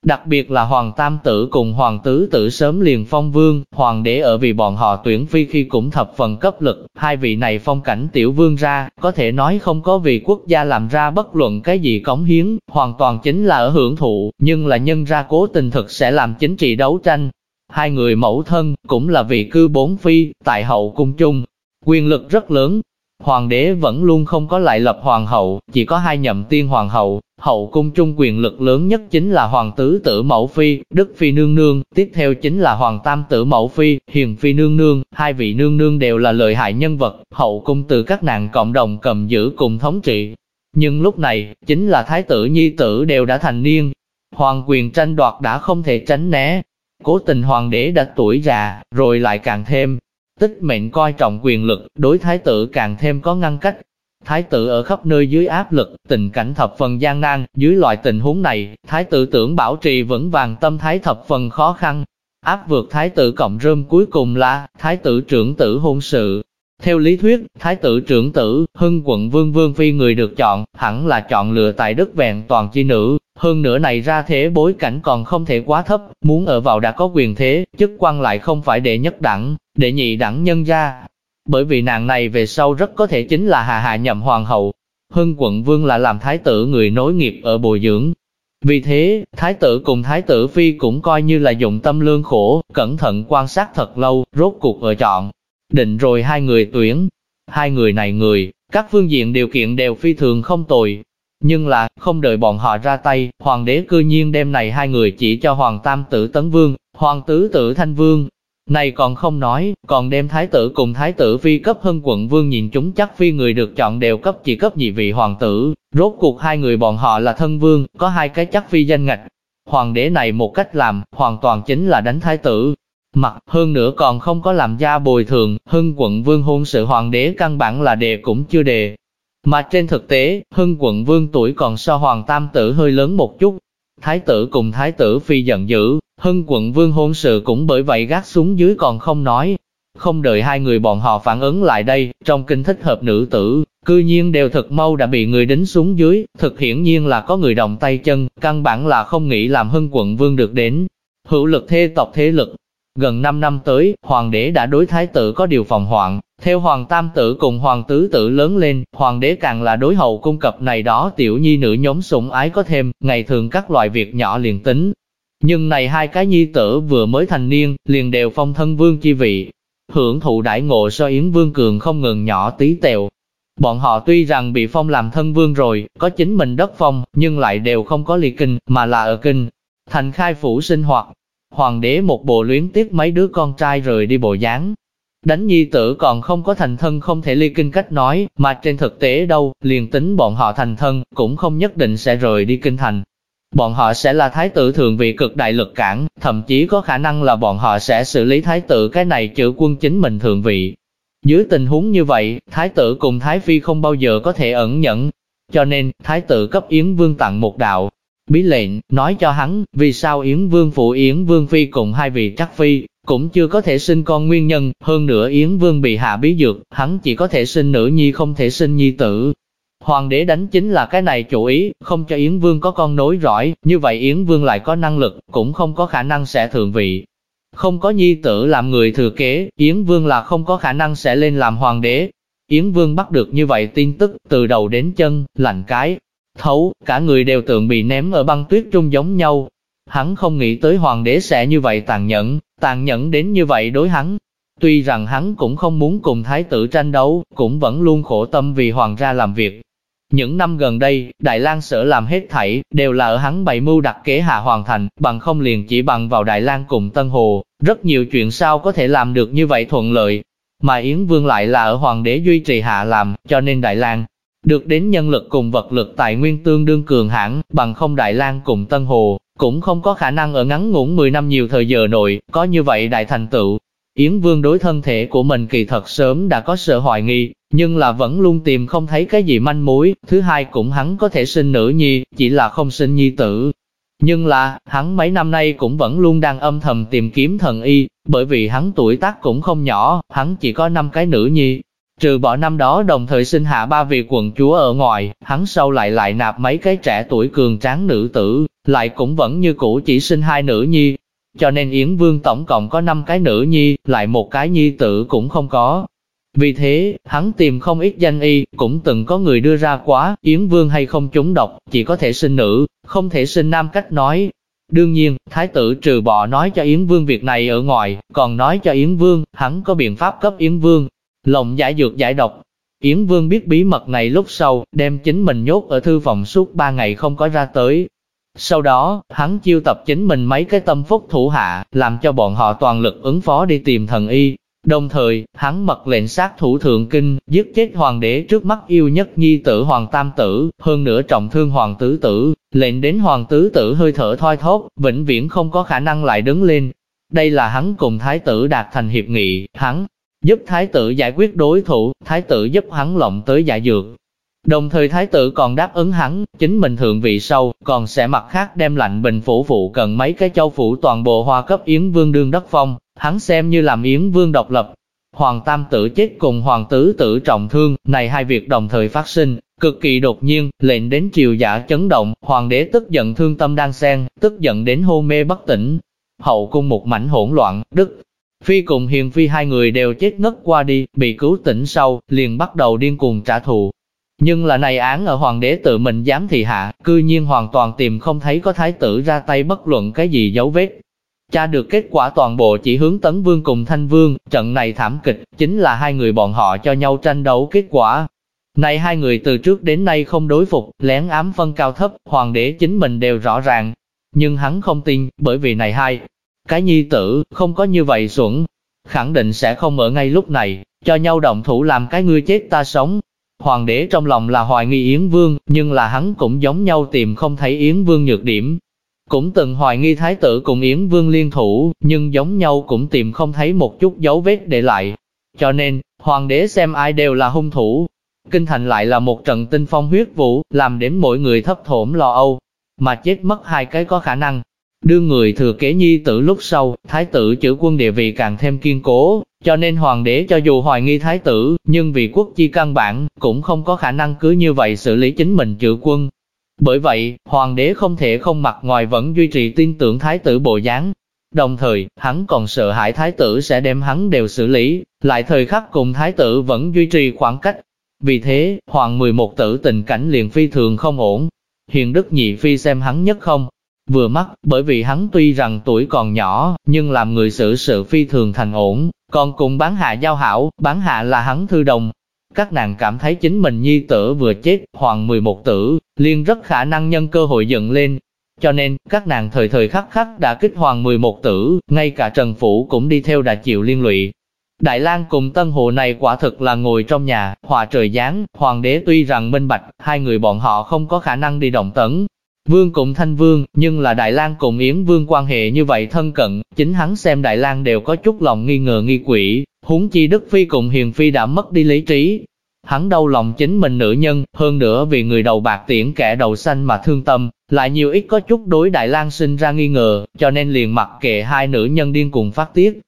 Đặc biệt là Hoàng Tam Tử cùng Hoàng Tứ Tử sớm liền phong vương, Hoàng đế ở vì bọn họ tuyển phi khi cũng thập phần cấp lực, hai vị này phong cảnh tiểu vương ra, có thể nói không có vì quốc gia làm ra bất luận cái gì cống hiến, hoàn toàn chính là ở hưởng thụ, nhưng là nhân ra cố tình thực sẽ làm chính trị đấu tranh. Hai người mẫu thân, cũng là vị cư bốn phi, tại hậu cung chung, quyền lực rất lớn, Hoàng đế vẫn luôn không có lại lập hoàng hậu, chỉ có hai nhậm tiên hoàng hậu, hậu cung trung quyền lực lớn nhất chính là hoàng tứ tử mẫu phi, đức phi nương nương, tiếp theo chính là hoàng tam tử mẫu phi, hiền phi nương nương, hai vị nương nương đều là lợi hại nhân vật, hậu cung từ các nàng cộng đồng cầm giữ cùng thống trị. Nhưng lúc này, chính là thái tử nhi tử đều đã thành niên, hoàng quyền tranh đoạt đã không thể tránh né. Cố tình hoàng đế đã tuổi già, rồi lại càng thêm, Tích mệnh coi trọng quyền lực, đối thái tử càng thêm có ngăn cách. Thái tử ở khắp nơi dưới áp lực, tình cảnh thập phần gian nan, dưới loại tình huống này, thái tử tưởng bảo trì vững vàng tâm thái thập phần khó khăn. Áp vượt thái tử cộng rơm cuối cùng là, thái tử trưởng tử hôn sự. Theo lý thuyết, thái tử trưởng tử, hưng quận vương vương phi người được chọn, hẳn là chọn lựa tại đất vẹn toàn chi nữ, hơn nữa này ra thế bối cảnh còn không thể quá thấp, muốn ở vào đã có quyền thế, chức quan lại không phải để nhất đẳng, để nhị đẳng nhân gia. Bởi vì nàng này về sau rất có thể chính là hà hạ nhậm hoàng hậu. Hưng quận vương là làm thái tử người nối nghiệp ở bồi dưỡng. Vì thế, thái tử cùng thái tử phi cũng coi như là dụng tâm lương khổ, cẩn thận quan sát thật lâu, rốt cuộc ở chọn. Định rồi hai người tuyển. Hai người này người, các phương diện điều kiện đều phi thường không tồi. Nhưng là, không đợi bọn họ ra tay, hoàng đế cư nhiên đem này hai người chỉ cho hoàng tam tử tấn vương, hoàng tứ tử thanh vương. Này còn không nói, còn đem thái tử cùng thái tử phi cấp hơn quận vương nhìn chúng chắc phi người được chọn đều cấp chỉ cấp nhị vị hoàng tử, rốt cuộc hai người bọn họ là thân vương, có hai cái chắc phi danh ngạch. Hoàng đế này một cách làm, hoàn toàn chính là đánh thái tử, Mặt hơn nữa còn không có làm gia bồi thường, hưng quận vương hôn sự hoàng đế căn bản là đề cũng chưa đề. Mà trên thực tế, hưng quận vương tuổi còn so hoàng tam tử hơi lớn một chút. Thái tử cùng thái tử phi giận dữ, hưng quận vương hôn sự cũng bởi vậy gác xuống dưới còn không nói. Không đợi hai người bọn họ phản ứng lại đây, trong kinh thích hợp nữ tử, cư nhiên đều thật mau đã bị người đính xuống dưới, thực hiển nhiên là có người động tay chân, căn bản là không nghĩ làm hưng quận vương được đến. Hữu lực thê tộc thế lực, Gần 5 năm tới, hoàng đế đã đối thái tử có điều phòng hoạn, theo hoàng tam tử cùng hoàng tứ tử lớn lên, hoàng đế càng là đối hậu cung cập này đó tiểu nhi nữ nhóm sủng ái có thêm, ngày thường các loại việc nhỏ liền tính. Nhưng này hai cái nhi tử vừa mới thành niên, liền đều phong thân vương chi vị, hưởng thụ đại ngộ so Yến Vương Cường không ngừng nhỏ tí tèo. Bọn họ tuy rằng bị phong làm thân vương rồi, có chính mình đất phong, nhưng lại đều không có ly kinh, mà là ở kinh. Thành khai phủ sinh hoạt, Hoàng đế một bộ luyến tiếc mấy đứa con trai rời đi bộ dáng. Đánh nhi tử còn không có thành thân không thể ly kinh cách nói, mà trên thực tế đâu, liền tính bọn họ thành thân, cũng không nhất định sẽ rời đi kinh thành. Bọn họ sẽ là thái tử thường vị cực đại lực cản, thậm chí có khả năng là bọn họ sẽ xử lý thái tử cái này chữ quân chính mình thượng vị. Dưới tình huống như vậy, thái tử cùng thái phi không bao giờ có thể ẩn nhẫn. Cho nên, thái tử cấp Yến Vương tặng một đạo, bí lệnh, nói cho hắn, vì sao Yến Vương phụ Yến Vương Phi cùng hai vị chắc Phi, cũng chưa có thể sinh con nguyên nhân, hơn nữa Yến Vương bị hạ bí dược, hắn chỉ có thể sinh nữ nhi không thể sinh nhi tử. Hoàng đế đánh chính là cái này chủ ý, không cho Yến Vương có con nối rõi, như vậy Yến Vương lại có năng lực, cũng không có khả năng sẽ thượng vị. Không có nhi tử làm người thừa kế, Yến Vương là không có khả năng sẽ lên làm hoàng đế. Yến Vương bắt được như vậy tin tức, từ đầu đến chân, lạnh cái, thấu, cả người đều tượng bị ném ở băng tuyết trung giống nhau. Hắn không nghĩ tới hoàng đế sẽ như vậy tàn nhẫn, tàn nhẫn đến như vậy đối hắn. Tuy rằng hắn cũng không muốn cùng thái tử tranh đấu, cũng vẫn luôn khổ tâm vì hoàng gia làm việc. Những năm gần đây, Đại lang sở làm hết thảy, đều là ở hắn bày mưu đặt kế hạ hoàn thành, bằng không liền chỉ bằng vào Đại lang cùng Tân Hồ. Rất nhiều chuyện sao có thể làm được như vậy thuận lợi. Mà Yến Vương lại là ở hoàng đế duy trì hạ làm, cho nên Đại lang được đến nhân lực cùng vật lực tài nguyên tương đương cường hãn, bằng không Đại lang cùng Tân Hồ, cũng không có khả năng ở ngắn ngủn 10 năm nhiều thời giờ nội, có như vậy đại thành tựu. Yến Vương đối thân thể của mình kỳ thật sớm đã có sợ hoài nghi, nhưng là vẫn luôn tìm không thấy cái gì manh mối, thứ hai cũng hắn có thể sinh nữ nhi, chỉ là không sinh nhi tử. Nhưng là, hắn mấy năm nay cũng vẫn luôn đang âm thầm tìm kiếm thần y, bởi vì hắn tuổi tác cũng không nhỏ, hắn chỉ có 5 cái nữ nhi, Trừ bỏ năm đó đồng thời sinh hạ ba vị quận chúa ở ngoài, hắn sau lại lại nạp mấy cái trẻ tuổi cường tráng nữ tử, lại cũng vẫn như cũ chỉ sinh hai nữ nhi. Cho nên Yến Vương tổng cộng có năm cái nữ nhi, lại một cái nhi tử cũng không có. Vì thế, hắn tìm không ít danh y, cũng từng có người đưa ra quá, Yến Vương hay không trúng độc, chỉ có thể sinh nữ, không thể sinh nam cách nói. Đương nhiên, Thái tử trừ bỏ nói cho Yến Vương việc này ở ngoài, còn nói cho Yến Vương, hắn có biện pháp cấp Yến Vương, Lòng giải dược giải độc. Yến Vương biết bí mật này lúc sau, đem chính mình nhốt ở thư phòng suốt ba ngày không có ra tới. Sau đó, hắn chiêu tập chính mình mấy cái tâm phúc thủ hạ, làm cho bọn họ toàn lực ứng phó đi tìm thần y. Đồng thời, hắn mật lệnh sát thủ thượng kinh, giết chết hoàng đế trước mắt yêu nhất nhi tử hoàng tam tử, hơn nữa trọng thương hoàng tứ tử, lệnh đến hoàng tứ tử hơi thở thoi thóp, vĩnh viễn không có khả năng lại đứng lên. Đây là hắn cùng thái tử đạt thành hiệp nghị, hắn giúp thái tử giải quyết đối thủ, thái tử giúp hắn lộng tới giải dược. Đồng thời thái tử còn đáp ứng hắn, chính mình thượng vị sau, còn sẽ mặt khác đem lạnh bình phủ phụ cần mấy cái châu phủ toàn bộ hoa cấp Yến Vương đương đất phong, hắn xem như làm Yến Vương độc lập. Hoàng Tam tử chết cùng Hoàng Tứ tử trọng thương, này hai việc đồng thời phát sinh, cực kỳ đột nhiên, lệnh đến triều giả chấn động, Hoàng đế tức giận thương tâm đang sen tức giận đến hôn mê bất tỉnh. Hậu cung một mảnh hỗn loạn, Đức Phi cùng Hiền Phi hai người đều chết ngất qua đi, bị cứu tỉnh sau, liền bắt đầu điên cuồng trả thù. Nhưng là này án ở hoàng đế tự mình dám thị hạ, cư nhiên hoàn toàn tìm không thấy có thái tử ra tay bất luận cái gì dấu vết. Cha được kết quả toàn bộ chỉ hướng Tấn Vương cùng Thanh Vương, trận này thảm kịch, chính là hai người bọn họ cho nhau tranh đấu kết quả. Này hai người từ trước đến nay không đối phục, lén ám phân cao thấp, hoàng đế chính mình đều rõ ràng. Nhưng hắn không tin, bởi vì này hai, cái nhi tử, không có như vậy xuẩn, khẳng định sẽ không ở ngay lúc này, cho nhau động thủ làm cái ngươi chết ta sống. Hoàng đế trong lòng là hoài nghi Yến Vương, nhưng là hắn cũng giống nhau tìm không thấy Yến Vương nhược điểm. Cũng từng hoài nghi Thái tử cùng Yến Vương liên thủ, nhưng giống nhau cũng tìm không thấy một chút dấu vết để lại. Cho nên, Hoàng đế xem ai đều là hung thủ. Kinh thành lại là một trận tinh phong huyết vũ, làm đến mỗi người thấp thổm lo âu, mà chết mất hai cái có khả năng, Đưa người thừa kế nhi tử lúc sau, thái tử chữ quân địa vị càng thêm kiên cố, cho nên hoàng đế cho dù hoài nghi thái tử, nhưng vì quốc chi căn bản, cũng không có khả năng cứ như vậy xử lý chính mình chữ quân. Bởi vậy, hoàng đế không thể không mặt ngoài vẫn duy trì tin tưởng thái tử bộ dáng. Đồng thời, hắn còn sợ hãi thái tử sẽ đem hắn đều xử lý, lại thời khắc cùng thái tử vẫn duy trì khoảng cách. Vì thế, hoàng 11 tử tình cảnh liền phi thường không ổn. Hiền đức nhị phi xem hắn nhất không, vừa mắt, bởi vì hắn tuy rằng tuổi còn nhỏ, nhưng làm người xử sự phi thường thành ổn, còn cùng bán hạ giao hảo, bán hạ là hắn thư đồng. Các nàng cảm thấy chính mình nhi tử vừa chết, hoàng 11 tử, liên rất khả năng nhân cơ hội dựng lên. Cho nên, các nàng thời thời khắc khắc đã kích hoàng 11 tử, ngay cả Trần Phủ cũng đi theo đã chịu liên lụy. Đại lang cùng Tân hồ này quả thực là ngồi trong nhà, hòa trời giáng, hoàng đế tuy rằng minh bạch, hai người bọn họ không có khả năng đi động tấn, Vương cùng Thanh Vương, nhưng là Đại lang cùng Yến Vương quan hệ như vậy thân cận, chính hắn xem Đại lang đều có chút lòng nghi ngờ nghi quỷ, huống chi Đức Phi cùng Hiền Phi đã mất đi lý trí. Hắn đau lòng chính mình nữ nhân, hơn nữa vì người đầu bạc tiễn kẻ đầu xanh mà thương tâm, lại nhiều ít có chút đối Đại lang sinh ra nghi ngờ, cho nên liền mặc kệ hai nữ nhân điên cùng phát tiết.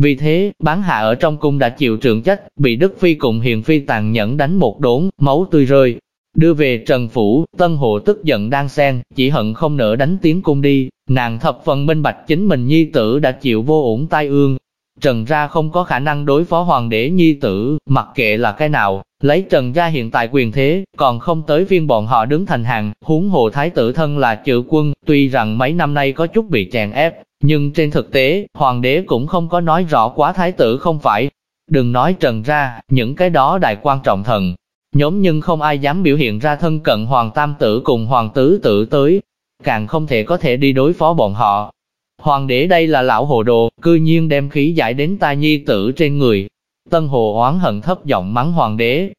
Vì thế, bán hạ ở trong cung đã chịu trượng trách, bị Đức Phi cùng Hiền Phi tàn nhẫn đánh một đốn, máu tươi rơi, Đưa về Trần Phủ, Tân Hộ tức giận đang xen, chỉ hận không nỡ đánh tiếng cung đi, nàng thập phần minh bạch chính mình nhi tử đã chịu vô ổn tai ương. Trần ra không có khả năng đối phó hoàng đế nhi tử, mặc kệ là cái nào, lấy Trần ra hiện tại quyền thế, còn không tới phiên bọn họ đứng thành hàng, huống hồ thái tử thân là chữ quân, tuy rằng mấy năm nay có chút bị chèn ép, nhưng trên thực tế, hoàng đế cũng không có nói rõ quá thái tử không phải. Đừng nói trần ra, những cái đó đại quan trọng thần, Nhóm nhưng không ai dám biểu hiện ra thân cận hoàng tam tử cùng hoàng tứ tử tới, càng không thể có thể đi đối phó bọn họ. Hoàng đế đây là lão hồ đồ, cư nhiên đem khí giải đến ta nhi tử trên người. Tân hồ oán hận thấp giọng mắng hoàng đế.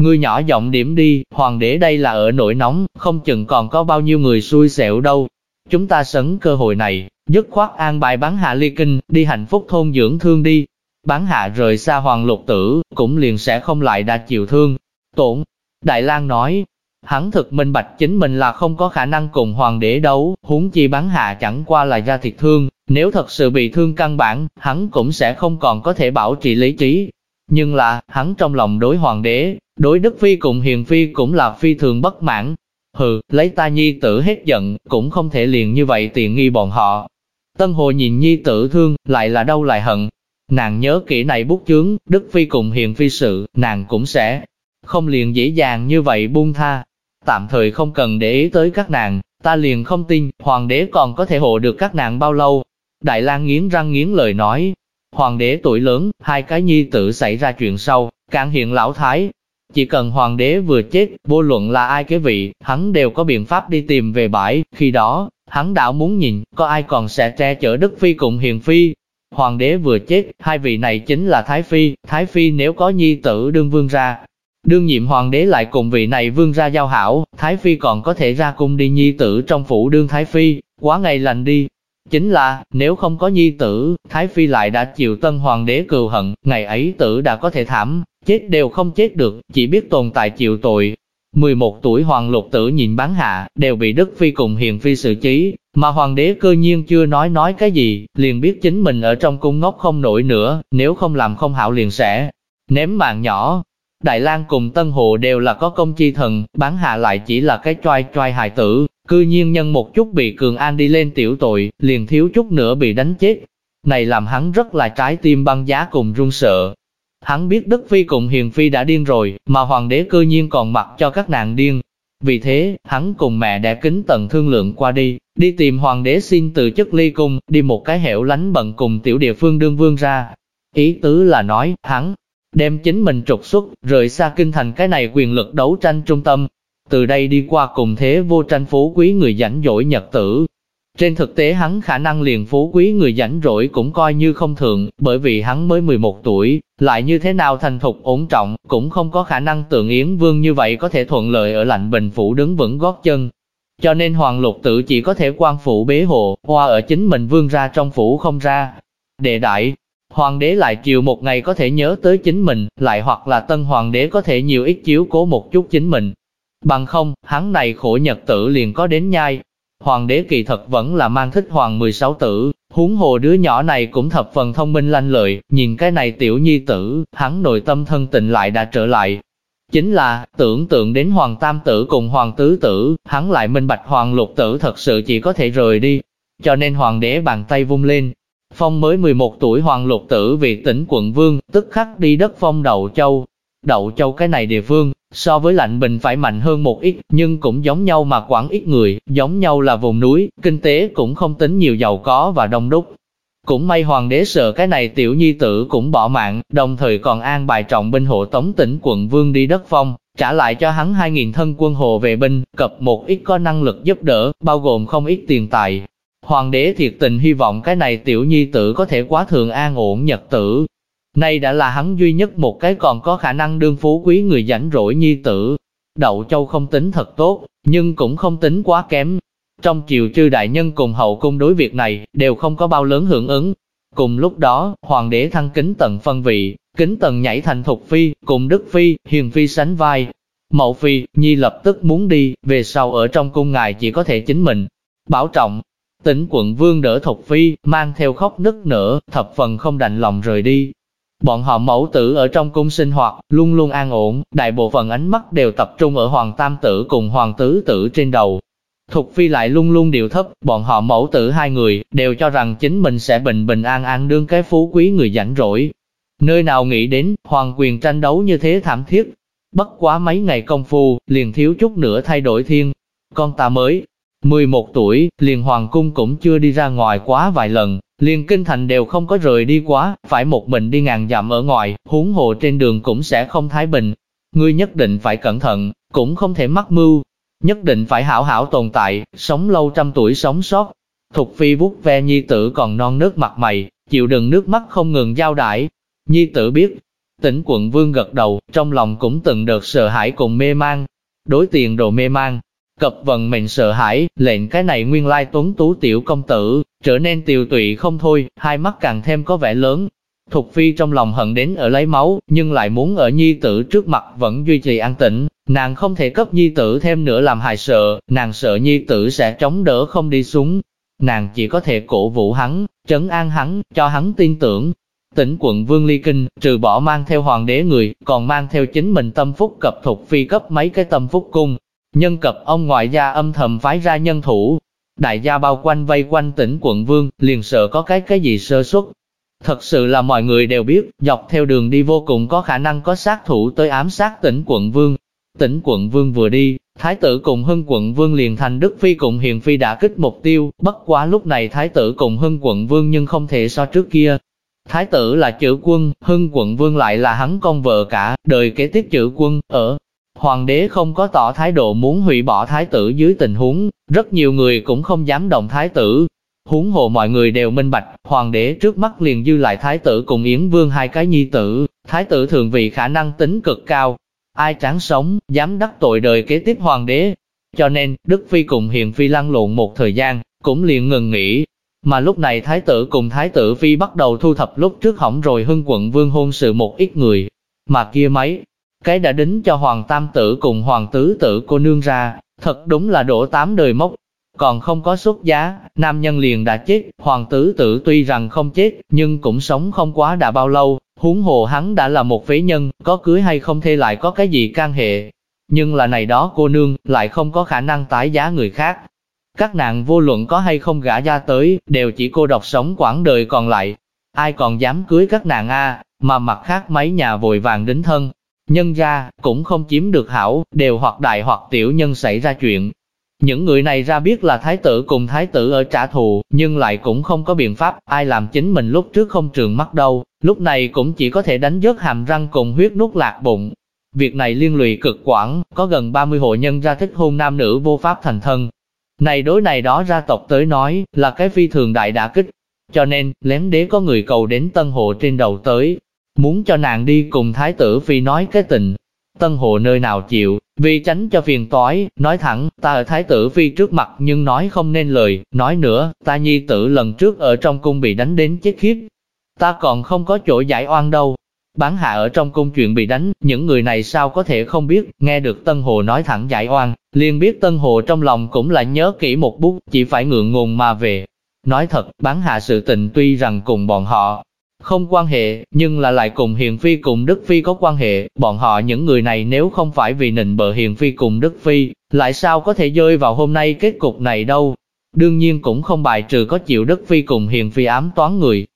Ngươi nhỏ giọng điểm đi, hoàng đế đây là ở nổi nóng, không chừng còn có bao nhiêu người xui xẻo đâu. Chúng ta sấn cơ hội này, dứt khoát an bài bán hạ ly kinh, đi hạnh phúc thôn dưỡng thương đi. Bán hạ rời xa hoàng lục tử, cũng liền sẽ không lại đã chịu thương, Tổn, Đại lang nói, hắn thực minh bạch chính mình là không có khả năng cùng hoàng đế đấu, huống chi bắn hạ chẳng qua là ra thiệt thương, nếu thật sự bị thương căn bản, hắn cũng sẽ không còn có thể bảo trì lý trí. Nhưng là, hắn trong lòng đối hoàng đế, đối đức phi cùng hiền phi cũng là phi thường bất mãn. Hừ, lấy ta nhi tử hết giận, cũng không thể liền như vậy tiện nghi bọn họ. Tân hồ nhìn nhi tử thương, lại là đâu lại hận. Nàng nhớ kỹ này bút chướng, đức phi cùng hiền phi sự, nàng cũng sẽ không liền dễ dàng như vậy buông tha. Tạm thời không cần để ý tới các nàng, ta liền không tin, hoàng đế còn có thể hộ được các nàng bao lâu. Đại lang nghiến răng nghiến lời nói, hoàng đế tuổi lớn, hai cái nhi tử xảy ra chuyện sau, càng hiện lão thái. Chỉ cần hoàng đế vừa chết, vô luận là ai cái vị, hắn đều có biện pháp đi tìm về bãi, khi đó, hắn đảo muốn nhìn, có ai còn sẽ che chở Đức Phi cùng Hiền Phi. Hoàng đế vừa chết, hai vị này chính là Thái Phi, Thái Phi nếu có nhi tử đương vương ra, Đương nhiệm hoàng đế lại cùng vị này vương ra giao hảo, Thái Phi còn có thể ra cung đi nhi tử trong phủ đương Thái Phi, quá ngày lành đi. Chính là, nếu không có nhi tử, Thái Phi lại đã chịu tân hoàng đế cừu hận, ngày ấy tử đã có thể thảm, chết đều không chết được, chỉ biết tồn tại chịu tội. 11 tuổi hoàng lục tử nhìn bán hạ, đều bị Đức Phi cùng Hiền Phi xử trí, mà hoàng đế cơ nhiên chưa nói nói cái gì, liền biết chính mình ở trong cung ngốc không nổi nữa, nếu không làm không hảo liền sẽ ném mạng nhỏ, Đại lang cùng Tân Hồ đều là có công chi thần, bán hạ lại chỉ là cái choai choai hài tử, cư nhiên nhân một chút bị Cường An đi lên tiểu tội, liền thiếu chút nữa bị đánh chết. Này làm hắn rất là trái tim băng giá cùng run sợ. Hắn biết Đức Phi cùng Hiền Phi đã điên rồi, mà hoàng đế cư nhiên còn mặc cho các nàng điên. Vì thế, hắn cùng mẹ đã kính tận thương lượng qua đi, đi tìm hoàng đế xin từ chức ly cung, đi một cái hẻo lánh bận cùng tiểu địa phương đương vương ra. Ý tứ là nói, hắn đem chính mình trục xuất, rời xa kinh thành cái này quyền lực đấu tranh trung tâm. Từ đây đi qua cùng thế vô tranh phú quý người rảnh rỗi nhật tử. Trên thực tế hắn khả năng liền phú quý người rảnh rỗi cũng coi như không thường, bởi vì hắn mới 11 tuổi, lại như thế nào thành thục ổn trọng, cũng không có khả năng tượng Yến Vương như vậy có thể thuận lợi ở lạnh bình phủ đứng vững gót chân. Cho nên Hoàng Lục Tử chỉ có thể quan phủ bế hộ, hoa ở chính mình vương ra trong phủ không ra. Đệ đại, Hoàng đế lại chiều một ngày có thể nhớ tới chính mình, lại hoặc là tân hoàng đế có thể nhiều ít chiếu cố một chút chính mình. Bằng không, hắn này khổ nhật tử liền có đến nhai. Hoàng đế kỳ thật vẫn là mang thích hoàng 16 tử, huống hồ đứa nhỏ này cũng thập phần thông minh lanh lợi, nhìn cái này tiểu nhi tử, hắn nội tâm thân tình lại đã trở lại. Chính là, tưởng tượng đến hoàng tam tử cùng hoàng tứ tử, hắn lại minh bạch hoàng lục tử thật sự chỉ có thể rời đi. Cho nên hoàng đế bàn tay vung lên, Phong mới 11 tuổi hoàng lục tử vì tỉnh quận vương, tức khắc đi đất phong Đậu Châu. Đậu Châu cái này địa phương, so với lạnh bình phải mạnh hơn một ít, nhưng cũng giống nhau mà quản ít người, giống nhau là vùng núi, kinh tế cũng không tính nhiều giàu có và đông đúc. Cũng may hoàng đế sợ cái này tiểu nhi tử cũng bỏ mạng, đồng thời còn an bài trọng binh hộ tống tỉnh quận vương đi đất phong, trả lại cho hắn 2.000 thân quân hồ về binh, cập một ít có năng lực giúp đỡ, bao gồm không ít tiền tài, Hoàng đế thiệt tình hy vọng cái này tiểu nhi tử có thể quá thường an ổn nhật tử. Nay đã là hắn duy nhất một cái còn có khả năng đương phú quý người rảnh rỗi nhi tử. Đậu châu không tính thật tốt, nhưng cũng không tính quá kém. Trong triều chư đại nhân cùng hậu cung đối việc này, đều không có bao lớn hưởng ứng. Cùng lúc đó, hoàng đế thăng kính tần phân vị, kính tần nhảy thành thục phi, cùng đức phi, hiền phi sánh vai. Mậu phi, nhi lập tức muốn đi, về sau ở trong cung ngài chỉ có thể chính mình. Bảo trọng, Tỉnh quận vương đỡ Thục Phi, mang theo khóc nức nở, thập phần không đành lòng rời đi. Bọn họ mẫu tử ở trong cung sinh hoạt, luôn luôn an ổn, đại bộ phận ánh mắt đều tập trung ở hoàng tam tử cùng hoàng tứ tử trên đầu. Thục Phi lại luôn luôn điều thấp, bọn họ mẫu tử hai người, đều cho rằng chính mình sẽ bình bình an an đương cái phú quý người rảnh rỗi. Nơi nào nghĩ đến, hoàng quyền tranh đấu như thế thảm thiết. Bất quá mấy ngày công phu, liền thiếu chút nữa thay đổi thiên. Con ta mới, 11 tuổi, liền hoàng cung cũng chưa đi ra ngoài quá vài lần, liền kinh thành đều không có rời đi quá, phải một mình đi ngàn dặm ở ngoài, huống hồ trên đường cũng sẽ không thái bình. Ngươi nhất định phải cẩn thận, cũng không thể mắc mưu, nhất định phải hảo hảo tồn tại, sống lâu trăm tuổi sống sót. Thục phi vuốt ve nhi tử còn non nước mặt mày, chịu đựng nước mắt không ngừng giao đãi. Nhi tử biết, tỉnh quận vương gật đầu, trong lòng cũng từng đợt sợ hãi cùng mê mang. Đối tiền đồ mê mang, Cập vận mệnh sợ hãi, lệnh cái này nguyên lai tuấn tú tiểu công tử, trở nên tiều tụy không thôi, hai mắt càng thêm có vẻ lớn. Thục phi trong lòng hận đến ở lấy máu, nhưng lại muốn ở nhi tử trước mặt vẫn duy trì an tĩnh, nàng không thể cấp nhi tử thêm nữa làm hại sợ, nàng sợ nhi tử sẽ chống đỡ không đi xuống. Nàng chỉ có thể cổ vũ hắn, trấn an hắn, cho hắn tin tưởng, Tỉnh quận Vương Ly Kinh, trừ bỏ mang theo hoàng đế người, còn mang theo chính mình tâm phúc cập thục phi cấp mấy cái tâm phúc cung, Nhân cập ông ngoại gia âm thầm phái ra nhân thủ, đại gia bao quanh vây quanh tỉnh quận vương, liền sợ có cái cái gì sơ suất. Thật sự là mọi người đều biết, dọc theo đường đi vô cùng có khả năng có sát thủ tới ám sát tỉnh quận vương. Tỉnh quận vương vừa đi, thái tử cùng hưng quận vương liền thành đức phi cùng hiền phi đã kích mục tiêu, bất quá lúc này thái tử cùng hưng quận vương nhưng không thể so trước kia. Thái tử là chữ quân, hưng quận vương lại là hắn con vợ cả, đời kế tiếp chữ quân, ở Hoàng đế không có tỏ thái độ muốn hủy bỏ thái tử dưới tình huống, rất nhiều người cũng không dám động thái tử. Huống hồ mọi người đều minh bạch, hoàng đế trước mắt liền dư lại thái tử cùng Yến Vương hai cái nhi tử, thái tử thường vì khả năng tính cực cao. Ai tráng sống, dám đắc tội đời kế tiếp hoàng đế. Cho nên, Đức Phi cùng Hiền Phi lăn lộn một thời gian, cũng liền ngừng nghỉ. Mà lúc này thái tử cùng thái tử Phi bắt đầu thu thập lúc trước hỏng rồi hưng quận vương hôn sự một ít người. Mà kia mấy, cái đã đính cho hoàng tam tử cùng hoàng tứ tử cô nương ra, thật đúng là đổ tám đời mốc. Còn không có xuất giá, nam nhân liền đã chết, hoàng tứ tử tuy rằng không chết, nhưng cũng sống không quá đã bao lâu, huống hồ hắn đã là một phế nhân, có cưới hay không thê lại có cái gì can hệ. Nhưng là này đó cô nương, lại không có khả năng tái giá người khác. Các nàng vô luận có hay không gả ra tới, đều chỉ cô độc sống quãng đời còn lại. Ai còn dám cưới các nàng a mà mặt khác mấy nhà vội vàng đính thân, Nhân ra, cũng không chiếm được hảo, đều hoặc đại hoặc tiểu nhân xảy ra chuyện. Những người này ra biết là thái tử cùng thái tử ở trả thù, nhưng lại cũng không có biện pháp, ai làm chính mình lúc trước không trường mắt đâu, lúc này cũng chỉ có thể đánh rớt hàm răng cùng huyết nút lạc bụng. Việc này liên lụy cực quảng, có gần 30 hộ nhân ra thích hôn nam nữ vô pháp thành thân. Này đối này đó ra tộc tới nói, là cái phi thường đại đã kích. Cho nên, lén đế có người cầu đến tân hộ trên đầu tới, muốn cho nàng đi cùng thái tử phi nói cái tình. Tân hộ nơi nào chịu, vì tránh cho phiền toái, nói thẳng, ta ở thái tử phi trước mặt nhưng nói không nên lời, nói nữa, ta nhi tử lần trước ở trong cung bị đánh đến chết khiếp. Ta còn không có chỗ giải oan đâu. Bán hạ ở trong cung chuyện bị đánh, những người này sao có thể không biết, nghe được Tân Hồ nói thẳng giải oan, liền biết Tân Hồ trong lòng cũng là nhớ kỹ một bút, chỉ phải ngượng ngùng mà về. Nói thật, bán hạ sự tình tuy rằng cùng bọn họ, không quan hệ, nhưng là lại cùng Hiền Phi cùng Đức Phi có quan hệ, bọn họ những người này nếu không phải vì nịnh bợ Hiền Phi cùng Đức Phi, lại sao có thể rơi vào hôm nay kết cục này đâu. Đương nhiên cũng không bài trừ có chịu Đức Phi cùng Hiền Phi ám toán người.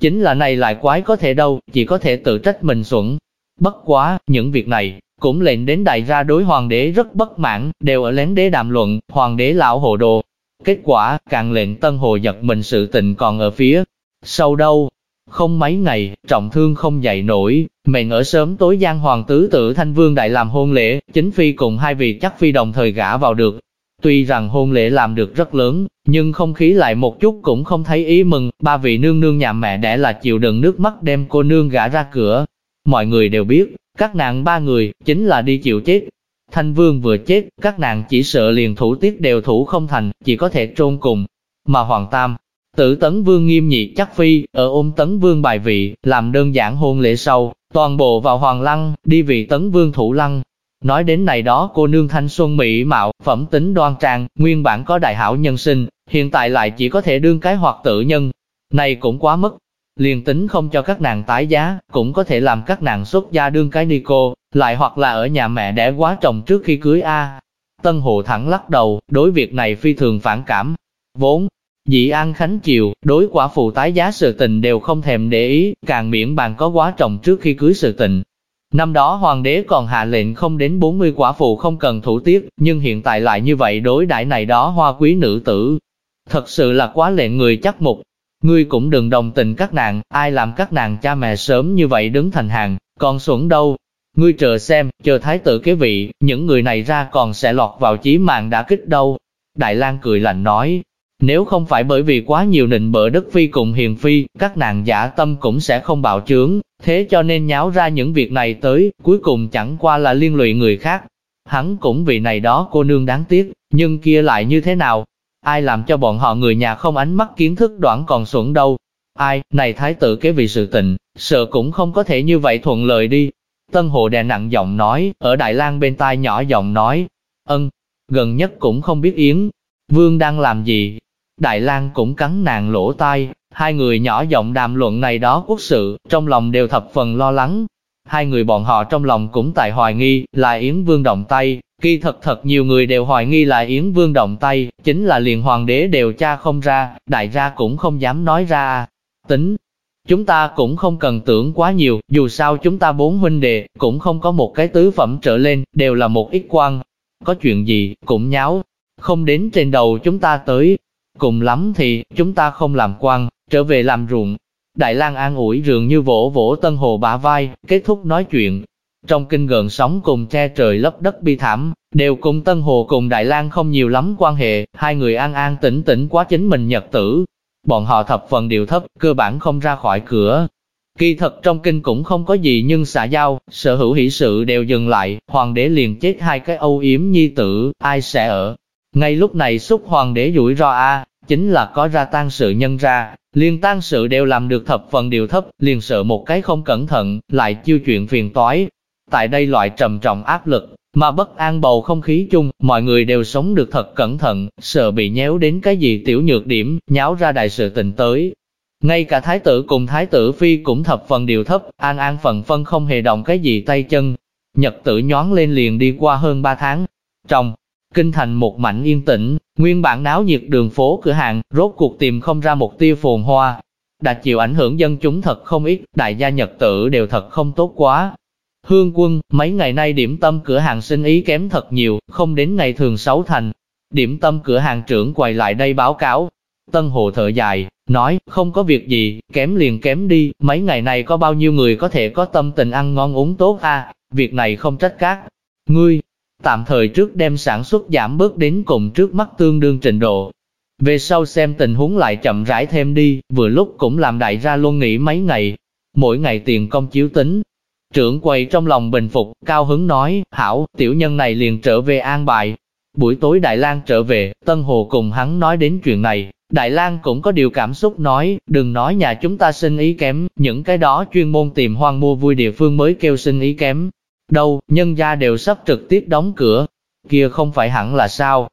Chính là này lại quái có thể đâu, chỉ có thể tự trách mình xuẩn. Bất quá, những việc này, cũng lệnh đến đại ra đối hoàng đế rất bất mãn, đều ở lén đế đàm luận, hoàng đế lão hồ đồ. Kết quả, càng lệnh tân hồ giật mình sự tình còn ở phía. Sau đâu, không mấy ngày, trọng thương không dậy nổi, mệnh ở sớm tối giang hoàng tứ tử thanh vương đại làm hôn lễ, chính phi cùng hai vị chắc phi đồng thời gả vào được. Tuy rằng hôn lễ làm được rất lớn, nhưng không khí lại một chút cũng không thấy ý mừng, ba vị nương nương nhà mẹ đẻ là chịu đựng nước mắt đem cô nương gả ra cửa. Mọi người đều biết, các nàng ba người, chính là đi chịu chết. Thanh vương vừa chết, các nàng chỉ sợ liền thủ tiết đều thủ không thành, chỉ có thể trôn cùng. Mà Hoàng Tam, Tử tấn vương nghiêm nhị chắc phi, ở ôm tấn vương bài vị, làm đơn giản hôn lễ sau, toàn bộ vào hoàng lăng, đi vị tấn vương thủ lăng. Nói đến này đó cô nương thanh xuân mỹ mạo, phẩm tính đoan trang, nguyên bản có đại hảo nhân sinh, hiện tại lại chỉ có thể đương cái hoặc tự nhân. Này cũng quá mất. Liền tính không cho các nàng tái giá, cũng có thể làm các nàng xuất gia đương cái ni cô, lại hoặc là ở nhà mẹ đẻ quá chồng trước khi cưới A. Tân Hồ thẳng lắc đầu, đối việc này phi thường phản cảm. Vốn, Dị An Khánh Chiều, đối quả phụ tái giá sự tình đều không thèm để ý, càng miễn bàn có quá trọng trước khi cưới sự tình. Năm đó hoàng đế còn hạ lệnh không đến 40 quả phụ không cần thủ tiết, nhưng hiện tại lại như vậy đối đại này đó hoa quý nữ tử. Thật sự là quá lệnh người chắc mục. Ngươi cũng đừng đồng tình các nàng, ai làm các nàng cha mẹ sớm như vậy đứng thành hàng, còn xuẩn đâu. Ngươi chờ xem, chờ thái tử kế vị, những người này ra còn sẽ lọt vào chí mạng đã kích đâu. Đại lang cười lạnh nói, nếu không phải bởi vì quá nhiều nịnh bợ đất phi cùng hiền phi, các nàng giả tâm cũng sẽ không bạo trướng, thế cho nên nháo ra những việc này tới, cuối cùng chẳng qua là liên lụy người khác. Hắn cũng vì này đó cô nương đáng tiếc, nhưng kia lại như thế nào? Ai làm cho bọn họ người nhà không ánh mắt kiến thức đoạn còn xuẩn đâu? Ai, này thái tử kế vị sự tình, sợ cũng không có thể như vậy thuận lợi đi. Tân Hồ đè nặng giọng nói, ở Đại lang bên tai nhỏ giọng nói, ân, gần nhất cũng không biết Yến, Vương đang làm gì, Đại lang cũng cắn nàng lỗ tai, hai người nhỏ giọng đàm luận này đó quốc sự, trong lòng đều thập phần lo lắng. Hai người bọn họ trong lòng cũng tại hoài nghi, là Yến Vương động tay, kỳ thật thật nhiều người đều hoài nghi là Yến Vương động tay, chính là liền hoàng đế đều tra không ra, đại gia cũng không dám nói ra. Tính, chúng ta cũng không cần tưởng quá nhiều, dù sao chúng ta bốn huynh đệ, cũng không có một cái tứ phẩm trở lên, đều là một ít quan. Có chuyện gì, cũng nháo, không đến trên đầu chúng ta tới, Cùng lắm thì, chúng ta không làm quan, trở về làm ruộng. Đại lang an ủi rường như vỗ vỗ tân hồ bả vai, kết thúc nói chuyện. Trong kinh gần sóng cùng che trời lấp đất bi thảm, đều cùng Tân Hồ cùng Đại lang không nhiều lắm quan hệ, hai người an an tĩnh tĩnh quá chính mình nhật tử. Bọn họ thập phần điều thấp, cơ bản không ra khỏi cửa. Kỳ thật trong kinh cũng không có gì nhưng xã giao, sở hữu hỷ sự đều dừng lại, hoàng đế liền chết hai cái âu yếm nhi tử, ai sẽ ở. Ngay lúc này xúc hoàng đế rủi ro a chính là có ra tang sự nhân ra, liên tang sự đều làm được thập phần điều thấp, liền sợ một cái không cẩn thận, lại chiêu chuyện phiền toái. Tại đây loại trầm trọng áp lực, mà bất an bầu không khí chung, mọi người đều sống được thật cẩn thận, sợ bị nhéo đến cái gì tiểu nhược điểm, nháo ra đại sự tình tới. Ngay cả thái tử cùng thái tử phi cũng thập phần điều thấp, an an phần phân không hề động cái gì tay chân. Nhật tử nhón lên liền đi qua hơn 3 tháng. Trong Kinh thành một mảnh yên tĩnh, nguyên bản náo nhiệt đường phố cửa hàng, rốt cuộc tìm không ra một tia phồn hoa. Đã chịu ảnh hưởng dân chúng thật không ít, đại gia nhật tử đều thật không tốt quá. Hương quân, mấy ngày nay điểm tâm cửa hàng sinh ý kém thật nhiều, không đến ngày thường xấu thành. Điểm tâm cửa hàng trưởng quay lại đây báo cáo. Tân Hồ thở dài, nói, không có việc gì, kém liền kém đi, mấy ngày này có bao nhiêu người có thể có tâm tình ăn ngon uống tốt a việc này không trách các. Ngươi, tạm thời trước đem sản xuất giảm bớt đến cùng trước mắt tương đương trình độ. Về sau xem tình huống lại chậm rãi thêm đi, vừa lúc cũng làm đại ra luôn nghỉ mấy ngày, mỗi ngày tiền công chiếu tính. Trưởng quầy trong lòng bình phục, cao hứng nói, hảo, tiểu nhân này liền trở về an bài. Buổi tối Đại lang trở về, Tân Hồ cùng hắn nói đến chuyện này, Đại lang cũng có điều cảm xúc nói, đừng nói nhà chúng ta sinh ý kém, những cái đó chuyên môn tìm hoang mua vui địa phương mới kêu sinh ý kém. Đâu, nhân gia đều sắp trực tiếp đóng cửa, kia không phải hẳn là sao.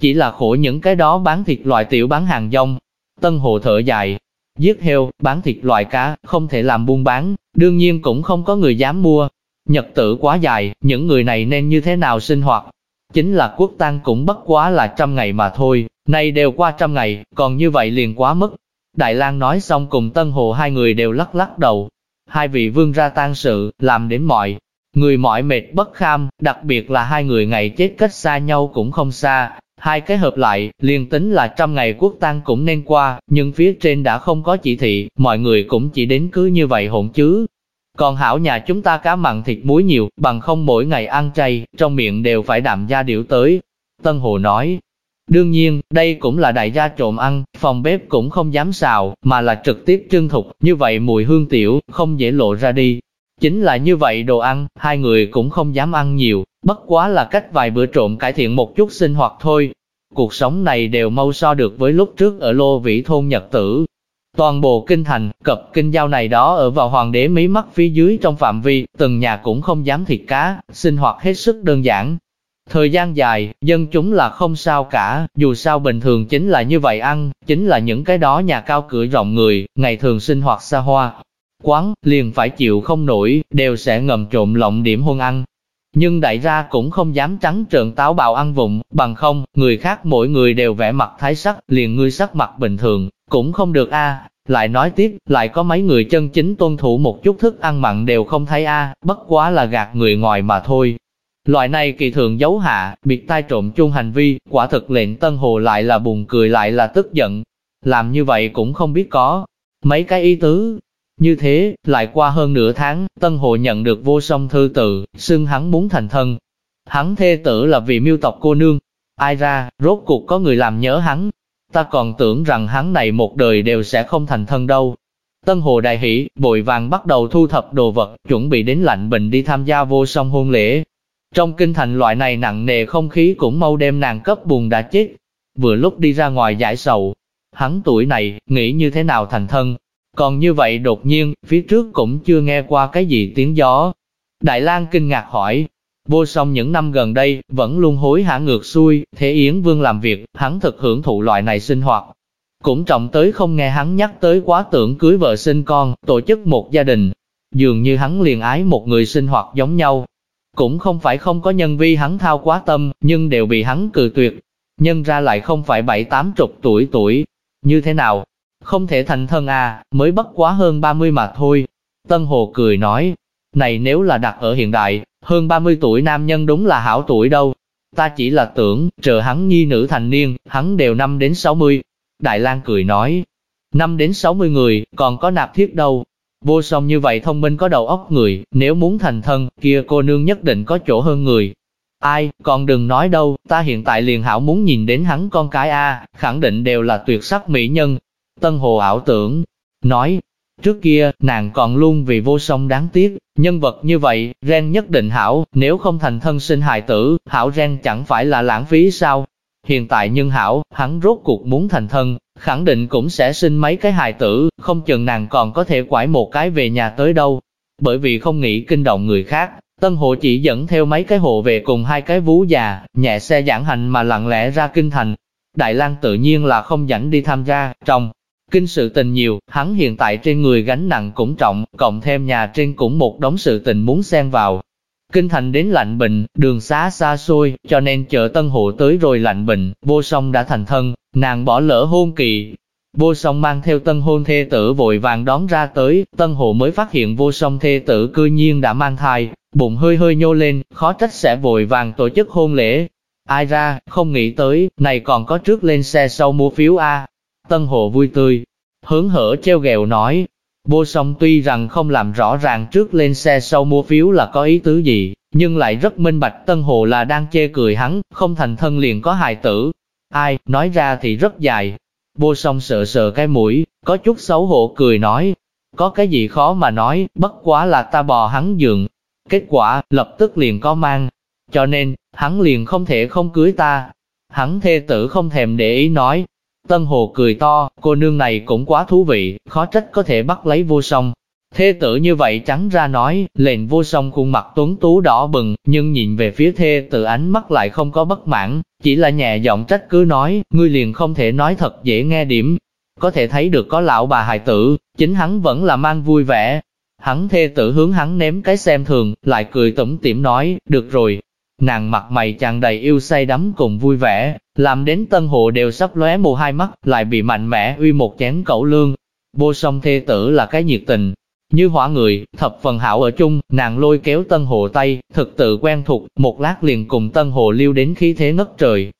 Chỉ là khổ những cái đó bán thịt loại tiểu bán hàng rong. Tân Hồ thở dài, giết heo, bán thịt loại cá, không thể làm buôn bán, đương nhiên cũng không có người dám mua. Nhật tử quá dài, những người này nên như thế nào sinh hoạt? Chính là quốc tang cũng bất quá là trăm ngày mà thôi, nay đều qua trăm ngày, còn như vậy liền quá mức. Đại lang nói xong cùng Tân Hồ hai người đều lắc lắc đầu. Hai vị vương ra tang sự, làm đến mọi. Người mỏi mệt bất kham, đặc biệt là hai người ngày chết cách xa nhau cũng không xa, Hai cái hợp lại, liền tính là trăm ngày quốc tang cũng nên qua, nhưng phía trên đã không có chỉ thị, mọi người cũng chỉ đến cứ như vậy hỗn chứ. Còn hảo nhà chúng ta cá mặn thịt muối nhiều, bằng không mỗi ngày ăn chay, trong miệng đều phải đạm gia điệu tới. Tân Hồ nói, đương nhiên, đây cũng là đại gia trộm ăn, phòng bếp cũng không dám xào, mà là trực tiếp trưng thục, như vậy mùi hương tiểu, không dễ lộ ra đi. Chính là như vậy đồ ăn, hai người cũng không dám ăn nhiều, bất quá là cách vài bữa trộm cải thiện một chút sinh hoạt thôi. Cuộc sống này đều mau so được với lúc trước ở Lô Vĩ Thôn Nhật Tử. Toàn bộ kinh thành, cập kinh giao này đó ở vào hoàng đế mí mắt phía dưới trong phạm vi, từng nhà cũng không dám thịt cá, sinh hoạt hết sức đơn giản. Thời gian dài, dân chúng là không sao cả, dù sao bình thường chính là như vậy ăn, chính là những cái đó nhà cao cửa rộng người, ngày thường sinh hoạt xa hoa, quán, liền phải chịu không nổi, đều sẽ ngầm trộm lộng điểm hôn ăn. Nhưng đại gia cũng không dám trắng trợn táo bạo ăn vụng, bằng không, người khác mỗi người đều vẽ mặt thái sắc, liền ngươi sắc mặt bình thường, cũng không được a. Lại nói tiếp, lại có mấy người chân chính tuân thủ một chút thức ăn mặn đều không thấy a, bất quá là gạt người ngoài mà thôi. Loại này kỳ thường giấu hạ, biệt tai trộm chung hành vi, quả thực lệnh Tân Hồ lại là buồn cười lại là tức giận. Làm như vậy cũng không biết có mấy cái ý tứ, như thế, lại qua hơn nửa tháng, Tân Hồ nhận được vô song thư tự, xưng hắn muốn thành thân. Hắn thê tử là vì miêu tộc cô nương. Ai ra, rốt cuộc có người làm nhớ hắn. Ta còn tưởng rằng hắn này một đời đều sẽ không thành thân đâu. Tân Hồ đại hỷ, bội vàng bắt đầu thu thập đồ vật, chuẩn bị đến lạnh bình đi tham gia vô song hôn lễ. Trong kinh thành loại này nặng nề không khí cũng mau đem nàng cấp buồn đã chết. Vừa lúc đi ra ngoài giải sầu, hắn tuổi này, nghĩ như thế nào thành thân, còn như vậy đột nhiên, phía trước cũng chưa nghe qua cái gì tiếng gió. Đại lang kinh ngạc hỏi, vô song những năm gần đây, vẫn luôn hối hả ngược xuôi, thế Yến Vương làm việc, hắn thực hưởng thụ loại này sinh hoạt. Cũng trọng tới không nghe hắn nhắc tới quá tưởng cưới vợ sinh con, tổ chức một gia đình. Dường như hắn liền ái một người sinh hoạt giống nhau. Cũng không phải không có nhân vi hắn thao quá tâm, nhưng đều bị hắn cự tuyệt. Nhân ra lại không phải bảy tám chục tuổi tuổi. Như thế nào, không thể thành thân à, mới bất quá hơn 30 mà thôi. Tân Hồ cười nói, này nếu là đặt ở hiện đại, hơn 30 tuổi nam nhân đúng là hảo tuổi đâu. Ta chỉ là tưởng, chờ hắn nhi nữ thành niên, hắn đều năm đến 60. Đại lang cười nói, năm đến 60 người, còn có nạp thiết đâu. Vô song như vậy thông minh có đầu óc người, nếu muốn thành thân, kia cô nương nhất định có chỗ hơn người. Ai, còn đừng nói đâu, ta hiện tại liền hảo muốn nhìn đến hắn con cái A, khẳng định đều là tuyệt sắc mỹ nhân, Tân Hồ ảo tưởng, nói, trước kia, nàng còn luôn vì vô song đáng tiếc, nhân vật như vậy, ren nhất định hảo, nếu không thành thân sinh hài tử, hảo ren chẳng phải là lãng phí sao? Hiện tại nhân hảo, hắn rốt cuộc muốn thành thân, khẳng định cũng sẽ sinh mấy cái hài tử, không chừng nàng còn có thể quải một cái về nhà tới đâu. Bởi vì không nghĩ kinh động người khác, Tân Hồ chỉ dẫn theo mấy cái hộ về cùng hai cái vú già, nhẹ xe giảng hành mà lặng lẽ ra kinh thành. Đại lang tự nhiên là không dẫn đi tham gia, trong Kinh sự tình nhiều, hắn hiện tại trên người gánh nặng cũng trọng, cộng thêm nhà trên cũng một đống sự tình muốn xen vào. Kinh thành đến lạnh bình, đường xá xa xôi, cho nên chợ tân hộ tới rồi lạnh bình, vô song đã thành thân, nàng bỏ lỡ hôn kỳ. Vô song mang theo tân hôn thê tử vội vàng đón ra tới, tân hộ mới phát hiện vô song thê tử cư nhiên đã mang thai, bụng hơi hơi nhô lên, khó trách sẽ vội vàng tổ chức hôn lễ. Ai ra, không nghĩ tới, này còn có trước lên xe sau mua phiếu A. Tân Hồ vui tươi, hướng hở treo ghẹo nói. Vô song tuy rằng không làm rõ ràng trước lên xe sau mua phiếu là có ý tứ gì, nhưng lại rất minh bạch Tân Hồ là đang chê cười hắn, không thành thân liền có hài tử. Ai, nói ra thì rất dài. Vô song sợ sợ cái mũi, có chút xấu hổ cười nói. Có cái gì khó mà nói, bất quá là ta bò hắn giường. Kết quả, lập tức liền có mang. Cho nên, hắn liền không thể không cưới ta. Hắn thê tử không thèm để ý nói. Tân Hồ cười to, cô nương này cũng quá thú vị, khó trách có thể bắt lấy vô song. Thê tử như vậy trắng ra nói, lệnh vô song khuôn mặt tuấn tú đỏ bừng, nhưng nhìn về phía thê tử ánh mắt lại không có bất mãn, chỉ là nhẹ giọng trách cứ nói, ngươi liền không thể nói thật dễ nghe điểm. Có thể thấy được có lão bà hài tử, chính hắn vẫn là mang vui vẻ. Hắn thê tử hướng hắn ném cái xem thường, lại cười tủm tỉm nói, được rồi. Nàng mặt mày tràn đầy yêu say đắm cùng vui vẻ, làm đến tân hộ đều sắp lóe mù hai mắt, lại bị mạnh mẽ uy một chén cẩu lương. Vô song thê tử là cái nhiệt tình, như hỏa người, thập phần hảo ở chung, nàng lôi kéo Tân Hồ tay, thực tự quen thuộc, một lát liền cùng Tân Hồ lưu đến khí thế ngất trời.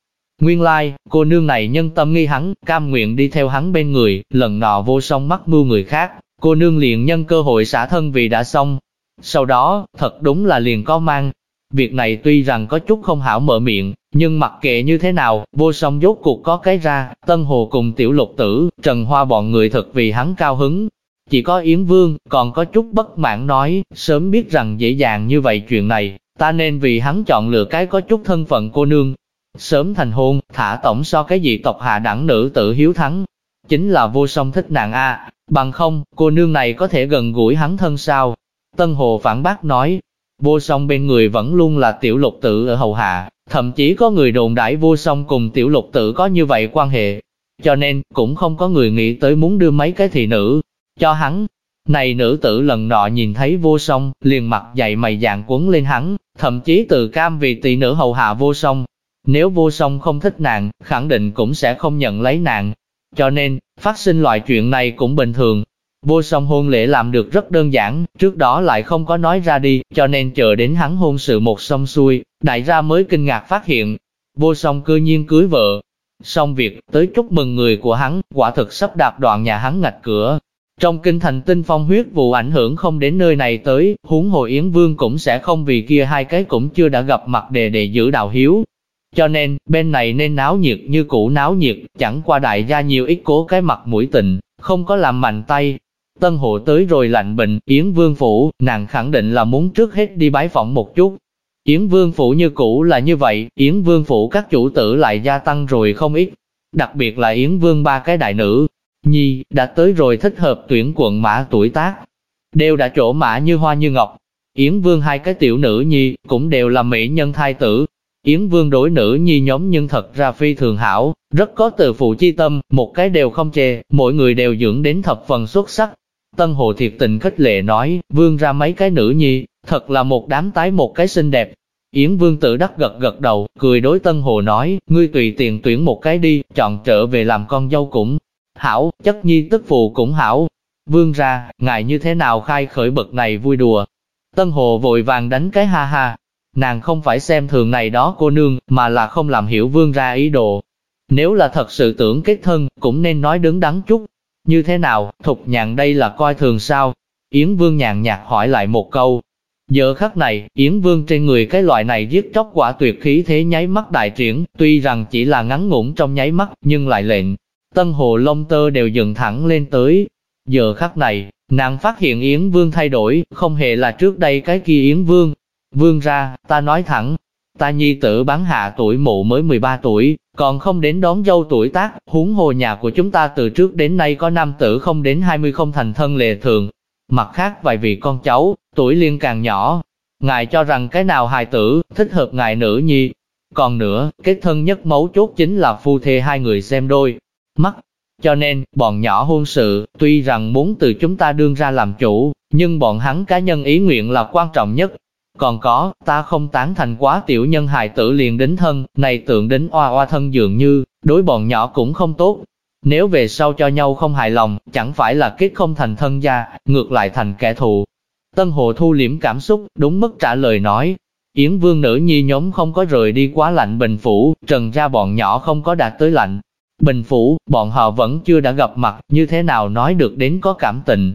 Nguyên lai, like, cô nương này nhân tâm nghi hắn, cam nguyện đi theo hắn bên người, lần nọ vô song mắc mưu người khác, cô nương liền nhân cơ hội xả thân vì đã xong. Sau đó, thật đúng là liền có mang. Việc này tuy rằng có chút không hảo mở miệng, nhưng mặc kệ như thế nào, vô song dốt cuộc có cái ra, Tân Hồ cùng tiểu lục tử, Trần Hoa bọn người thật vì hắn cao hứng, chỉ có Yến Vương, còn có chút bất mãn nói, sớm biết rằng dễ dàng như vậy chuyện này, ta nên vì hắn chọn lựa cái có chút thân phận cô nương. Sớm thành hôn, thả tổng so cái gì tộc hạ đẳng nữ tự hiếu thắng. Chính là vô song thích nàng A, bằng không, cô nương này có thể gần gũi hắn thân sao. Tân Hồ phản bác nói, vô song bên người vẫn luôn là tiểu lục tử ở hầu hạ, thậm chí có người đồn đãi vô song cùng tiểu lục tử có như vậy quan hệ. Cho nên, cũng không có người nghĩ tới muốn đưa mấy cái thị nữ, cho hắn. Này nữ tử lần nọ nhìn thấy vô song, liền mặt dày mày dạng quấn lên hắn, thậm chí từ cam vì tỷ nữ hầu hạ vô song. Nếu vô song không thích nàng, khẳng định cũng sẽ không nhận lấy nàng. Cho nên, phát sinh loại chuyện này cũng bình thường. Vô song hôn lễ làm được rất đơn giản, trước đó lại không có nói ra đi, cho nên chờ đến hắn hôn sự một xong xuôi, đại gia mới kinh ngạc phát hiện. Vô song cư nhiên cưới vợ. Xong việc, tới chúc mừng người của hắn, quả thực sắp đạp đoạn nhà hắn ngạch cửa, trong kinh thành tinh phong huyết vụ ảnh hưởng không đến nơi này tới, huống hồ Yến Vương cũng sẽ không vì kia hai cái cũng chưa đã gặp mặt đề để giữ đạo hiếu. Cho nên, bên này nên náo nhiệt như cũ náo nhiệt, chẳng qua đại gia nhiều ít cố cái mặt mũi tình, không có làm mạnh tay. Tân hộ tới rồi lạnh bệnh, Yến Vương Phủ, nàng khẳng định là muốn trước hết đi bái phỏng một chút. Yến Vương Phủ như cũ là như vậy, Yến Vương Phủ các chủ tử lại gia tăng rồi không ít. Đặc biệt là Yến Vương ba cái đại nữ, Nhi, đã tới rồi thích hợp tuyển quận mã tuổi tác. Đều đã chỗ mã như hoa như ngọc. Yến Vương hai cái tiểu nữ nhi, cũng đều là mỹ nhân thai tử. Yến Vương đối nữ nhi nhóm nhưng thật ra phi thường hảo, rất có từ phụ chi tâm, một cái đều không chê, mỗi người đều dưỡng đến thập phần xuất sắc. Tân Hồ thiệt tình khích lệ nói, Vương ra mấy cái nữ nhi, thật là một đám tái một cái xinh đẹp. Yến Vương tự đắc gật gật đầu, cười đối Tân Hồ nói, ngươi tùy tiện tuyển một cái đi, chọn trở về làm con dâu cũng Hảo, chất nhi tức phụ cũng hảo. Vương ra, ngài như thế nào khai khởi bậc này vui đùa. Tân Hồ vội vàng đánh cái ha ha. Nàng không phải xem thường này đó cô nương, mà là không làm hiểu vương ra ý đồ. Nếu là thật sự tưởng kết thân, cũng nên nói đứng đắn chút. Như thế nào, thục nhàn đây là coi thường sao? Yến Vương nhàn nhạt hỏi lại một câu. Giờ khắc này, Yến Vương trên người cái loại này giết chóc quả tuyệt khí thế nháy mắt đại triển, tuy rằng chỉ là ngắn ngủn trong nháy mắt, nhưng lại lệnh, Tân hồ lông tơ đều dựng thẳng lên tới. Giờ khắc này, nàng phát hiện Yến Vương thay đổi, không hề là trước đây cái kia Yến Vương. Vương ra, ta nói thẳng, ta nhi tử bán hạ tuổi mụ mới 13 tuổi, còn không đến đón dâu tuổi tác, huống hồ nhà của chúng ta từ trước đến nay có nam tử không đến 20 không thành thân lệ thường. Mặt khác vài vị con cháu, tuổi liên càng nhỏ. Ngài cho rằng cái nào hài tử, thích hợp ngài nữ nhi. Còn nữa, kết thân nhất mấu chốt chính là phu thê hai người xem đôi, mắt. Cho nên, bọn nhỏ hôn sự, tuy rằng muốn từ chúng ta đương ra làm chủ, nhưng bọn hắn cá nhân ý nguyện là quan trọng nhất. Còn có, ta không tán thành quá tiểu nhân hài tử liền đến thân, này tượng đến oa oa thân dường như, đối bọn nhỏ cũng không tốt. Nếu về sau cho nhau không hài lòng, chẳng phải là kết không thành thân gia, ngược lại thành kẻ thù. Tân Hồ thu liễm cảm xúc, đúng mức trả lời nói. Yến Vương nữ nhi nhóm không có rời đi quá lạnh bình phủ, trần ra bọn nhỏ không có đạt tới lạnh. Bình phủ, bọn họ vẫn chưa đã gặp mặt, như thế nào nói được đến có cảm tình.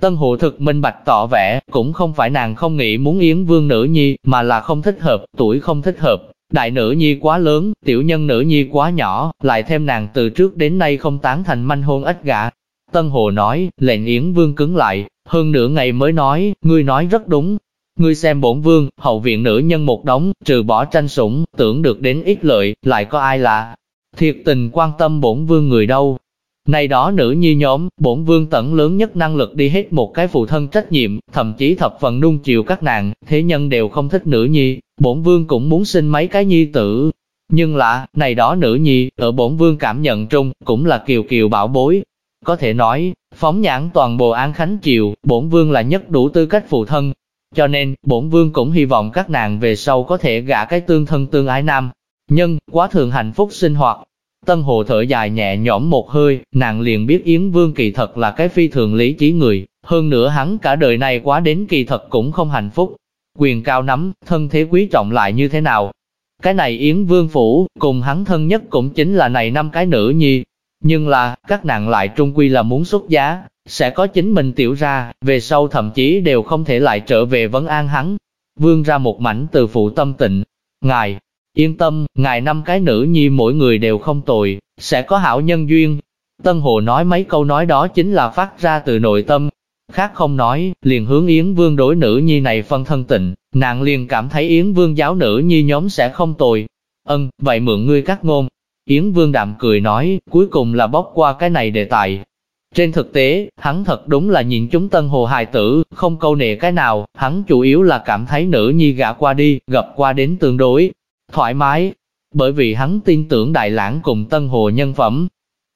Tân hộ thực minh bạch tỏ vẻ, cũng không phải nàng không nghĩ muốn Yến Vương nữ nhi, mà là không thích hợp, tuổi không thích hợp. Đại nữ nhi quá lớn, tiểu nhân nữ nhi quá nhỏ, lại thêm nàng từ trước đến nay không tán thành manh hôn ít gã. Tân Hồ nói, lệnh Yến Vương cứng lại, hơn nửa ngày mới nói, ngươi nói rất đúng, Ngươi xem bổn vương, hậu viện nữ nhân một đống, trừ bỏ tranh sủng, tưởng được đến ít lợi, lại có ai là thiệt tình quan tâm bổn vương người đâu. Này đó nữ nhi nhóm, bổn vương tận lớn nhất năng lực đi hết một cái phụ thân trách nhiệm, thậm chí thập phần nung chiều các nàng, thế nhân đều không thích nữ nhi, bổn vương cũng muốn sinh mấy cái nhi tử. Nhưng lạ này đó nữ nhi, ở bổn vương cảm nhận trung, cũng là kiều kiều bảo bối. Có thể nói, phóng nhãn toàn bộ an khánh triều, bổn vương là nhất đủ tư cách phụ thân, cho nên, bổn vương cũng hy vọng các nàng về sau có thể gả cái tương thân tương ái nam. Nhân, quá thường hạnh phúc sinh hoạt. Tân hồ thở dài nhẹ nhõm một hơi, nàng liền biết Yến Vương kỳ thật là cái phi thường lý trí người, hơn nữa hắn cả đời này quá đến kỳ thật cũng không hạnh phúc. Quyền cao nắm, thân thế quý trọng lại như thế nào? Cái này Yến Vương Phủ, cùng hắn thân nhất cũng chính là này năm cái nữ nhi. Nhưng là, các nàng lại trung quy là muốn xuất giá, sẽ có chính mình tiểu ra, về sau thậm chí đều không thể lại trở về vấn an hắn. Vương ra một mảnh từ phụ tâm tịnh. Ngài, yên tâm, ngài năm cái nữ nhi mỗi người đều không tồi, sẽ có hảo nhân duyên. Tân Hồ nói mấy câu nói đó chính là phát ra từ nội tâm. Khác không nói, liền hướng Yến Vương đối nữ nhi này phân thân tịnh, nàng liền cảm thấy Yến Vương giáo nữ nhi nhóm sẽ không tồi. Ân, vậy mượn ngươi các ngôn. Yến Vương đạm cười nói, cuối cùng là bóc qua cái này đề tài, trên thực tế, hắn thật đúng là nhìn chúng tân hồ hài tử, không câu nệ cái nào, hắn chủ yếu là cảm thấy nữ nhi gã qua đi, gặp qua đến tương đối, thoải mái, bởi vì hắn tin tưởng đại lãng cùng tân hồ nhân phẩm.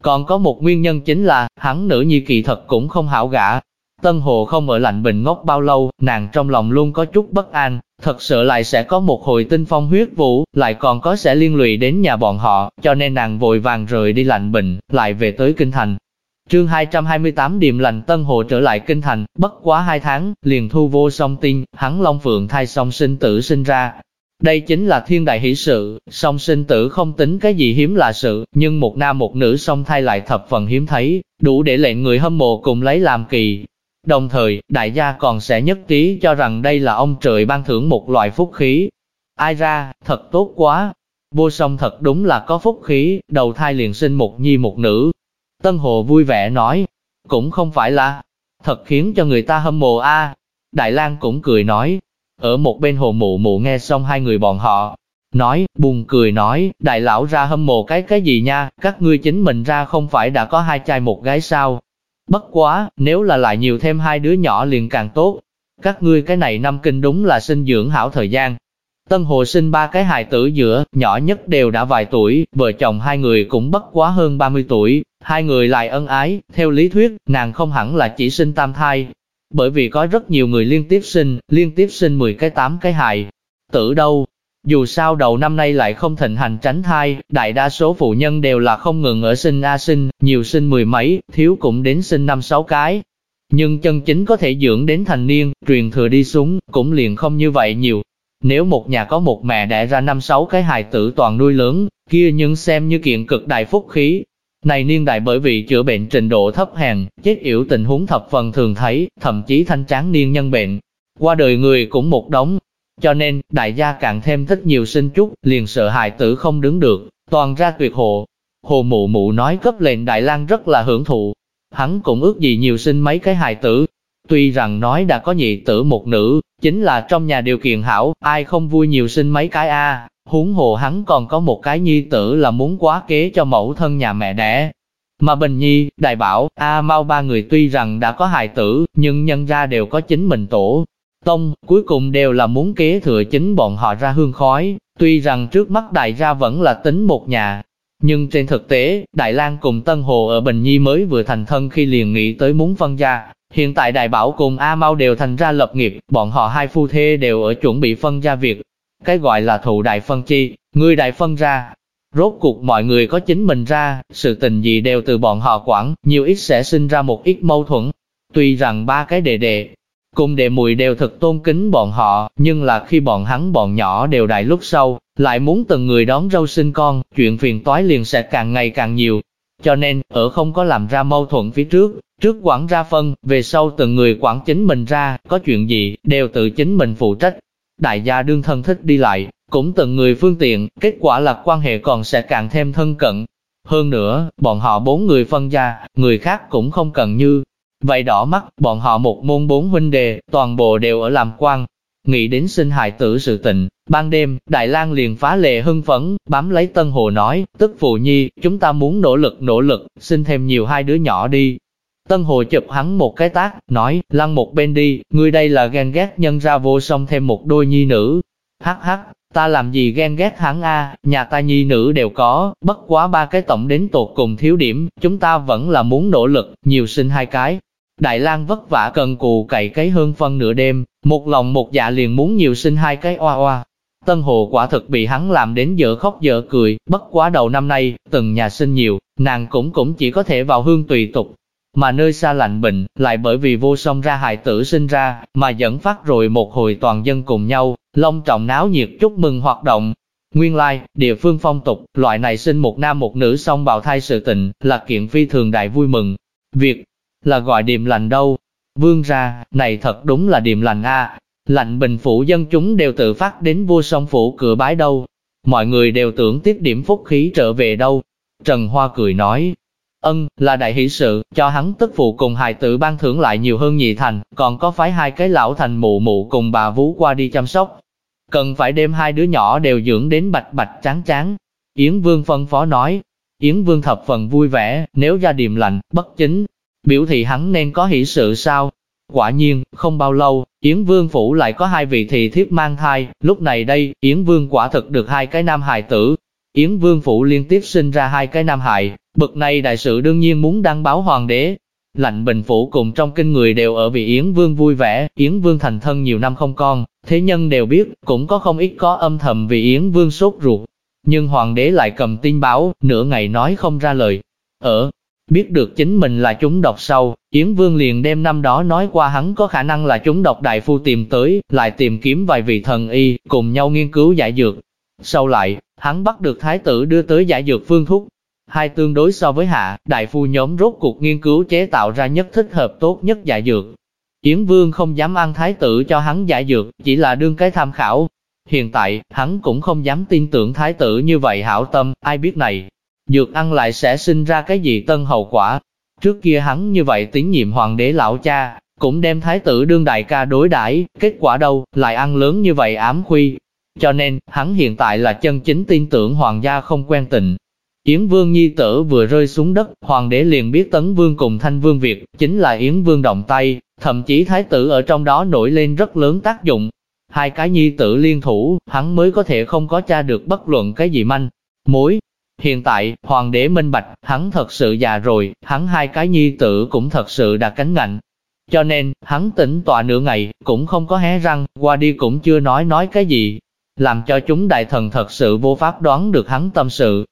Còn có một nguyên nhân chính là, hắn nữ nhi kỳ thật cũng không hảo gã. Tân hồ không ở lạnh bình ngốc bao lâu, nàng trong lòng luôn có chút bất an, thật sự lại sẽ có một hồi tinh phong huyết vũ, lại còn có sẽ liên lụy đến nhà bọn họ, cho nên nàng vội vàng rời đi lạnh bình, lại về tới kinh thành, Chương 228 điểm lành Tân Hồ trở lại kinh thành, bất quá hai tháng, liền thu vô song tin, hắn Long Phượng thai song sinh tử sinh ra. Đây chính là thiên đại hỷ sự, song sinh tử không tính cái gì hiếm là sự, nhưng một nam một nữ song thai lại thập phần hiếm thấy, đủ để lệnh người hâm mộ cùng lấy làm kỳ. Đồng thời, đại gia còn sẽ nhất trí cho rằng đây là ông trời ban thưởng một loại phúc khí. Ai ra, thật tốt quá. Vô song thật đúng là có phúc khí, đầu thai liền sinh một nhi một nữ, Tân Hồ vui vẻ nói, cũng không phải là, thật khiến cho người ta hâm mộ a. Đại Lang cũng cười nói, ở một bên hồ mụ mụ nghe xong hai người bọn họ, nói, buồn cười nói, đại lão ra hâm mộ cái cái gì nha, các ngươi chính mình ra không phải đã có hai trai một gái sao. Bất quá, nếu là lại nhiều thêm hai đứa nhỏ liền càng tốt. Các ngươi cái này năm kinh đúng là sinh dưỡng hảo thời gian, Tân Hồ sinh ba cái hài tử giữa, nhỏ nhất đều đã vài tuổi, vợ chồng hai người cũng bất quá hơn 30 tuổi, hai người lại ân ái, theo lý thuyết, nàng không hẳn là chỉ sinh tam thai. Bởi vì có rất nhiều người liên tiếp sinh, liên tiếp sinh 10 cái 8 cái hài tử đâu. Dù sao đầu năm nay lại không thịnh hành tránh thai, đại đa số phụ nhân đều là không ngừng ở sinh A sinh, nhiều sinh mười mấy, thiếu cũng đến sinh năm sáu cái. Nhưng chân chính có thể dưỡng đến thành niên, truyền thừa đi xuống, cũng liền không như vậy nhiều, nếu một nhà có một mẹ đẻ ra năm sáu cái hài tử toàn nuôi lớn, kia nhưng xem như kiện cực đại phúc khí. Này niên đại bởi vì chữa bệnh trình độ thấp hèn, chết yểu tình huống thập phần thường thấy, thậm chí thanh tráng niên nhân bệnh. Qua đời người cũng một đống. Cho nên, đại gia càng thêm thích nhiều sinh chút, liền sợ hài tử không đứng được, toàn ra tuyệt hộ. Hồ mụ mụ nói cấp lệnh Đại lang rất là hưởng thụ. Hắn cũng ước gì nhiều sinh mấy cái hài tử, Tuy rằng nói đã có nhị tử một nữ, chính là trong nhà điều kiện hảo, ai không vui nhiều sinh mấy cái a huống hồ hắn còn có một cái nhi tử là muốn quá kế cho mẫu thân nhà mẹ đẻ. Mà Bình Nhi, Đại Bảo, A Mau ba người tuy rằng đã có hài tử, nhưng nhân ra đều có chính mình tổ. Tông, cuối cùng đều là muốn kế thừa chính bọn họ ra hương khói, tuy rằng trước mắt đại gia vẫn là tính một nhà. Nhưng trên thực tế, Đại lang cùng Tân Hồ ở Bình Nhi mới vừa thành thân khi liền nghĩ tới muốn phân gia, Hiện tại Đại Bảo cùng A Mau đều thành ra lập nghiệp, bọn họ hai phu thê đều ở chuẩn bị phân ra việc. Cái gọi là thụ đại phân chi, người đại phân ra. Rốt cuộc mọi người có chính mình ra, sự tình gì đều từ bọn họ quản, nhiều ít sẽ sinh ra một ít mâu thuẫn. Tuy rằng ba cái đệ đệ, cùng đệ mùi đều thật tôn kính bọn họ, nhưng là khi bọn hắn bọn nhỏ đều đại lúc sau, lại muốn từng người đón râu sinh con, chuyện phiền toái liền sẽ càng ngày càng nhiều. Cho nên, ở không có làm ra mâu thuẫn phía trước, trước quản ra phân, về sau từng người quản chính mình ra, có chuyện gì, đều tự chính mình phụ trách. Đại gia đương thân thích đi lại, cũng từng người phương tiện, kết quả là quan hệ còn sẽ càng thêm thân cận. Hơn nữa, bọn họ bốn người phân gia, người khác cũng không cần như. Vậy đỏ mắt, bọn họ một môn bốn huynh đề, toàn bộ đều ở làm quan. Nghĩ đến sinh hài tử sự tình, ban đêm, Đại lang liền phá lệ hưng phấn, bám lấy Tân Hồ nói, tức phụ nhi, chúng ta muốn nỗ lực nỗ lực, sinh thêm nhiều hai đứa nhỏ đi, Tân Hồ chụp hắn một cái tác, nói, lăn một bên đi, ngươi đây là ghen ghét nhân ra vô song thêm một đôi nhi nữ. Hắc hắc, ta làm gì ghen ghét hắn a, nhà ta nhi nữ đều có, bất quá ba cái tổng đến tột cùng thiếu điểm, chúng ta vẫn là muốn nỗ lực, nhiều sinh hai cái. Đại lang vất vả cần cù cày cấy hơn phân nửa đêm, một lòng một dạ liền muốn nhiều sinh hai cái oa oa. Tân Hồ quả thực bị hắn làm đến dở khóc dở cười, bất quá đầu năm nay, từng nhà sinh nhiều, nàng cũng cũng chỉ có thể vào hương tùy tục, mà nơi xa lạnh bệnh, lại bởi vì vô song ra hài tử sinh ra, mà dẫn phát rồi một hồi toàn dân cùng nhau, long trọng náo nhiệt chúc mừng hoạt động. Nguyên lai, like, địa phương phong tục, loại này sinh một nam một nữ song bào thai sự tình, là kiện phi thường đại vui mừng. Việc là gọi điềm lành đâu. Vương ra, này thật đúng là điềm lành a. Lạnh bình phủ dân chúng đều tự phát đến vua song phủ cửa bái đâu. Mọi người đều tưởng tiết điểm phúc khí trở về đâu. Trần Hoa cười nói, Ân, là đại hỷ sự, cho hắn tức phụ cùng hài tử ban thưởng lại nhiều hơn nhị thành, còn có phái hai cái lão thành mụ mụ cùng bà vú qua đi chăm sóc. Cần phải đem hai đứa nhỏ đều dưỡng đến bạch bạch trắng trắng. Yến Vương phân phó nói, Yến Vương thập phần vui vẻ, nếu gia điềm lành, bất chính, biểu thị hắn nên có hỷ sự sao. Quả nhiên, không bao lâu, Yến Vương Phủ lại có hai vị thị thiếp mang thai, lúc này đây, Yến Vương quả thực được hai cái nam hài tử. Yến Vương Phủ liên tiếp sinh ra hai cái nam hài, Bực này đại sự đương nhiên muốn đăng báo hoàng đế. Lạnh bình phủ cùng trong kinh người đều ở vì Yến Vương vui vẻ, Yến Vương thành thân nhiều năm không con, thế nhân đều biết, cũng có không ít có âm thầm vì Yến Vương sốt ruột. Nhưng hoàng đế lại cầm tin báo, nửa ngày nói không ra lời. Ở, biết được chính mình là chúng độc sau, Yến Vương liền đem năm đó nói qua hắn có khả năng là chúng độc đại phu tìm tới, lại tìm kiếm vài vị thần y, cùng nhau nghiên cứu giải dược. Sau lại, hắn bắt được thái tử đưa tới giải dược phương thuốc, hai tương đối so với hạ, đại phu nhóm rốt cuộc nghiên cứu chế tạo ra nhất thích hợp tốt nhất giải dược. Yến Vương không dám ăn thái tử cho hắn giải dược, chỉ là đương cái tham khảo. Hiện tại, hắn cũng không dám tin tưởng thái tử như vậy hảo tâm, ai biết này. Dược ăn lại sẽ sinh ra cái gì tân hậu quả. Trước kia hắn như vậy tín nhiệm hoàng đế lão cha, cũng đem thái tử đương đại ca đối đãi kết quả đâu, lại ăn lớn như vậy ám khuy. Cho nên, hắn hiện tại là chân chính tin tưởng hoàng gia không quen tình, Yến Vương Nhi tử vừa rơi xuống đất, hoàng đế liền biết Tấn Vương cùng Thanh Vương Việt, chính là Yến Vương động tay, thậm chí thái tử ở trong đó nổi lên rất lớn tác dụng. Hai cái nhi tử liên thủ, hắn mới có thể không có tra được bất luận cái gì manh, mối. Hiện tại, hoàng đế minh bạch, hắn thật sự già rồi, hắn hai cái nhi tử cũng thật sự đã cánh ngạnh. Cho nên, hắn tỉnh tọa nửa ngày, cũng không có hé răng, qua đi cũng chưa nói nói cái gì, làm cho chúng đại thần thật sự vô pháp đoán được hắn tâm sự,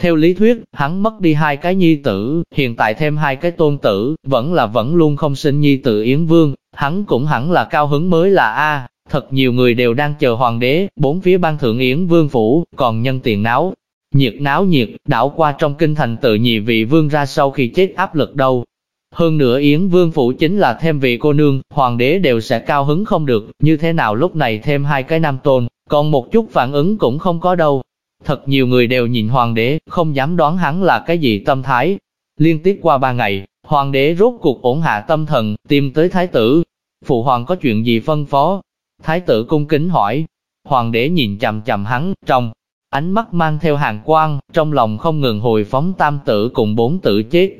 theo lý thuyết, hắn mất đi hai cái nhi tử, hiện tại thêm hai cái tôn tử, vẫn là vẫn luôn không sinh nhi tử Yến Vương, hắn cũng hẳn là cao hứng mới là A. Thật nhiều người đều đang chờ hoàng đế, bốn phía ban thượng Yến Vương phủ, còn nhân tiền náo. Nhiệt náo nhiệt, đảo qua trong kinh thành tự nhị vị vương ra sau khi chết áp lực đâu. Hơn nữa Yến Vương phủ chính là thêm vị cô nương, hoàng đế đều sẽ cao hứng không được, như thế nào lúc này thêm hai cái nam tôn, còn một chút phản ứng cũng không có đâu, Thật nhiều người đều nhìn hoàng đế, không dám đoán hắn là cái gì tâm thái. Liên tiếp qua ba ngày, hoàng đế rốt cuộc ổn hạ tâm thần, tìm tới thái tử. Phụ hoàng có chuyện gì phân phó? Thái tử cung kính hỏi. Hoàng đế nhìn chầm chầm hắn, trong ánh mắt mang theo hàng quang, trong lòng không ngừng hồi phóng tam tử cùng bốn tử chết.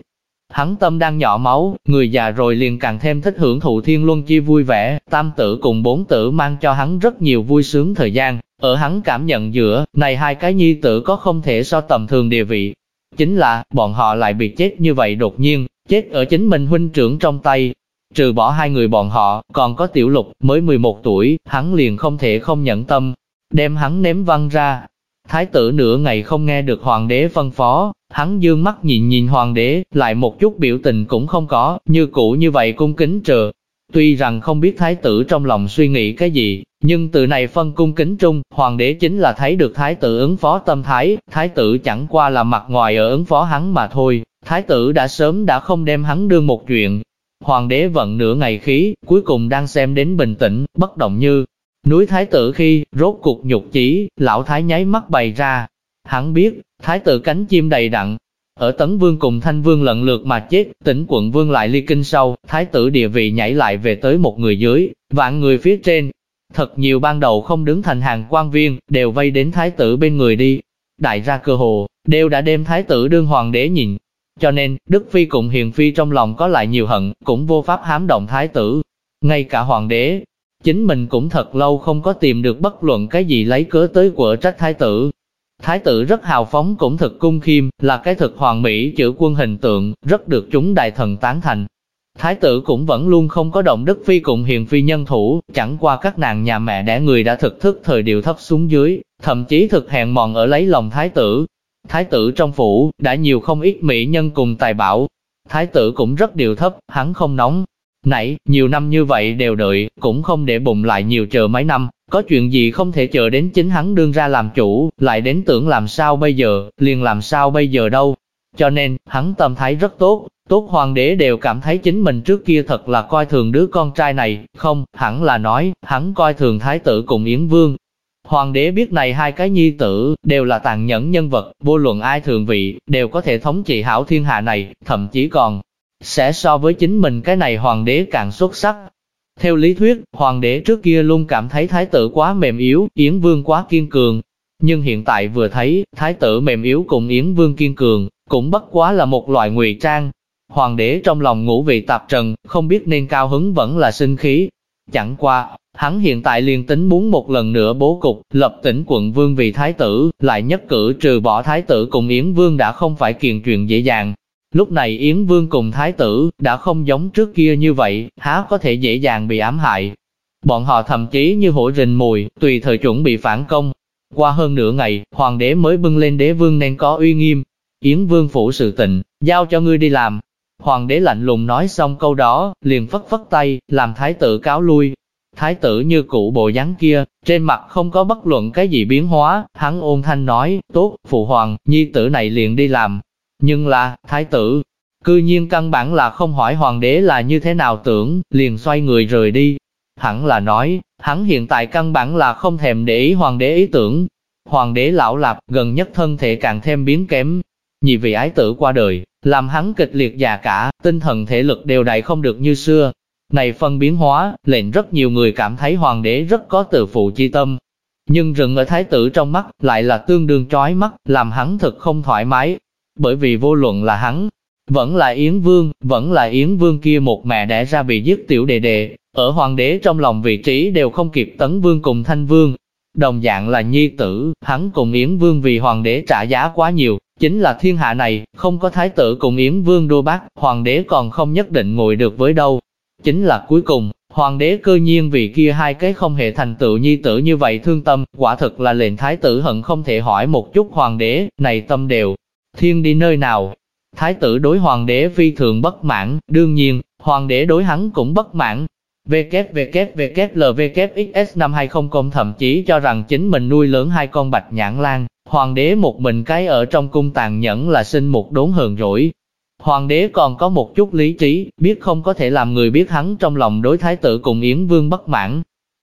Hắn tâm đang nhỏ máu, người già rồi liền càng thêm thích hưởng thụ thiên luân chi vui vẻ, tam tử cùng bốn tử mang cho hắn rất nhiều vui sướng thời gian, ở hắn cảm nhận giữa, này hai cái nhi tử có không thể so tầm thường địa vị. Chính là, bọn họ lại bị chết như vậy đột nhiên, chết ở chính mình huynh trưởng trong tay. Trừ bỏ hai người bọn họ, còn có tiểu lục, mới 11 tuổi, hắn liền không thể không nhẫn tâm, đem hắn ném văng ra. Thái tử nửa ngày không nghe được hoàng đế phân phó, hắn dương mắt nhìn nhìn hoàng đế, lại một chút biểu tình cũng không có, như cũ như vậy cung kính chờ. Tuy rằng không biết thái tử trong lòng suy nghĩ cái gì, nhưng từ này phân cung kính trung, hoàng đế chính là thấy được thái tử ứng phó tâm thái, thái tử chẳng qua là mặt ngoài ở ứng phó hắn mà thôi, thái tử đã sớm đã không đem hắn đương một chuyện. Hoàng đế vận nửa ngày khí, cuối cùng đang xem đến bình tĩnh, bất động như núi thái tử khi, rốt cuộc nhục chỉ, lão thái nháy mắt bày ra. Hắn biết, thái tử cánh chim đầy đặn, ở Tấn Vương cùng Thanh Vương lận lượt mà chết, tỉnh quận Vương lại ly kinh sau, thái tử địa vị nhảy lại về tới một người dưới, vạn người phía trên. Thật nhiều ban đầu không đứng thành hàng quan viên, đều vây đến thái tử bên người đi. Đại ra cơ hồ, đều đã đem thái tử đương hoàng đế nhìn. Cho nên, Đức Phi cùng Hiền Phi trong lòng có lại nhiều hận, cũng vô pháp hám động thái tử. Ngay cả hoàng đế, chính mình cũng thật lâu không có tìm được bất luận cái gì lấy cớ tới quở trách thái tử, Thái tử rất hào phóng cũng thực cung khiêm, là cái thực hoàng mỹ chữ quân hình tượng, rất được chúng đại thần tán thành. Thái tử cũng vẫn luôn không có động đức phi cùng hiền phi nhân thủ, chẳng qua các nàng nhà mẹ đẻ người đã thực thức thời điều thấp xuống dưới, thậm chí thực hẹn mòn ở lấy lòng thái tử. Thái tử trong phủ, đã nhiều không ít mỹ nhân cùng tài bảo. Thái tử cũng rất điều thấp, hắn không nóng. Nãy, nhiều năm như vậy đều đợi, cũng không để bụng lại nhiều chờ mấy năm, có chuyện gì không thể chờ đến chính hắn đương ra làm chủ, lại đến tưởng làm sao bây giờ, liền làm sao bây giờ đâu. Cho nên, hắn tâm thái rất tốt, tốt hoàng đế đều cảm thấy chính mình trước kia thật là coi thường đứa con trai này, không, hẳn là nói, hắn coi thường thái tử cùng Yến Vương. Hoàng đế biết này hai cái nhi tử, đều là tàn nhẫn nhân vật, vô luận ai thường vị, đều có thể thống trị hảo thiên hạ này, thậm chí còn sẽ so với chính mình cái này hoàng đế càng xuất sắc, theo lý thuyết, hoàng đế trước kia luôn cảm thấy thái tử quá mềm yếu, Yến Vương quá kiên cường. Nhưng hiện tại vừa thấy, thái tử mềm yếu cùng Yến Vương kiên cường, cũng bất quá là một loại ngụy trang. Hoàng đế trong lòng ngũ vị tạp trần, không biết nên cao hứng vẫn là sinh khí. Chẳng qua, hắn hiện tại liền tính muốn một lần nữa bố cục, lập tỉnh quận vương vì thái tử, lại nhất cử trừ bỏ thái tử cùng Yến Vương đã không phải kiện chuyện dễ dàng, Lúc này Yến Vương cùng Thái tử, đã không giống trước kia như vậy, há có thể dễ dàng bị ám hại. Bọn họ thậm chí như hổ rình mùi, tùy thời chuẩn bị phản công. Qua hơn nửa ngày, hoàng đế mới bưng lên đế vương nên có uy nghiêm. Yến Vương phủ sự tịnh, giao cho ngươi đi làm. Hoàng đế lạnh lùng nói xong câu đó, liền phất phất tay, làm thái tử cáo lui. Thái tử như cũ bộ dáng kia, trên mặt không có bất luận cái gì biến hóa, hắn ôn thanh nói, tốt, phụ hoàng, nhi tử này liền đi làm, nhưng là, thái tử, cư nhiên căn bản là không hỏi hoàng đế là như thế nào tưởng, liền xoay người rời đi. Hẳn là nói, hắn hiện tại căn bản là không thèm để ý hoàng đế ý tưởng. Hoàng đế lão lạp gần nhất thân thể càng thêm biến kém. Nhị vị ái tử qua đời, làm hắn kịch liệt già cả, tinh thần thể lực đều đầy không được như xưa. Này phân biến hóa, lệnh rất nhiều người cảm thấy hoàng đế rất có tự phụ chi tâm. Nhưng rừng ở thái tử trong mắt, lại là tương đương trói mắt, làm hắn thật không thoải mái, bởi vì vô luận là hắn, vẫn là Yến Vương, vẫn là Yến Vương kia một mẹ đẻ ra bị giết tiểu đệ đệ, ở hoàng đế trong lòng vị trí đều không kịp Tấn Vương cùng Thanh Vương. Đồng dạng là nhi tử, hắn cùng Yến Vương vì hoàng đế trả giá quá nhiều, chính là thiên hạ này, không có thái tử cùng Yến Vương đô bác, hoàng đế còn không nhất định ngồi được với đâu. Chính là cuối cùng, hoàng đế cơ nhiên vì kia hai cái không hề thành tựu nhi tử như vậy thương tâm, quả thực là lệnh thái tử hận không thể hỏi một chút hoàng đế, này tâm đều, thiên đi nơi nào. Thái tử đối hoàng đế phi thường bất mãn, đương nhiên, hoàng đế đối hắn cũng bất mãn. WWWLVKXS năm 20 công thậm chí cho rằng chính mình nuôi lớn hai con bạch nhãn lan, hoàng đế một mình cái ở trong cung tàn nhẫn là sinh một đốn hờn rỗi. Hoàng đế còn có một chút lý trí, biết không có thể làm người biết hắn trong lòng đối thái tử cùng Yến Vương bất mãn.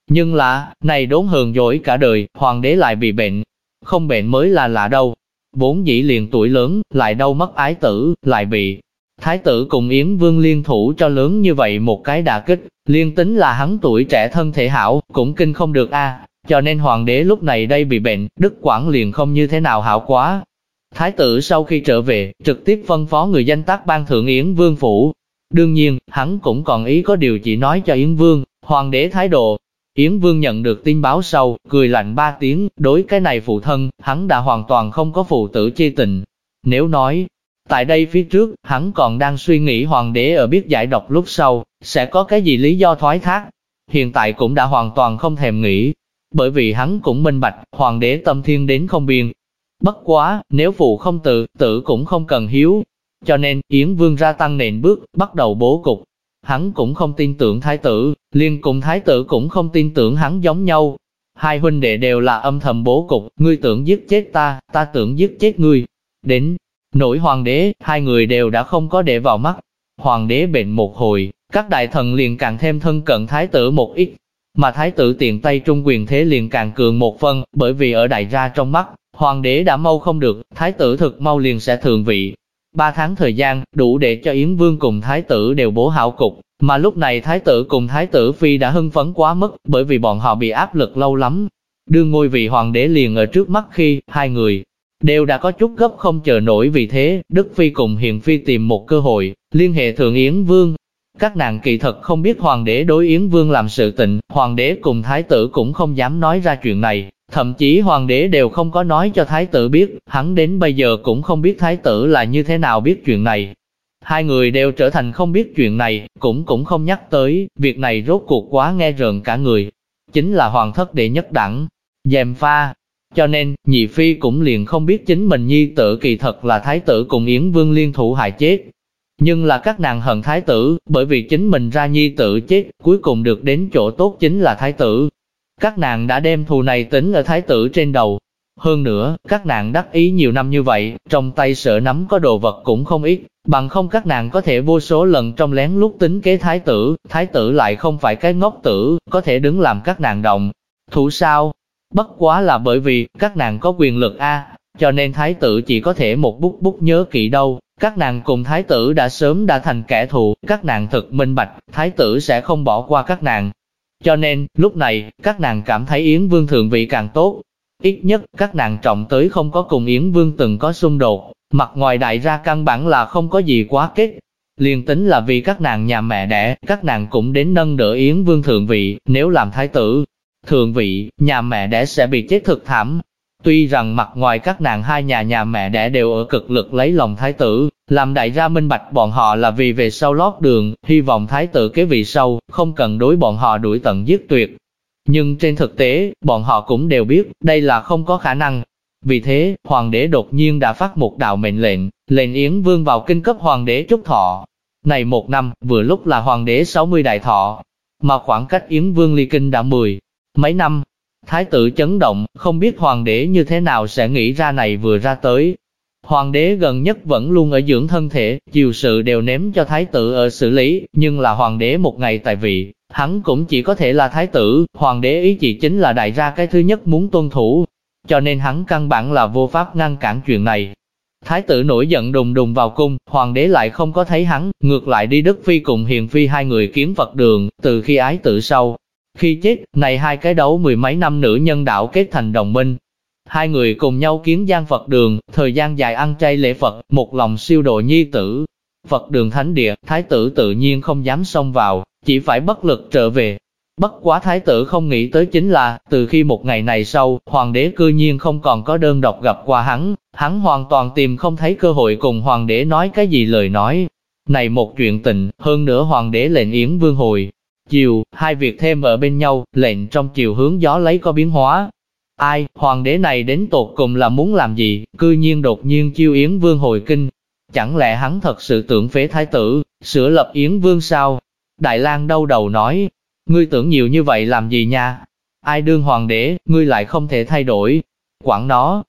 Nhưng là, này đốn hờn dỗi cả đời, hoàng đế lại bị bệnh. Không bệnh mới là lạ đâu, bốn dĩ liền tuổi lớn, lại đâu mất ái tử, lại bị Thái tử cùng Yến Vương liên thủ cho lớn như vậy một cái đả kích, liên tính là hắn tuổi trẻ thân thể hảo, cũng kinh không được a. À, cho nên hoàng đế lúc này đây bị bệnh, đức quản liền không như thế nào hảo quá. Thái tử sau khi trở về, trực tiếp phân phó người danh tác ban thượng Yến Vương phủ. Đương nhiên, hắn cũng còn ý có điều chỉ nói cho Yến Vương, hoàng đế thái độ, Yến Vương nhận được tin báo sau, cười lạnh ba tiếng, đối cái này phụ thân, hắn đã hoàn toàn không có phụ tử chi tình. Nếu nói, tại đây phía trước, hắn còn đang suy nghĩ hoàng đế ở biết giải độc lúc sau, sẽ có cái gì lý do thoái thác. Hiện tại cũng đã hoàn toàn không thèm nghĩ, bởi vì hắn cũng minh bạch, hoàng đế tâm thiên đến không biên. Bất quá, nếu phụ không tự, tử cũng không cần hiếu. Cho nên, Yến Vương ra tăng nền bước, bắt đầu bố cục hắn cũng không tin tưởng thái tử, liền cùng thái tử cũng không tin tưởng hắn giống nhau. Hai huynh đệ đều là âm thầm bố cục, ngươi tưởng giết chết ta, ta tưởng giết chết ngươi. Đến nỗi hoàng đế, hai người đều đã không có để vào mắt. Hoàng đế bệnh một hồi, các đại thần liền càng thêm thân cận thái tử một ít, mà thái tử tiện tay trung quyền thế liền càng cường một phân, bởi vì ở đại gia trong mắt, hoàng đế đã mau không được, thái tử thực mau liền sẽ thượng vị. Ba tháng thời gian, đủ để cho Yến Vương cùng thái tử đều bố hảo cục, mà lúc này thái tử cùng thái tử phi đã hưng phấn quá mức, bởi vì bọn họ bị áp lực lâu lắm. Đưa ngôi vị hoàng đế liền ở trước mắt khi, hai người, đều đã có chút gấp không chờ nổi vì thế, Đức Phi cùng Hiền Phi tìm một cơ hội, liên hệ Thượng Yến Vương, các nàng kỳ thật không biết hoàng đế đối Yến Vương làm sự tình, hoàng đế cùng thái tử cũng không dám nói ra chuyện này, thậm chí hoàng đế đều không có nói cho thái tử biết, hắn đến bây giờ cũng không biết thái tử là như thế nào biết chuyện này. Hai người đều trở thành không biết chuyện này, cũng cũng không nhắc tới, việc này rốt cuộc quá nghe rợn cả người. Chính là hoàng thất đệ nhất đẳng, dèm pha. Cho nên, nhị phi cũng liền không biết chính mình nhi tử kỳ thật là thái tử cùng Yến Vương liên thủ hại chết, nhưng là các nàng hận thái tử, bởi vì chính mình ra nhi tử chết, cuối cùng được đến chỗ tốt chính là thái tử. Các nàng đã đem thù này tính ở thái tử trên đầu. Hơn nữa, các nàng đắc ý nhiều năm như vậy, trong tay sợ nắm có đồ vật cũng không ít, bằng không các nàng có thể vô số lần trong lén lút tính kế thái tử, thái tử lại không phải cái ngốc tử, có thể đứng làm các nàng động. Thủ sao? Bất quá là bởi vì, các nàng có quyền lực A, cho nên thái tử chỉ có thể một bút bút nhớ kỹ đâu, các nàng cùng thái tử đã sớm đã thành kẻ thù, các nàng thực minh bạch, thái tử sẽ không bỏ qua các nàng. Cho nên, lúc này, các nàng cảm thấy Yến Vương thượng vị càng tốt. Ít nhất, các nàng trọng tới không có cùng Yến Vương từng có xung đột, mặt ngoài đại ra căn bản là không có gì quá kết. Liên tính là vì các nàng nhà mẹ đẻ, các nàng cũng đến nâng đỡ Yến Vương thượng vị, nếu làm thái tử. Thượng vị, nhà mẹ đẻ sẽ bị chết thực thảm, Tuy rằng mặt ngoài các nàng hai nhà nhà mẹ đẻ đều ở cực lực lấy lòng thái tử, làm đại gia minh bạch bọn họ là vì về sau lót đường, hy vọng thái tử kế vị sau, không cần đối bọn họ đuổi tận giết tuyệt. Nhưng trên thực tế, bọn họ cũng đều biết, đây là không có khả năng. Vì thế, hoàng đế đột nhiên đã phát một đạo mệnh lệnh, lệnh Yến Vương vào kinh cấp hoàng đế trúc thọ. Này một năm, vừa lúc là hoàng đế 60 đại thọ, mà khoảng cách Yến Vương ly kinh đã 10 mấy năm, Thái tử chấn động, không biết hoàng đế như thế nào sẽ nghĩ ra này vừa ra tới. Hoàng đế gần nhất vẫn luôn ở dưỡng thân thể, chiều sự đều ném cho thái tử ở xử lý, nhưng là hoàng đế một ngày tại vị, hắn cũng chỉ có thể là thái tử, hoàng đế ý chỉ chính là đại ra cái thứ nhất muốn tuân thủ, cho nên hắn căn bản là vô pháp ngăn cản chuyện này. Thái tử nổi giận đùng đùng vào cung, hoàng đế lại không có thấy hắn, ngược lại đi Đức Phi cùng Hiền Phi hai người kiến Phật đường, từ khi ái tử sau, khi chết, này hai cái đấu mười mấy năm nữ nhân đạo kết thành đồng minh. Hai người cùng nhau kiến gian Phật đường, thời gian dài ăn chay lễ Phật, một lòng siêu độ nhi tử. Phật đường thánh địa, thái tử tự nhiên không dám xông vào, chỉ phải bất lực trở về. Bất quá thái tử không nghĩ tới chính là, từ khi một ngày này sau, hoàng đế cư nhiên không còn có đơn độc gặp qua hắn, hắn hoàn toàn tìm không thấy cơ hội cùng hoàng đế nói cái gì lời nói. Này một chuyện tình, hơn nữa hoàng đế lệnh yến vương hồi, chiều, hai việc thêm ở bên nhau, lệnh trong chiều hướng gió lấy có biến hóa. Ai, hoàng đế này đến tột cùng là muốn làm gì, cư nhiên đột nhiên chiêu Yến Vương hồi kinh. Chẳng lẽ hắn thật sự tưởng phế thái tử, sửa lập Yến Vương sao? Đại lang đau đầu nói, ngươi tưởng nhiều như vậy làm gì nha? Ai đương hoàng đế, ngươi lại không thể thay đổi. Quảng nó,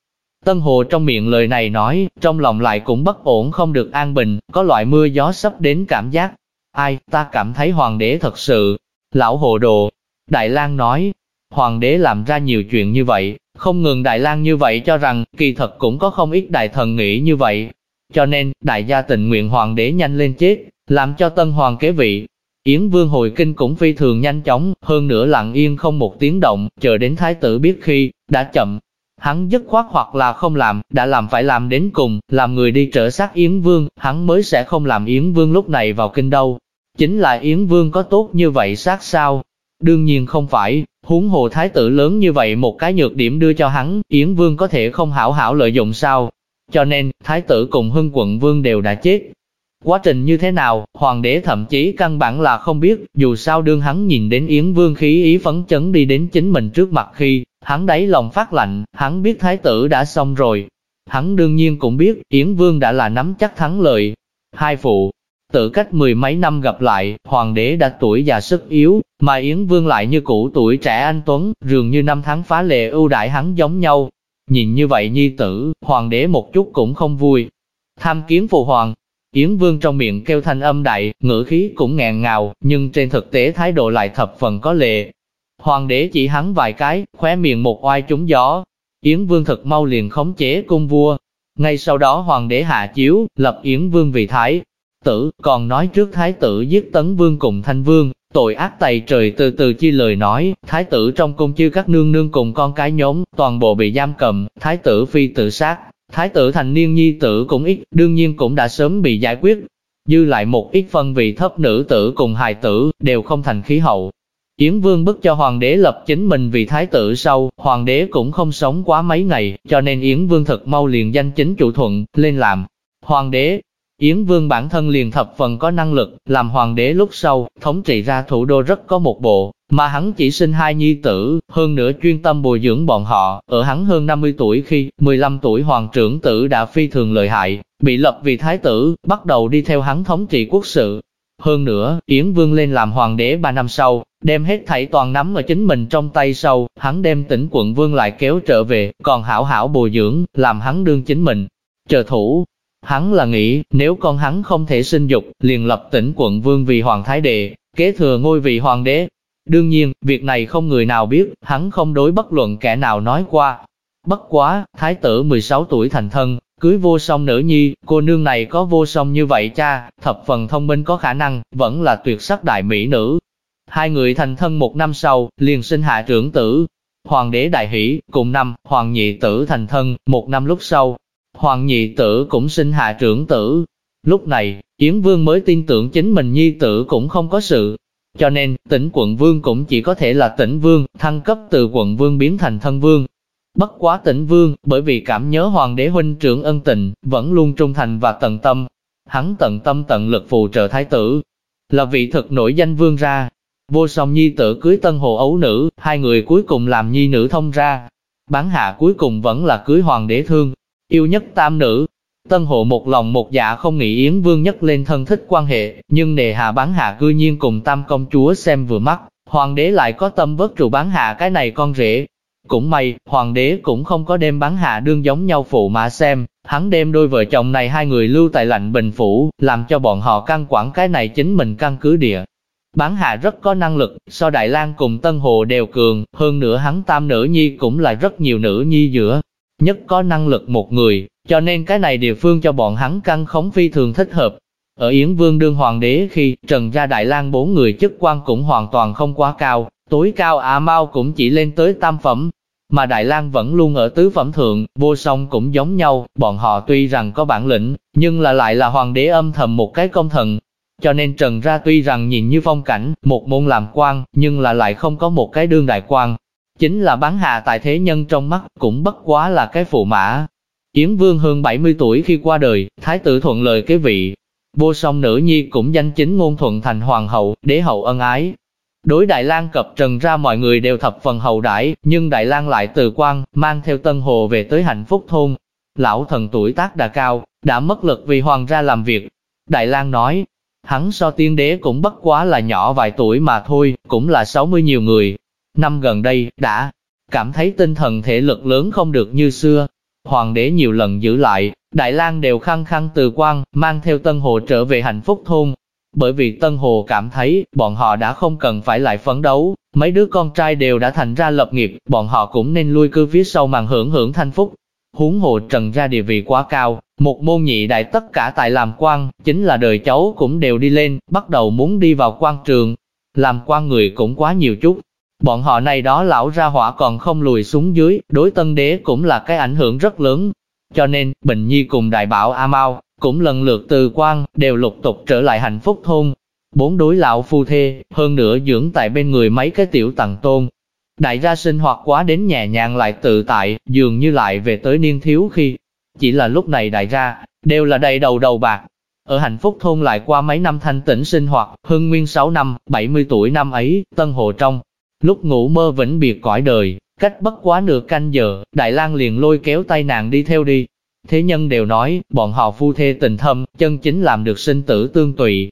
Tân Hồ trong miệng lời này nói, trong lòng lại cũng bất ổn không được an bình, có loại mưa gió sắp đến cảm giác. Ai, ta cảm thấy hoàng đế thật sự, lão hồ đồ. Đại lang nói, hoàng đế làm ra nhiều chuyện như vậy, không ngừng Đại lang như vậy cho rằng, kỳ thật cũng có không ít đại thần nghĩ như vậy. Cho nên, đại gia tình nguyện hoàng đế nhanh lên chết, làm cho tân hoàng kế vị. Yến vương hồi kinh cũng phi thường nhanh chóng, hơn nữa lặng yên không một tiếng động, chờ đến thái tử biết khi, đã chậm. Hắn dứt khoát hoặc là không làm, đã làm phải làm đến cùng, làm người đi trở sát Yến Vương, hắn mới sẽ không làm Yến Vương lúc này vào kinh đâu. Chính là Yến Vương có tốt như vậy sát sao? Đương nhiên không phải, huống hồ thái tử lớn như vậy một cái nhược điểm đưa cho hắn, Yến Vương có thể không hảo hảo lợi dụng sao? Cho nên, thái tử cùng hưng quận vương đều đã chết. Quá trình như thế nào, hoàng đế thậm chí căn bản là không biết, dù sao đương hắn nhìn đến Yến Vương khí ý phấn chấn đi đến chính mình trước mặt khi, hắn đáy lòng phát lạnh, hắn biết thái tử đã xong rồi. Hắn đương nhiên cũng biết, Yến Vương đã là nắm chắc thắng lợi. Hai phụ, Tự cách mười mấy năm gặp lại, hoàng đế đã tuổi già sức yếu, mà Yến Vương lại như cũ tuổi trẻ anh Tuấn, dường như năm tháng phá lệ ưu đại hắn giống nhau. Nhìn như vậy nhi tử, hoàng đế một chút cũng không vui. Tham kiến phụ hoàng, Yến Vương trong miệng kêu thanh âm đại, ngữ khí cũng nghẹn ngào, nhưng trên thực tế thái độ lại thập phần có lệ. Hoàng đế chỉ hắn vài cái, khóe miệng một oai trúng gió. Yến Vương thật mau liền khống chế cung vua. Ngay sau đó hoàng đế hạ chiếu, lập Yến Vương vì thái tử, còn nói trước thái tử giết tấn vương cùng thanh vương, tội ác tày trời từ từ chi lời nói, thái tử trong cung chư các nương nương cùng con cái nhóm, toàn bộ bị giam cầm, thái tử phi tự sát, thái tử thành niên nhi tử cũng ít, đương nhiên cũng đã sớm bị giải quyết. Dư lại một ít phân vị thấp nữ tử cùng hài tử, đều không thành khí hậu. Yến Vương bức cho hoàng đế lập chính mình vì thái tử sau, hoàng đế cũng không sống quá mấy ngày, cho nên Yến Vương thật mau liền danh chính chủ thuận, lên làm. Hoàng đế, Yến Vương bản thân liền thập phần có năng lực, làm hoàng đế lúc sau, thống trị ra thủ đô rất có một bộ, mà hắn chỉ sinh hai nhi tử, hơn nữa chuyên tâm bồi dưỡng bọn họ, ở hắn hơn 50 tuổi khi, 15 tuổi hoàng trưởng tử đã phi thường lợi hại, bị lập vì thái tử, bắt đầu đi theo hắn thống trị quốc sự. Hơn nữa, Yến Vương lên làm hoàng đế 3 năm sau, đem hết thảy toàn nắm ở chính mình trong tay sau, hắn đem tỉnh quận vương lại kéo trở về, còn hảo hảo bồi dưỡng, làm hắn đương chính mình. Trợ thủ, Hắn là nghĩ, nếu con hắn không thể sinh dục, liền lập tỉnh quận vương vì hoàng thái đệ, kế thừa ngôi vị hoàng đế. Đương nhiên, việc này không người nào biết, hắn không đối bất luận kẻ nào nói qua. Bất quá, thái tử 16 tuổi thành thân, cưới vô song nữ nhi, cô nương này có vô song như vậy cha, thập phần thông minh có khả năng, vẫn là tuyệt sắc đại mỹ nữ. Hai người thành thân một năm sau, liền sinh hạ trưởng tử. Hoàng đế đại hỷ, cùng năm, hoàng nhị tử thành thân, một năm lúc sau, Hoàng nhị tử cũng sinh hạ trưởng tử. Lúc này, Yến Vương mới tin tưởng chính mình nhi tử cũng không có sự. Cho nên, tỉnh quận vương cũng chỉ có thể là tỉnh vương, thăng cấp từ quận vương biến thành thân vương. Bất quá tỉnh vương, bởi vì cảm nhớ hoàng đế huynh trưởng ân tình, vẫn luôn trung thành và tận tâm. Hắn tận tâm tận lực phù trợ thái tử, là vị thực nổi danh vương ra. Vô song nhi tử cưới tân hồ ấu nữ, hai người cuối cùng làm nhi nữ thông ra. Bán hạ cuối cùng vẫn là cưới hoàng đế thương, yêu nhất tam nữ. Tân hộ một lòng một dạ không nghĩ Yến Vương nhất lên thân thích quan hệ, nhưng nề hạ bán hạ cư nhiên cùng tam công chúa xem vừa mắt, hoàng đế lại có tâm vớt trụ bán hạ cái này con rể. Cũng may, hoàng đế cũng không có đem bán hạ đương giống nhau phụ mà xem, hắn đem đôi vợ chồng này hai người lưu tại lạnh bình phủ, làm cho bọn họ căn quản cái này chính mình căn cứ địa. Bán hạ rất có năng lực, so Đại lang cùng Tân Hồ đều cường, hơn nữa hắn tam nữ nhi cũng là rất nhiều nữ nhi giữa, nhất có năng lực một người, cho nên cái này địa phương cho bọn hắn căn khống phi thường thích hợp. Ở Yến Vương đương hoàng đế khi Trần Gia Đại lang bốn người chức quan cũng hoàn toàn không quá cao, tối cao A Mao cũng chỉ lên tới tam phẩm, mà Đại lang vẫn luôn ở tứ phẩm thượng, vô song cũng giống nhau, bọn họ tuy rằng có bản lĩnh, nhưng là lại là hoàng đế âm thầm một cái công thần. Cho nên Trần Ra tuy rằng nhìn như phong cảnh, một môn làm quan, nhưng là lại không có một cái đương đại quan, chính là bán hạ tại thế nhân trong mắt, cũng bất quá là cái phụ mã. Yến Vương hơn 70 tuổi khi qua đời, Thái tử thuận lời cái vị. Vô song nữ nhi cũng danh chính ngôn thuận thành hoàng hậu, đế hậu ân ái. Đối Đại lang cập trần ra mọi người đều thập phần hậu đãi, nhưng Đại lang lại từ quan, mang theo Tân Hồ về tới hạnh phúc thôn. Lão thần tuổi tác đã cao, đã mất lực vì hoàng gia làm việc. Đại lang nói, hắn so tiên đế cũng bất quá là nhỏ vài tuổi mà thôi, cũng là 60 nhiều người, Năm gần đây, đã cảm thấy tinh thần thể lực lớn không được như xưa. Hoàng đế nhiều lần giữ lại, Đại lang đều khăng khăng từ quan, mang theo Tân Hồ trở về hạnh phúc thôn. Bởi vì Tân Hồ cảm thấy, bọn họ đã không cần phải lại phấn đấu, mấy đứa con trai đều đã thành ra lập nghiệp, bọn họ cũng nên lui cư phía sau màn hưởng hưởng thanh phúc. Huống hồ trần ra địa vị quá cao, một môn nhị đại tất cả tại làm quan, chính là đời cháu cũng đều đi lên, bắt đầu muốn đi vào quan trường. Làm quan người cũng quá nhiều chút, Bọn họ này đó lão ra hỏa còn không lùi xuống dưới, đối tân đế cũng là cái ảnh hưởng rất lớn. Cho nên, Bình Nhi cùng đại bảo A Mau, cũng lần lượt từ quan, đều lục tục trở lại hạnh phúc thôn. Bốn đối lão phu thê, hơn nữa dưỡng tại bên người mấy cái tiểu tầng tôn. Đại gia sinh hoạt quá đến nhẹ nhàng lại tự tại, dường như lại về tới niên thiếu khi. Chỉ là lúc này đại gia, đều là đầy đầu đầu bạc. Ở hạnh phúc thôn lại qua mấy năm thanh tĩnh sinh hoạt, hưng nguyên 6 năm, 70 tuổi năm ấy, tân hồ trong, Lúc ngủ mơ vĩnh biệt cõi đời, cách bất quá nửa canh giờ, Đại lang liền lôi kéo tay nàng đi theo đi. Thế nhân đều nói, bọn họ phu thê tình thâm, chân chính làm được sinh tử tương tùy,